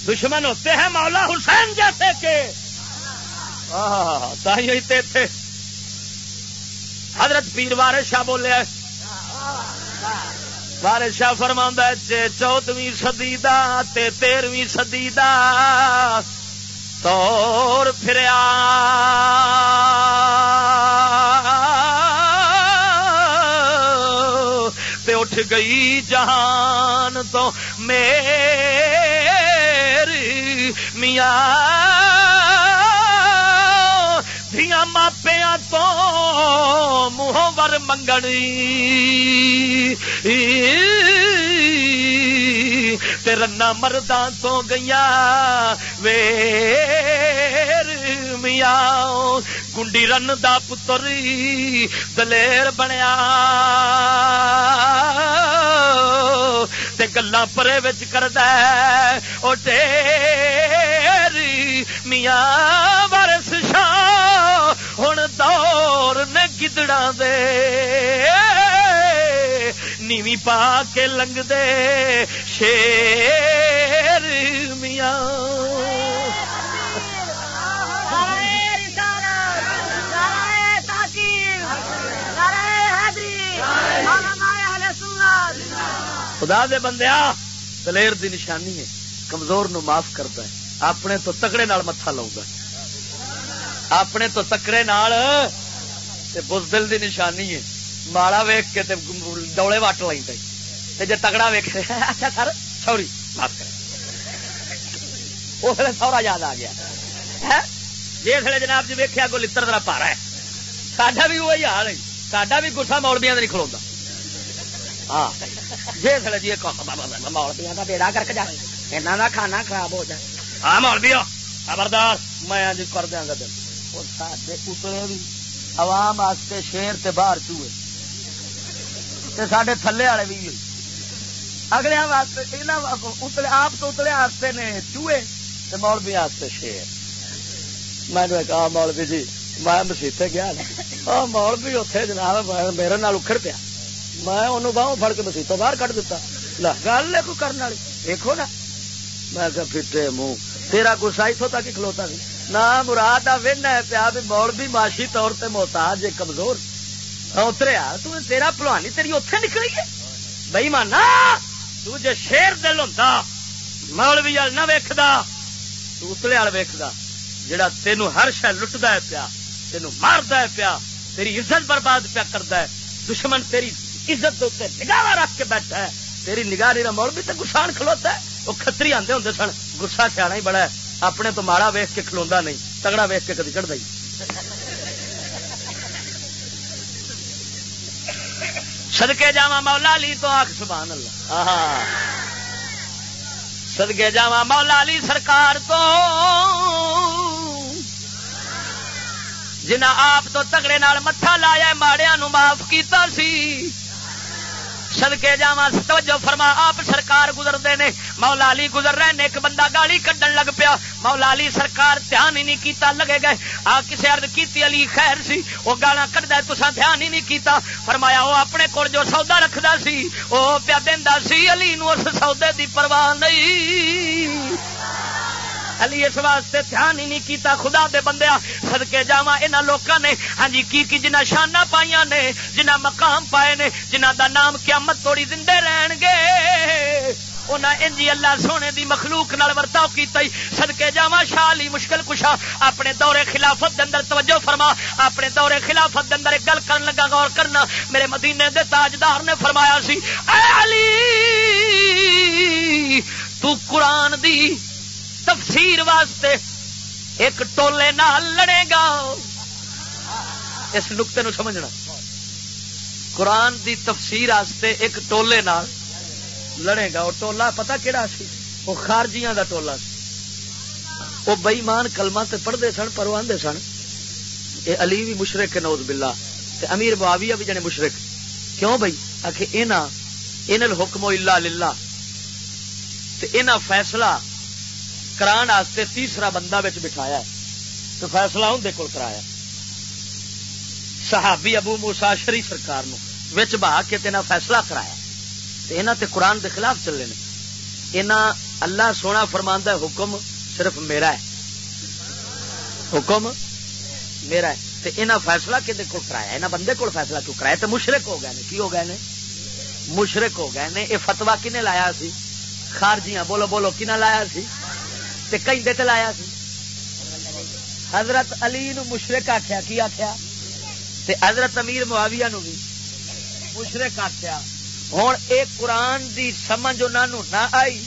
دشمن ہوتے ہیں مولا حسین جیسے کہ حضرت پیر وار شاہ بولے بارش شاہ فرما چودویں سدی تیرویں سدی دا تور پھریا۔ تے اٹھ گئی جہان تو میری میاں دیا ماپیا تو منہوں ور منگنی۔ رنا مرداں تو گیا ویر میاں، گنڈی رن دا پتری دلیر بنیا۔ تے گلا پرے بچ کرد او ٹیری میاں برس شاہ۔ ہوں دور نے گدڑا دے نیوی پا کے لنگ دے شیر میاں خدا دے بندیا دلیر دی نشانی ہے کمزور نو معاف کرتا ہے اپنے تو تکڑے نال متھا لاؤں اپنے تو تکڑے نال بزدل دی نشانی ہے۔ ماڑا ویخ کے ڈولے وٹ تے جے تگڑا ویک اچھا سر۔ سوری معاف کر اس سورا یاد آ گیا۔ جی جناب جی ویکیا کو لڑ طرح پارا ہے۔ ساڈا بھی وہی حال ہے۔ ساڈا بھی گسا مولبیا نہیں کھلوا ہاں۔ جی جی مولبیا کا بیڑا کر کے جائے یہاں کا کھانا خراب ہو جائے ہاں مولبی خبردار میں کر دیا گا دن اتنے بھی عوام واسطے شیر تے باہر چوئے سڈے تھلے والے بھی۔ اگلے واسطے آپ تو اتلے واسطے نے چوئے مولوی واسطے شیر۔ میں نے کہا مولوی جی میں مسیطے گیا مولوی اتے جناب، میرے نال اکھڑ پیا۔ میں انہوں باہوں پڑ کے مسیطوں باہر کٹ دیتا گل ہے کوئی کرنے والی۔ دیکھو نا۔ میں پھٹے منہ۔ تیرا گسا اتوں تک ہی کھلوتا سی نہ مراد آ ہے پیا بھی مول بھی معاشی طور سے محتاج کمزور۔ اتریا تیرا پلوانی، تیری اتے نکلی ہے؟ بئی مانا تجے شیر دل ہوں مول بھی نہ ویکد اتلے وال ویکد جڑا تینوں ہر شہ لٹتا ہے پیا تینوں مارد ہے پیا، تیری عزت برباد پیا کرتا ہے۔ دشمن تیری عزت نگاہ رکھ کے بیٹھا ہے۔ تیری نگاہ نہیں مول بھی تو گسان کھلوتا ہے، وہ کتری آتے ہوں سن، گسا سیاح ہی بڑا ہے۔ اپنے تو ماڑا ویخ کے کھلوا نہیں تگڑا ویخ کے کدی چڑھتا سدکے جا مولا علی تو آخ سبحان اللہ سدکے جا مولا علی سرکار تو جنہ آپ تو تگڑے نال متھا لایا ماڑیا نو معاف کیتا سی۔ سدکے جا توجہ فرما، آپ سرکار گزرتے نے مولا علی گزر رہے نے ایک بندہ گالی کڈن لگ پیا، مولا علی سرکار دھیان ہی نہیں کیتا، لگے گئے، آ کسی ارد کیتی علی خیر سی، وہ گالا کٹتا تسا دھیان ہی نہیں کیتا۔ فرمایا، وہ اپنے کول جو سودا رکھدا سی، وہ پیا دینا سی، علی نو اس سودے دی پرواہ نہیں۔ علی اس واسطے دھیان ہی نہیں کیتا، خدا دے بندے سدکے جا یہاں لوگوں نے۔ ہاں جی کی کی جنہ شانہ پائیا نے جنہ مقام پائے نے جنہ دا نام قیامت توڑی زندے رہن گے۔ انجی اللہ سونے دی مخلوق نال ورتاؤ کیتا ہی سدکے جا شالی مشکل کشا۔ اپنے دورے خلافت دے اندر توجہ فرما، اپنے دورے خلافت دے اندر ایک گل کرن لگا، غور کرنا۔ میرے مدینے دے تاجدار نے فرمایا سی، اے علی، تو قرآن دی تفسیر واسطے ایک ٹولے نال لڑے گا۔ اس نقطے نو سمجھنا۔ قرآن دی تفسیر واسطے ایک ٹولے نال لڑے گا۔ وہ ٹولا پتا کہڑا سی؟ وہ خارجیاں دا ٹولا سی۔ وہ بئیمان کلمہ تے پڑھتے سن پر وہ آدھے سن یہ علی بھی مشرق نوز بلا امیر معاویہ بھی جنے مشرق کیوں بھائی آخ ان حکم اللہ للہ۔ تے اینا فیصلہ کران واسطے تیسرا بندہ بچ بٹھایا ہے تو فیصلہ اندر کول کرایا صحابی ابو موسا شری سرکار نو وچ بہا کے تینا فیصلہ کرایا تے تے قرآن دے خلاف چلے نے۔ انہاں اللہ سونا فرماندا ہے، حکم صرف میرا ہے۔ حکم میرا ہے۔ تے انہاں فیصلہ کدے کول کرایا انہاں بندے کول فیصلہ کیوں کرایا تے مشرک ہو گئے نے۔ کی ہو گئے نے؟ مشرق ہو گئے نے۔ یہ فتوا کنے لایا سی؟ خارجیاں، بولو بولو کنا لایا سی؟ تے کئی تے لایا سی۔ حضرت علی نو مشرق آخیا کی آخیا تے حضرت امیر معاویہ نو بھی۔ مشرق آخیا ہوں ایک قرآن دی سمجھ انہوں نہ آئی۔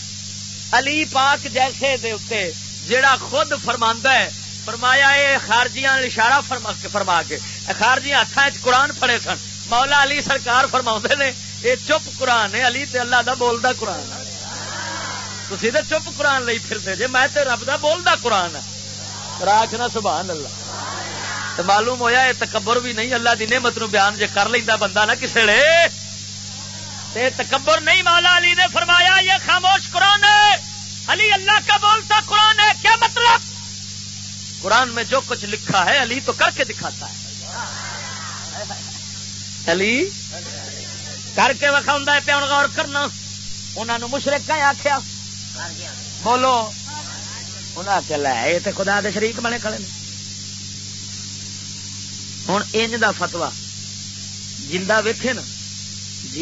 علی پاک جیسے دے اتے جڑا خود فرما ہے، فرمایا یہ خارجیاں اشارہ فرما کے فرما کے۔ خارجیاں ہاتھ قرآن پڑے سن۔ مولا علی سرکار فرما نے یہ چپ قرآن ہے، علی تے اللہ دا بولدا قرآن تھی تو چپ قرآن لئی پھرتے جی میں تے رب دا بولدا قرآن راکھنا سبحان اللہ تو معلوم ہویا یہ تکبر بھی نہیں اللہ دی نعمت نو بیان جے کر لینا بندہ نا کسے لے تے تکبر نہیں مولا علی نے فرمایا یہ خاموش قرآن ہے علی اللہ کا بولتا قرآن ہے کیا مطلب قرآن میں جو کچھ لکھا ہے علی تو کر کے دکھاتا ہے علی کر کے وقا ہوں پیا غور کرنا انہوں نے مشرق کا آخیا بولو۔ انہیں آخیا لے یہ تو خدا دے شریک بنے کھڑے ہوں انج دا فتوا جا ویکھے نا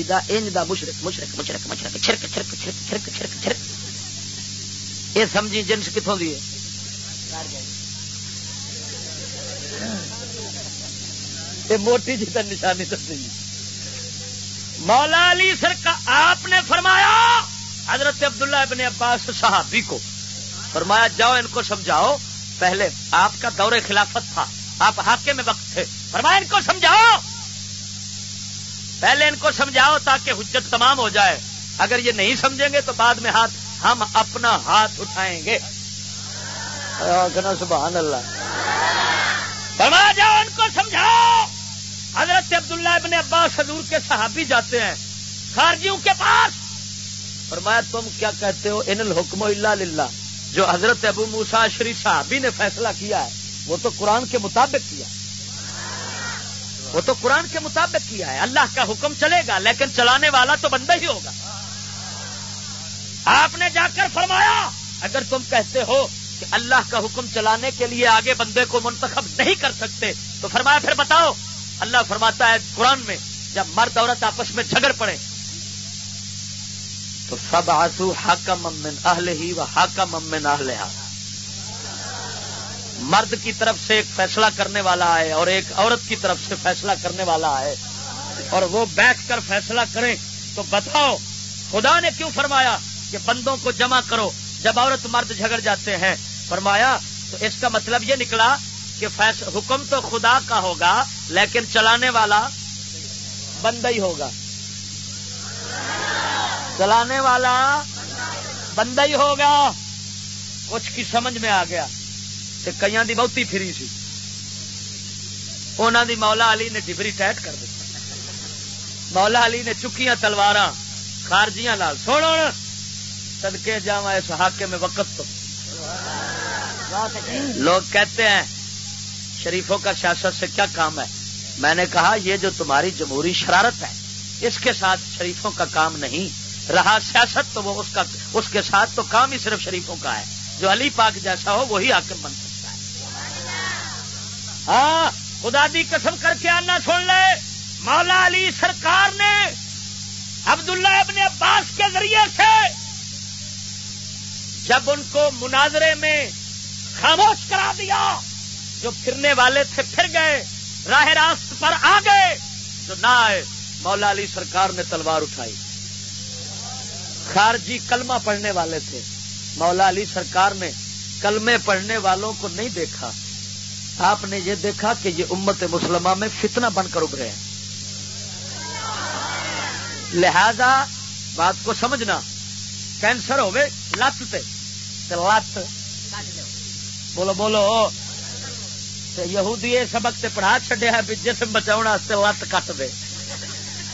جا انج دا مشرق مشرق مشرق مشرق چھرک چھرک چھرک چھرک چھرک چھرک۔ یہ سمجھی جنس کتوں دی ہے یہ موٹی جی تر نشانی دسی مولا علی سر کا آپ نے فرمایا حضرت عبداللہ ابن عباس صحابی کو فرمایا، جاؤ ان کو سمجھاؤ، پہلے آپ کا دور خلافت تھا، آپ حاکے میں وقت تھے۔ فرمایا، ان کو سمجھاؤ۔ پہلے ان کو سمجھاؤ تاکہ حجت تمام ہو جائے۔ اگر یہ نہیں سمجھیں گے تو بعد میں ہاتھ، ہم اپنا ہاتھ اٹھائیں گے۔ سبحان اللہ۔ فرمایا، جاؤ ان کو سمجھاؤ۔ حضرت عبداللہ ابن عباس حضور کے صحابی جاتے ہیں، خارجیوں کے پاس۔ فرمایا، تم کیا کہتے ہو؟ ان الحکم اللہ للہ۔ جو حضرت ابو موسا شری صحابی نے فیصلہ کیا ہے، وہ تو قرآن کے مطابق کیا وہ تو قرآن کے مطابق کیا ہے۔ اللہ کا حکم چلے گا، لیکن چلانے والا تو بندہ ہی ہوگا۔ آپ نے جا کر فرمایا، اگر تم کہتے ہو کہ اللہ کا حکم چلانے کے لیے آگے بندے کو منتخب نہیں کر سکتے، تو فرمایا، پھر بتاؤ۔ اللہ فرماتا ہے قرآن میں، جب مرد عورت آپس میں جھگڑ پڑے تو سب آسو حاکم امن اہل ہی و حاکم امن اہل مرد کی طرف سے ایک فیصلہ کرنے والا ہے اور ایک عورت کی طرف سے فیصلہ کرنے والا ہے۔ اور وہ بیٹھ کر فیصلہ کریں تو بتاؤ، خدا نے کیوں فرمایا کہ بندوں کو جمع کرو؟ جب عورت مرد جھگڑ جاتے ہیں، فرمایا، تو اس کا مطلب یہ نکلا کہ حکم تو خدا کا ہوگا، لیکن چلانے والا بندہ ہی ہوگا۔ چلانے والا بندہ ہی ہوگا کچھ کی سمجھ میں آ گیا کہ کئی دی بہتی فری سی۔ انہوں دی مولا علی نے ڈبری ٹائٹ کر دی مولا علی نے چکیاں تلوار خارجیاں لال سوڑ سدکے جا اس حاکے میں وقت تو۔ لوگ کہتے ہیں، شریفوں کا سیاست سے کیا کام ہے؟ میں نے کہا، یہ جو تمہاری جمہوری شرارت ہے، اس کے ساتھ شریفوں کا کام نہیں۔ رہا سیاست تو وہ اس کا اس کے ساتھ تو کام ہی صرف شریفوں کا ہے۔ جو علی پاک جیسا ہو وہی حاکم بن سکتا ہے۔ ہاں خدا دی قسم کر کے آنا سن لے۔ مولا علی سرکار نے عبداللہ ابن عباس کے ذریعے سے جب ان کو مناظرے میں خاموش کرا دیا، جو پھرنے والے تھے پھر گئے، راہ راست پر آ گئے، جو نہ آئے، مولا علی سرکار نے تلوار اٹھائی۔ خارجی کلمہ پڑھنے والے تھے۔ مولا علی سرکار نے کلمے پڑھنے والوں کو نہیں دیکھا۔ آپ نے یہ دیکھا کہ یہ امت مسلمہ میں فتنہ بن کر ابھرے ہیں۔ لہذا بات کو سمجھنا، کینسر ہوئے لت لت۔ بولو بولو۔ یہودی یہ سبق تے پڑھا چڈیا بھی جسم بچاؤ لت کٹ دے۔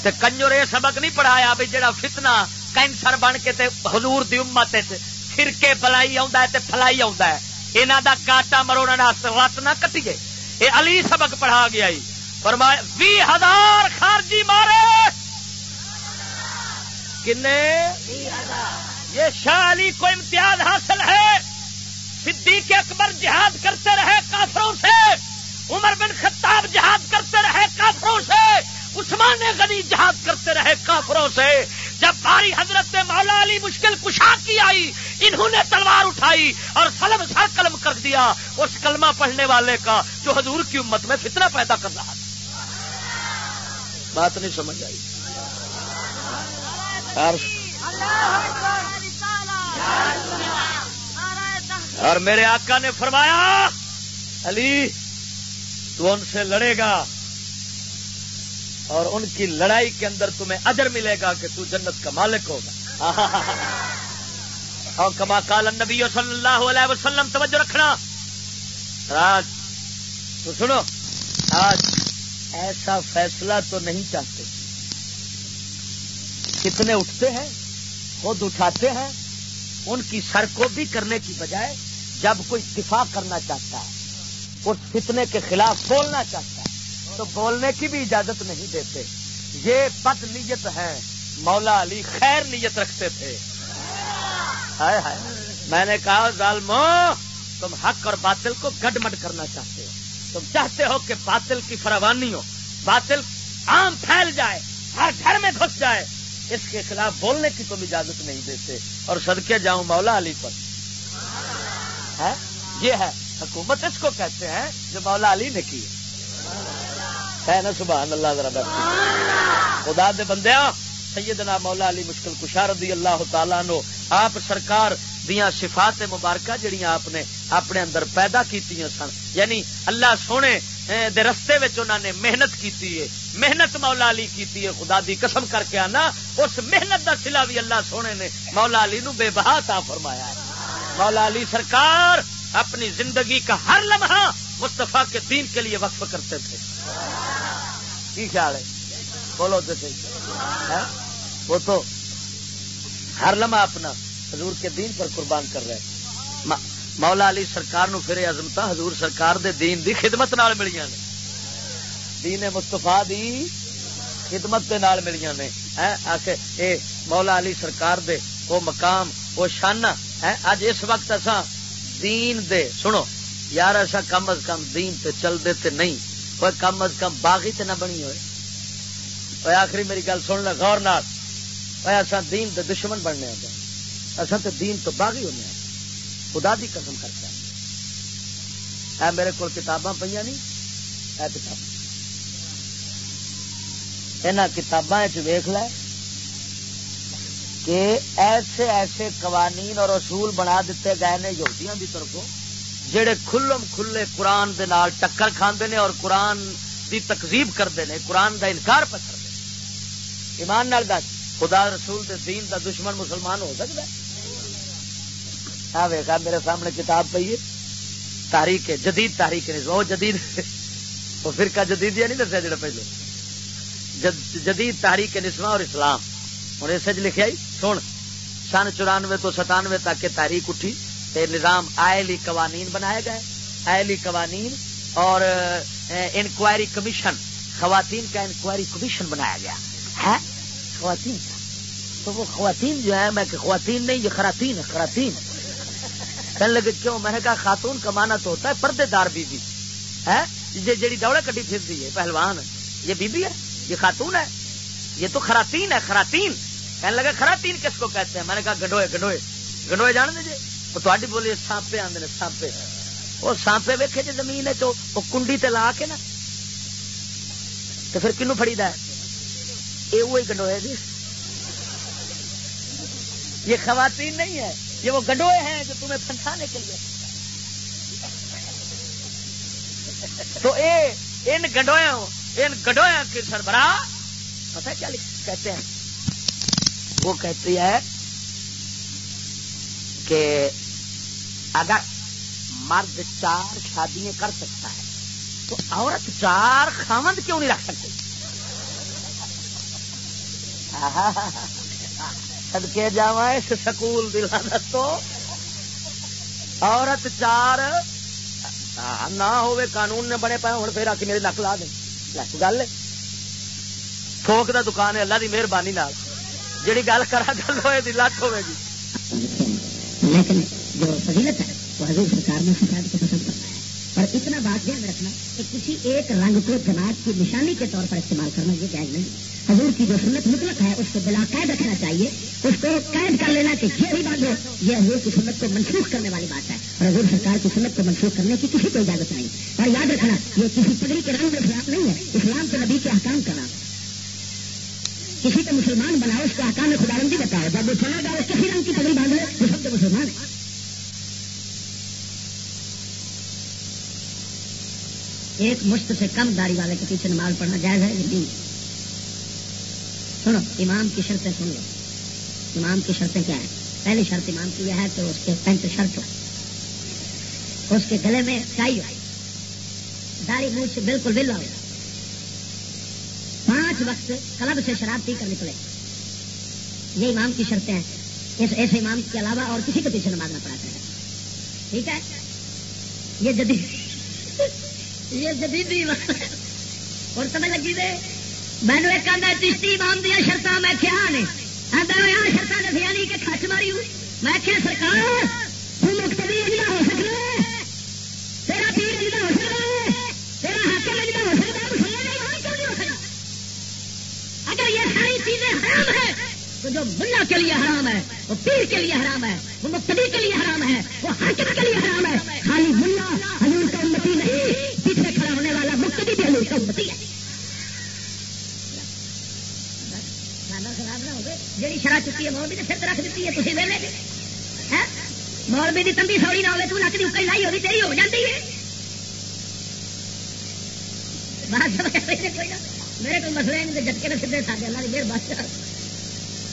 تے کنجر یہ سبق نہیں پڑھایا بھی جڑا فتنا کینسر بن کے تے حضور دی امت فرقے بلائی فلائی آنا دا کاٹا مروڑ لت نہ کٹیے یہ علی سبق پڑھا گیا جی۔ فرمایا بھی ہزار خارجی مارے! کنے؟ یہ شاہ علی کو امتیاز حاصل ہے۔ صدیق اکبر جہاد کرتے رہے کافروں سے۔ عمر بن خطاب جہاد کرتے رہے کافروں سے۔ عثمان غنی جہاد کرتے رہے کافروں سے۔ جب باری حضرت مولا علی مشکل کشا کی آئی، انہوں نے تلوار اٹھائی اور سلم سر قلم کر دیا اس کلمہ پڑھنے والے کا جو حضور کی امت میں فتنہ پیدا کر رہا تھا۔ بات نہیں سمجھ آئی۔ اور میرے آقا نے فرمایا، علی، تو ان سے لڑے گا۔ اور ان کی لڑائی کے اندر تمہیں اجر ملے گا کہ تو جنت کا مالک ہوگا۔ اور کما کال نبی صلی اللہ علیہ وسلم، توجہ رکھنا۔ آج تو سنو، آج ایسا فیصلہ تو نہیں چاہتے۔ کتنے اٹھتے ہیں، خود اٹھاتے ہیں، ان کی سر کو بھی کرنے کی بجائے جب کوئی دفاع کرنا چاہتا ہے، اس فتنے کے خلاف بولنا چاہتا ہے۔ تو بولنے کی بھی اجازت نہیں دیتے۔ یہ بد نیت ہے۔ مولا علی خیر نیت رکھتے تھے۔ میں نے کہا، ظالمو، تم حق اور باطل کو گڈ مڈ کرنا چاہتے ہو۔ تم چاہتے ہو کہ باطل کی فراوانی ہو۔ باطل عام پھیل جائے، ہر گھر میں گھس جائے۔ اس کے خلاف بولنے کی تم اجازت نہیں دیتے۔ اور سدکے جاؤں مولا علی پر۔ یہ ہے۔ حکومت اس کو کہتے ہیں جو مولا علی نے کی ہے نا، سبحان اللہ، ذرا خدا دے بندے سیدنا مولا علی مشکل کشار دی اللہ تعالیٰ نو آپ سرکار دیا صفات مبارکہ جڑیاں آپ نے اپنے اندر پیدا کیتی سن۔ یعنی اللہ سونے دے رستے انہوں نے محنت کیتی ہے۔ محنت مولا علی کیتی ہے، خدا دی قسم کر کے آنا۔ اس محنت دا سلا بھی اللہ سونے نے مولا علی نو بے بہا تا فرمایا ہے۔ مولا علی سرکار اپنی زندگی کا ہر لمحہ مستفا کے دین کے لیے وقف کرتے تھے۔ کی خیال ہے؟ بولو تو ہاں؟ وہ تو ہر لمحہ اپنا حضور کے دین پر قربان کر رہے مولا علی سرکار نو پھر عظمت حضور سرکار دے دین دی خدمت نال ملیاں نے۔ دین مستفا دی خدمت دے نال ملیاں نے۔ ہاں؟ اے مولا علی سرکار دے وہ مقام، وہ شانہ ہاں؟ اج اس وقت اصا دین دے، سنو، یار ایسا کم از کم دین تے چل دے تے نہیں۔ کوئی کم از کم باغی تے نہ بنی ہوئے۔ آخری میری گل سن لے، غور نال۔ دین دے دشمن بننے ایسا تے دین تو باغی ہونے خدا دی قسم کرتا ہے میرے کو کتاباں پہ نہیں اے کتاب یہاں کتاباں ویخ لے کہ ایسے ایسے قوانین اور اصول بنا دیتے گئے نے یہودیاں کی طرفوں۔ جہے کھلم کھلے قرآن دے نال ٹکر کھاندے نے اور قرآن دی تکزیب کرتے ہیں قرآن دا انکار پہ کرتے ایمان نال دس، خدا رسول دے دین دا دشمن مسلمان ہو سکتا ہے؟ ویخا میرے سامنے کتاب پی ہے، تاریخ جدید تاریخ نہیں، وہ جدید، وہ فرقہ جدید نہیں دسیا جڑا پہلے جدید تاریخ نسواں اور اسلام۔ ہوں اس لکھا سن سن چورانوے تو ستانوے تک کے تاریخ اٹھی۔ تے نظام آئلی قوانین بنائے گئے، آئلی قوانین اور انکوائری کمیشن، خواتین کا انکوائری کمیشن بنایا گیا۔ ہے خواتین کا۔ تو وہ خواتین جو ہے میں کہ خواتین نہیں، یہ خراتین ہے خراتین کہنے لگے، کیوں؟ میں نے کہا، خاتون کا مانا تو ہوتا ہے پردے دار بیوی ہے جی دوڑے کٹی پھرتی ہے پہلوان یہ بیوی ہے، یہ خاتون ہے۔ یہ تو خراتین ہے، خراتین۔ کہنے لگا خراتین کس کو کہتے ہیں؟ میں نے کہا گڈوئے گڈوئے گڈوئے جان دے وہ جی؟ تاری بولی سانپے آدھے سانپے وہ سانپے ویکے جی زمین ہے تو وہ کنڈی تے لا کے نا تو پھر کنو فڑی ہے یہ وہی گڈوئے جی یہ خواتین نہیں ہے یہ وہ گڈوئے ہیں جو تمہیں پھنسانے کے لیے تو اے ان گڈویا ان گڈویا کے سربراہ پتہ کیا کہتے ہیں وہ کہتی ہے کہ اگر مرد چار شادیاں کر سکتا ہے، تو عورت چار خامند کیوں نہیں رکھ سکتی؟ سدکے جا اس سکول دلانا تو عورت چار نہ ہوئے قانون نے بنے پائے، ہوں پھر آ کے میرے نک لا دیں گل تھوک دا دکان ہے، اللہ دی مہربانی جیڑی گل کرا، گل ہوئے دی لٹ ہوئے گی۔ لیکن جو فضیلت ہے، وہ حضور سرکار نے فساد کو پسند کرتا ہے۔ اور اتنا بات دھیان رکھنا کہ کسی ایک رنگ کو جماعت کی نشانی کے طور پر استعمال کرنا یہ جائز نہیں۔ حضور کی جو سنت مطلق ہے، اس کو بلا قید رکھنا چاہیے، اس کو قید کر لینا کہ یہ بھی بات ہو، یہ حضور کی سنت کو منسوخ کرنے والی بات ہے۔ اور حضور سرکار کی سنت کو منسوخ کرنے کی کسی کو اجازت نہیں۔ اور یاد رکھنا، یہ کسی پگڑی کے رنگ میں خلاف نہیں ہے۔ اسلام کے نبی کے احکام کا نام کسی کو مسلمان بناؤ اس کو احکام خدا رنگی بتاؤ جب وہ چلا جائے کسی رنگ کی پگڑی باندھے وہ سب تو مسلمان ہے ایک مشت سے کم داری والے کے پیچھے نماز پڑھنا جائز ہے یہ سنو، امام کی شرطیں سن لو۔ امام کی شرطیں کیا ہیں؟ پہلی شرط امام کی یہ ہے کہ اس کے پینٹ شرط ہو۔ اس کے گلے میں ٹائی ہو۔ داڑھی منہ سے بالکل بل ہو پانچ وقت کلب سے شراب پی کر نکلے۔ یہ امام کی شرطیں ہیں۔ اس ایسے امام کے علاوہ اور کسی کے پیچھے نماز نہ پڑا کرے۔ ٹھیک ہے؟ یہ جدید یہ جدید اور سمجھ لگی دے میں نے ایک آدھا چشتی امام دیا شرط میں کیا نے۔ آدھا شرط دسیا نہیں کہ کچھ ماری ہوں میں کیا سرکار تم مختلف اجلا ہو سکتا تیرا پیر اجلا ہو سکتا تیرا حاکم اجلا ہو سکتا مسلمان امام کیوں نہیں ہو سکتا اگر یہ ساری چیزیں حرام ہے تو جو ملا کے لیے حرام ہے، وہ پیر کے لیے حرام ہے، وہ مقتدی کے لیے حرام ہے، وہ حاکم کے لیے حرام ہے۔ خالی ملا حضور کا امتی نہیں، پیچھے کھڑا ہونے والا مقتدی بھی حضور کا امتی ہے۔ خراب نہ ہوگی جی شرح چکی ہے، مولوی نے پھر رکھ دیتی ہے تھی ویلے ہاں؟ مولوی کی تمبی سوڑی نہ ہوگی تو نک کی اکڑی لائی ہوگی تیری ہو جاتی ہے۔ میرے کو مسئلے نہیں جٹکے میں سیدھے ساتھ اللہ کی مہربانی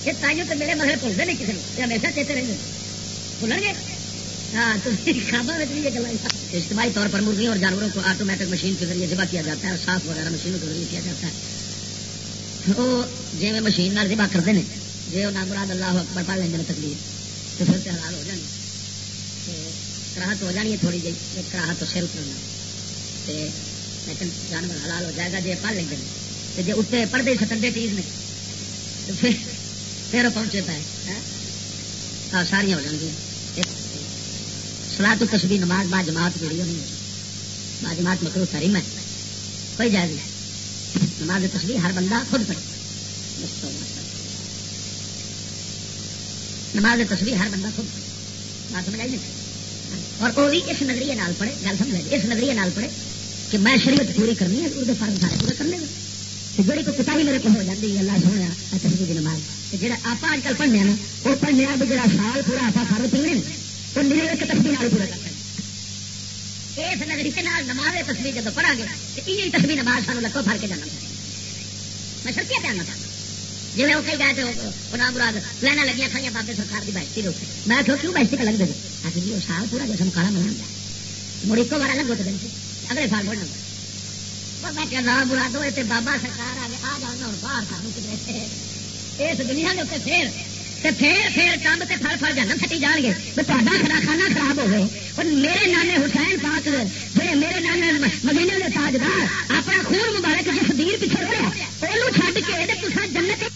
یہ تائیوں تو میرے مسئلے بھولتے نہیں کسی نے ہمیشہ چیتے رہیں گے بھولیں گے؟ ہاں خوابہ میں یہ گلا اجتماعی طور پر مرغیوں اور جانوروں کو آٹومیٹک مشین کے ذریعے ذبح کیا جاتا ہے اور صاف وغیرہ مشینوں کے ذریعے کیا جاتا ہے۔ وہ جی میں مشین نال ذبح کرتے ہیں جی وہ نامراد اللہ اکبر پڑھ لیں گے تکلیف تو پھر تو حلال ہو جانی۔ کراہت ہو جانی ہے تھوڑی جی کراہت تو سر اترنا لیکن جانور حلال ہو جائے گا جی پڑھ لیں گے جی اتنے پڑھتے ستنڈے چیز نے پھر پھر پہنچے پائے ہاں؟ ساریا ہو جان گیا سلاح تو تصویر نماز با جماعت جڑی ہونی با جماعت مکرو تاری میں کوئی جائز نہیں۔ نماز تصویر ہر بندہ خود پڑھے۔ نماز تصویر ہر بندہ خود پڑھے۔ بات سمجھ آئی نہیں؟ اور وہ بھی اس نظریے پڑھے، گل سمجھ اس نظریے پڑھے کہ میں شریعت پوری کرنی ہے وہ فرض سارے پورے کرنے گا جڑی کو پتا میرے کو ہو جاتی ہے، اللہ سونا تصویر کی نماز۔ جہاں آپ اج کل پڑھنے نا وہ پڑھنے بھی جا سال پورا آپ سارے پڑھنے وہ نیلے ایک تصویر پورا کرتے اس نظریے نماز تصویر جب پڑھا گے تو یہ تصویر نماز سانو لکھو پھڑ کے جانا۔ میں سڑکیں پہ آنا تھا جی وہ کئی گئے تو نام مراد لینا لگیا کھائی بابے سرکار کی بہشتی روک میں کہ کیوں بہشتی کا لگ دے آخر جی وہ سال پورا جسم کالا منا مڑ ایک بار الگ ہوتے دن سے اگلے سال بڑھنا میں سٹی جان گے۔ تا خراب ہو گئے اور میرے نانے حسین پاک میرے نانے مدینے کے تاجدار، اپنا خون مبارک جس دیر پیچھے ہوا وہ چھڈ کے جنت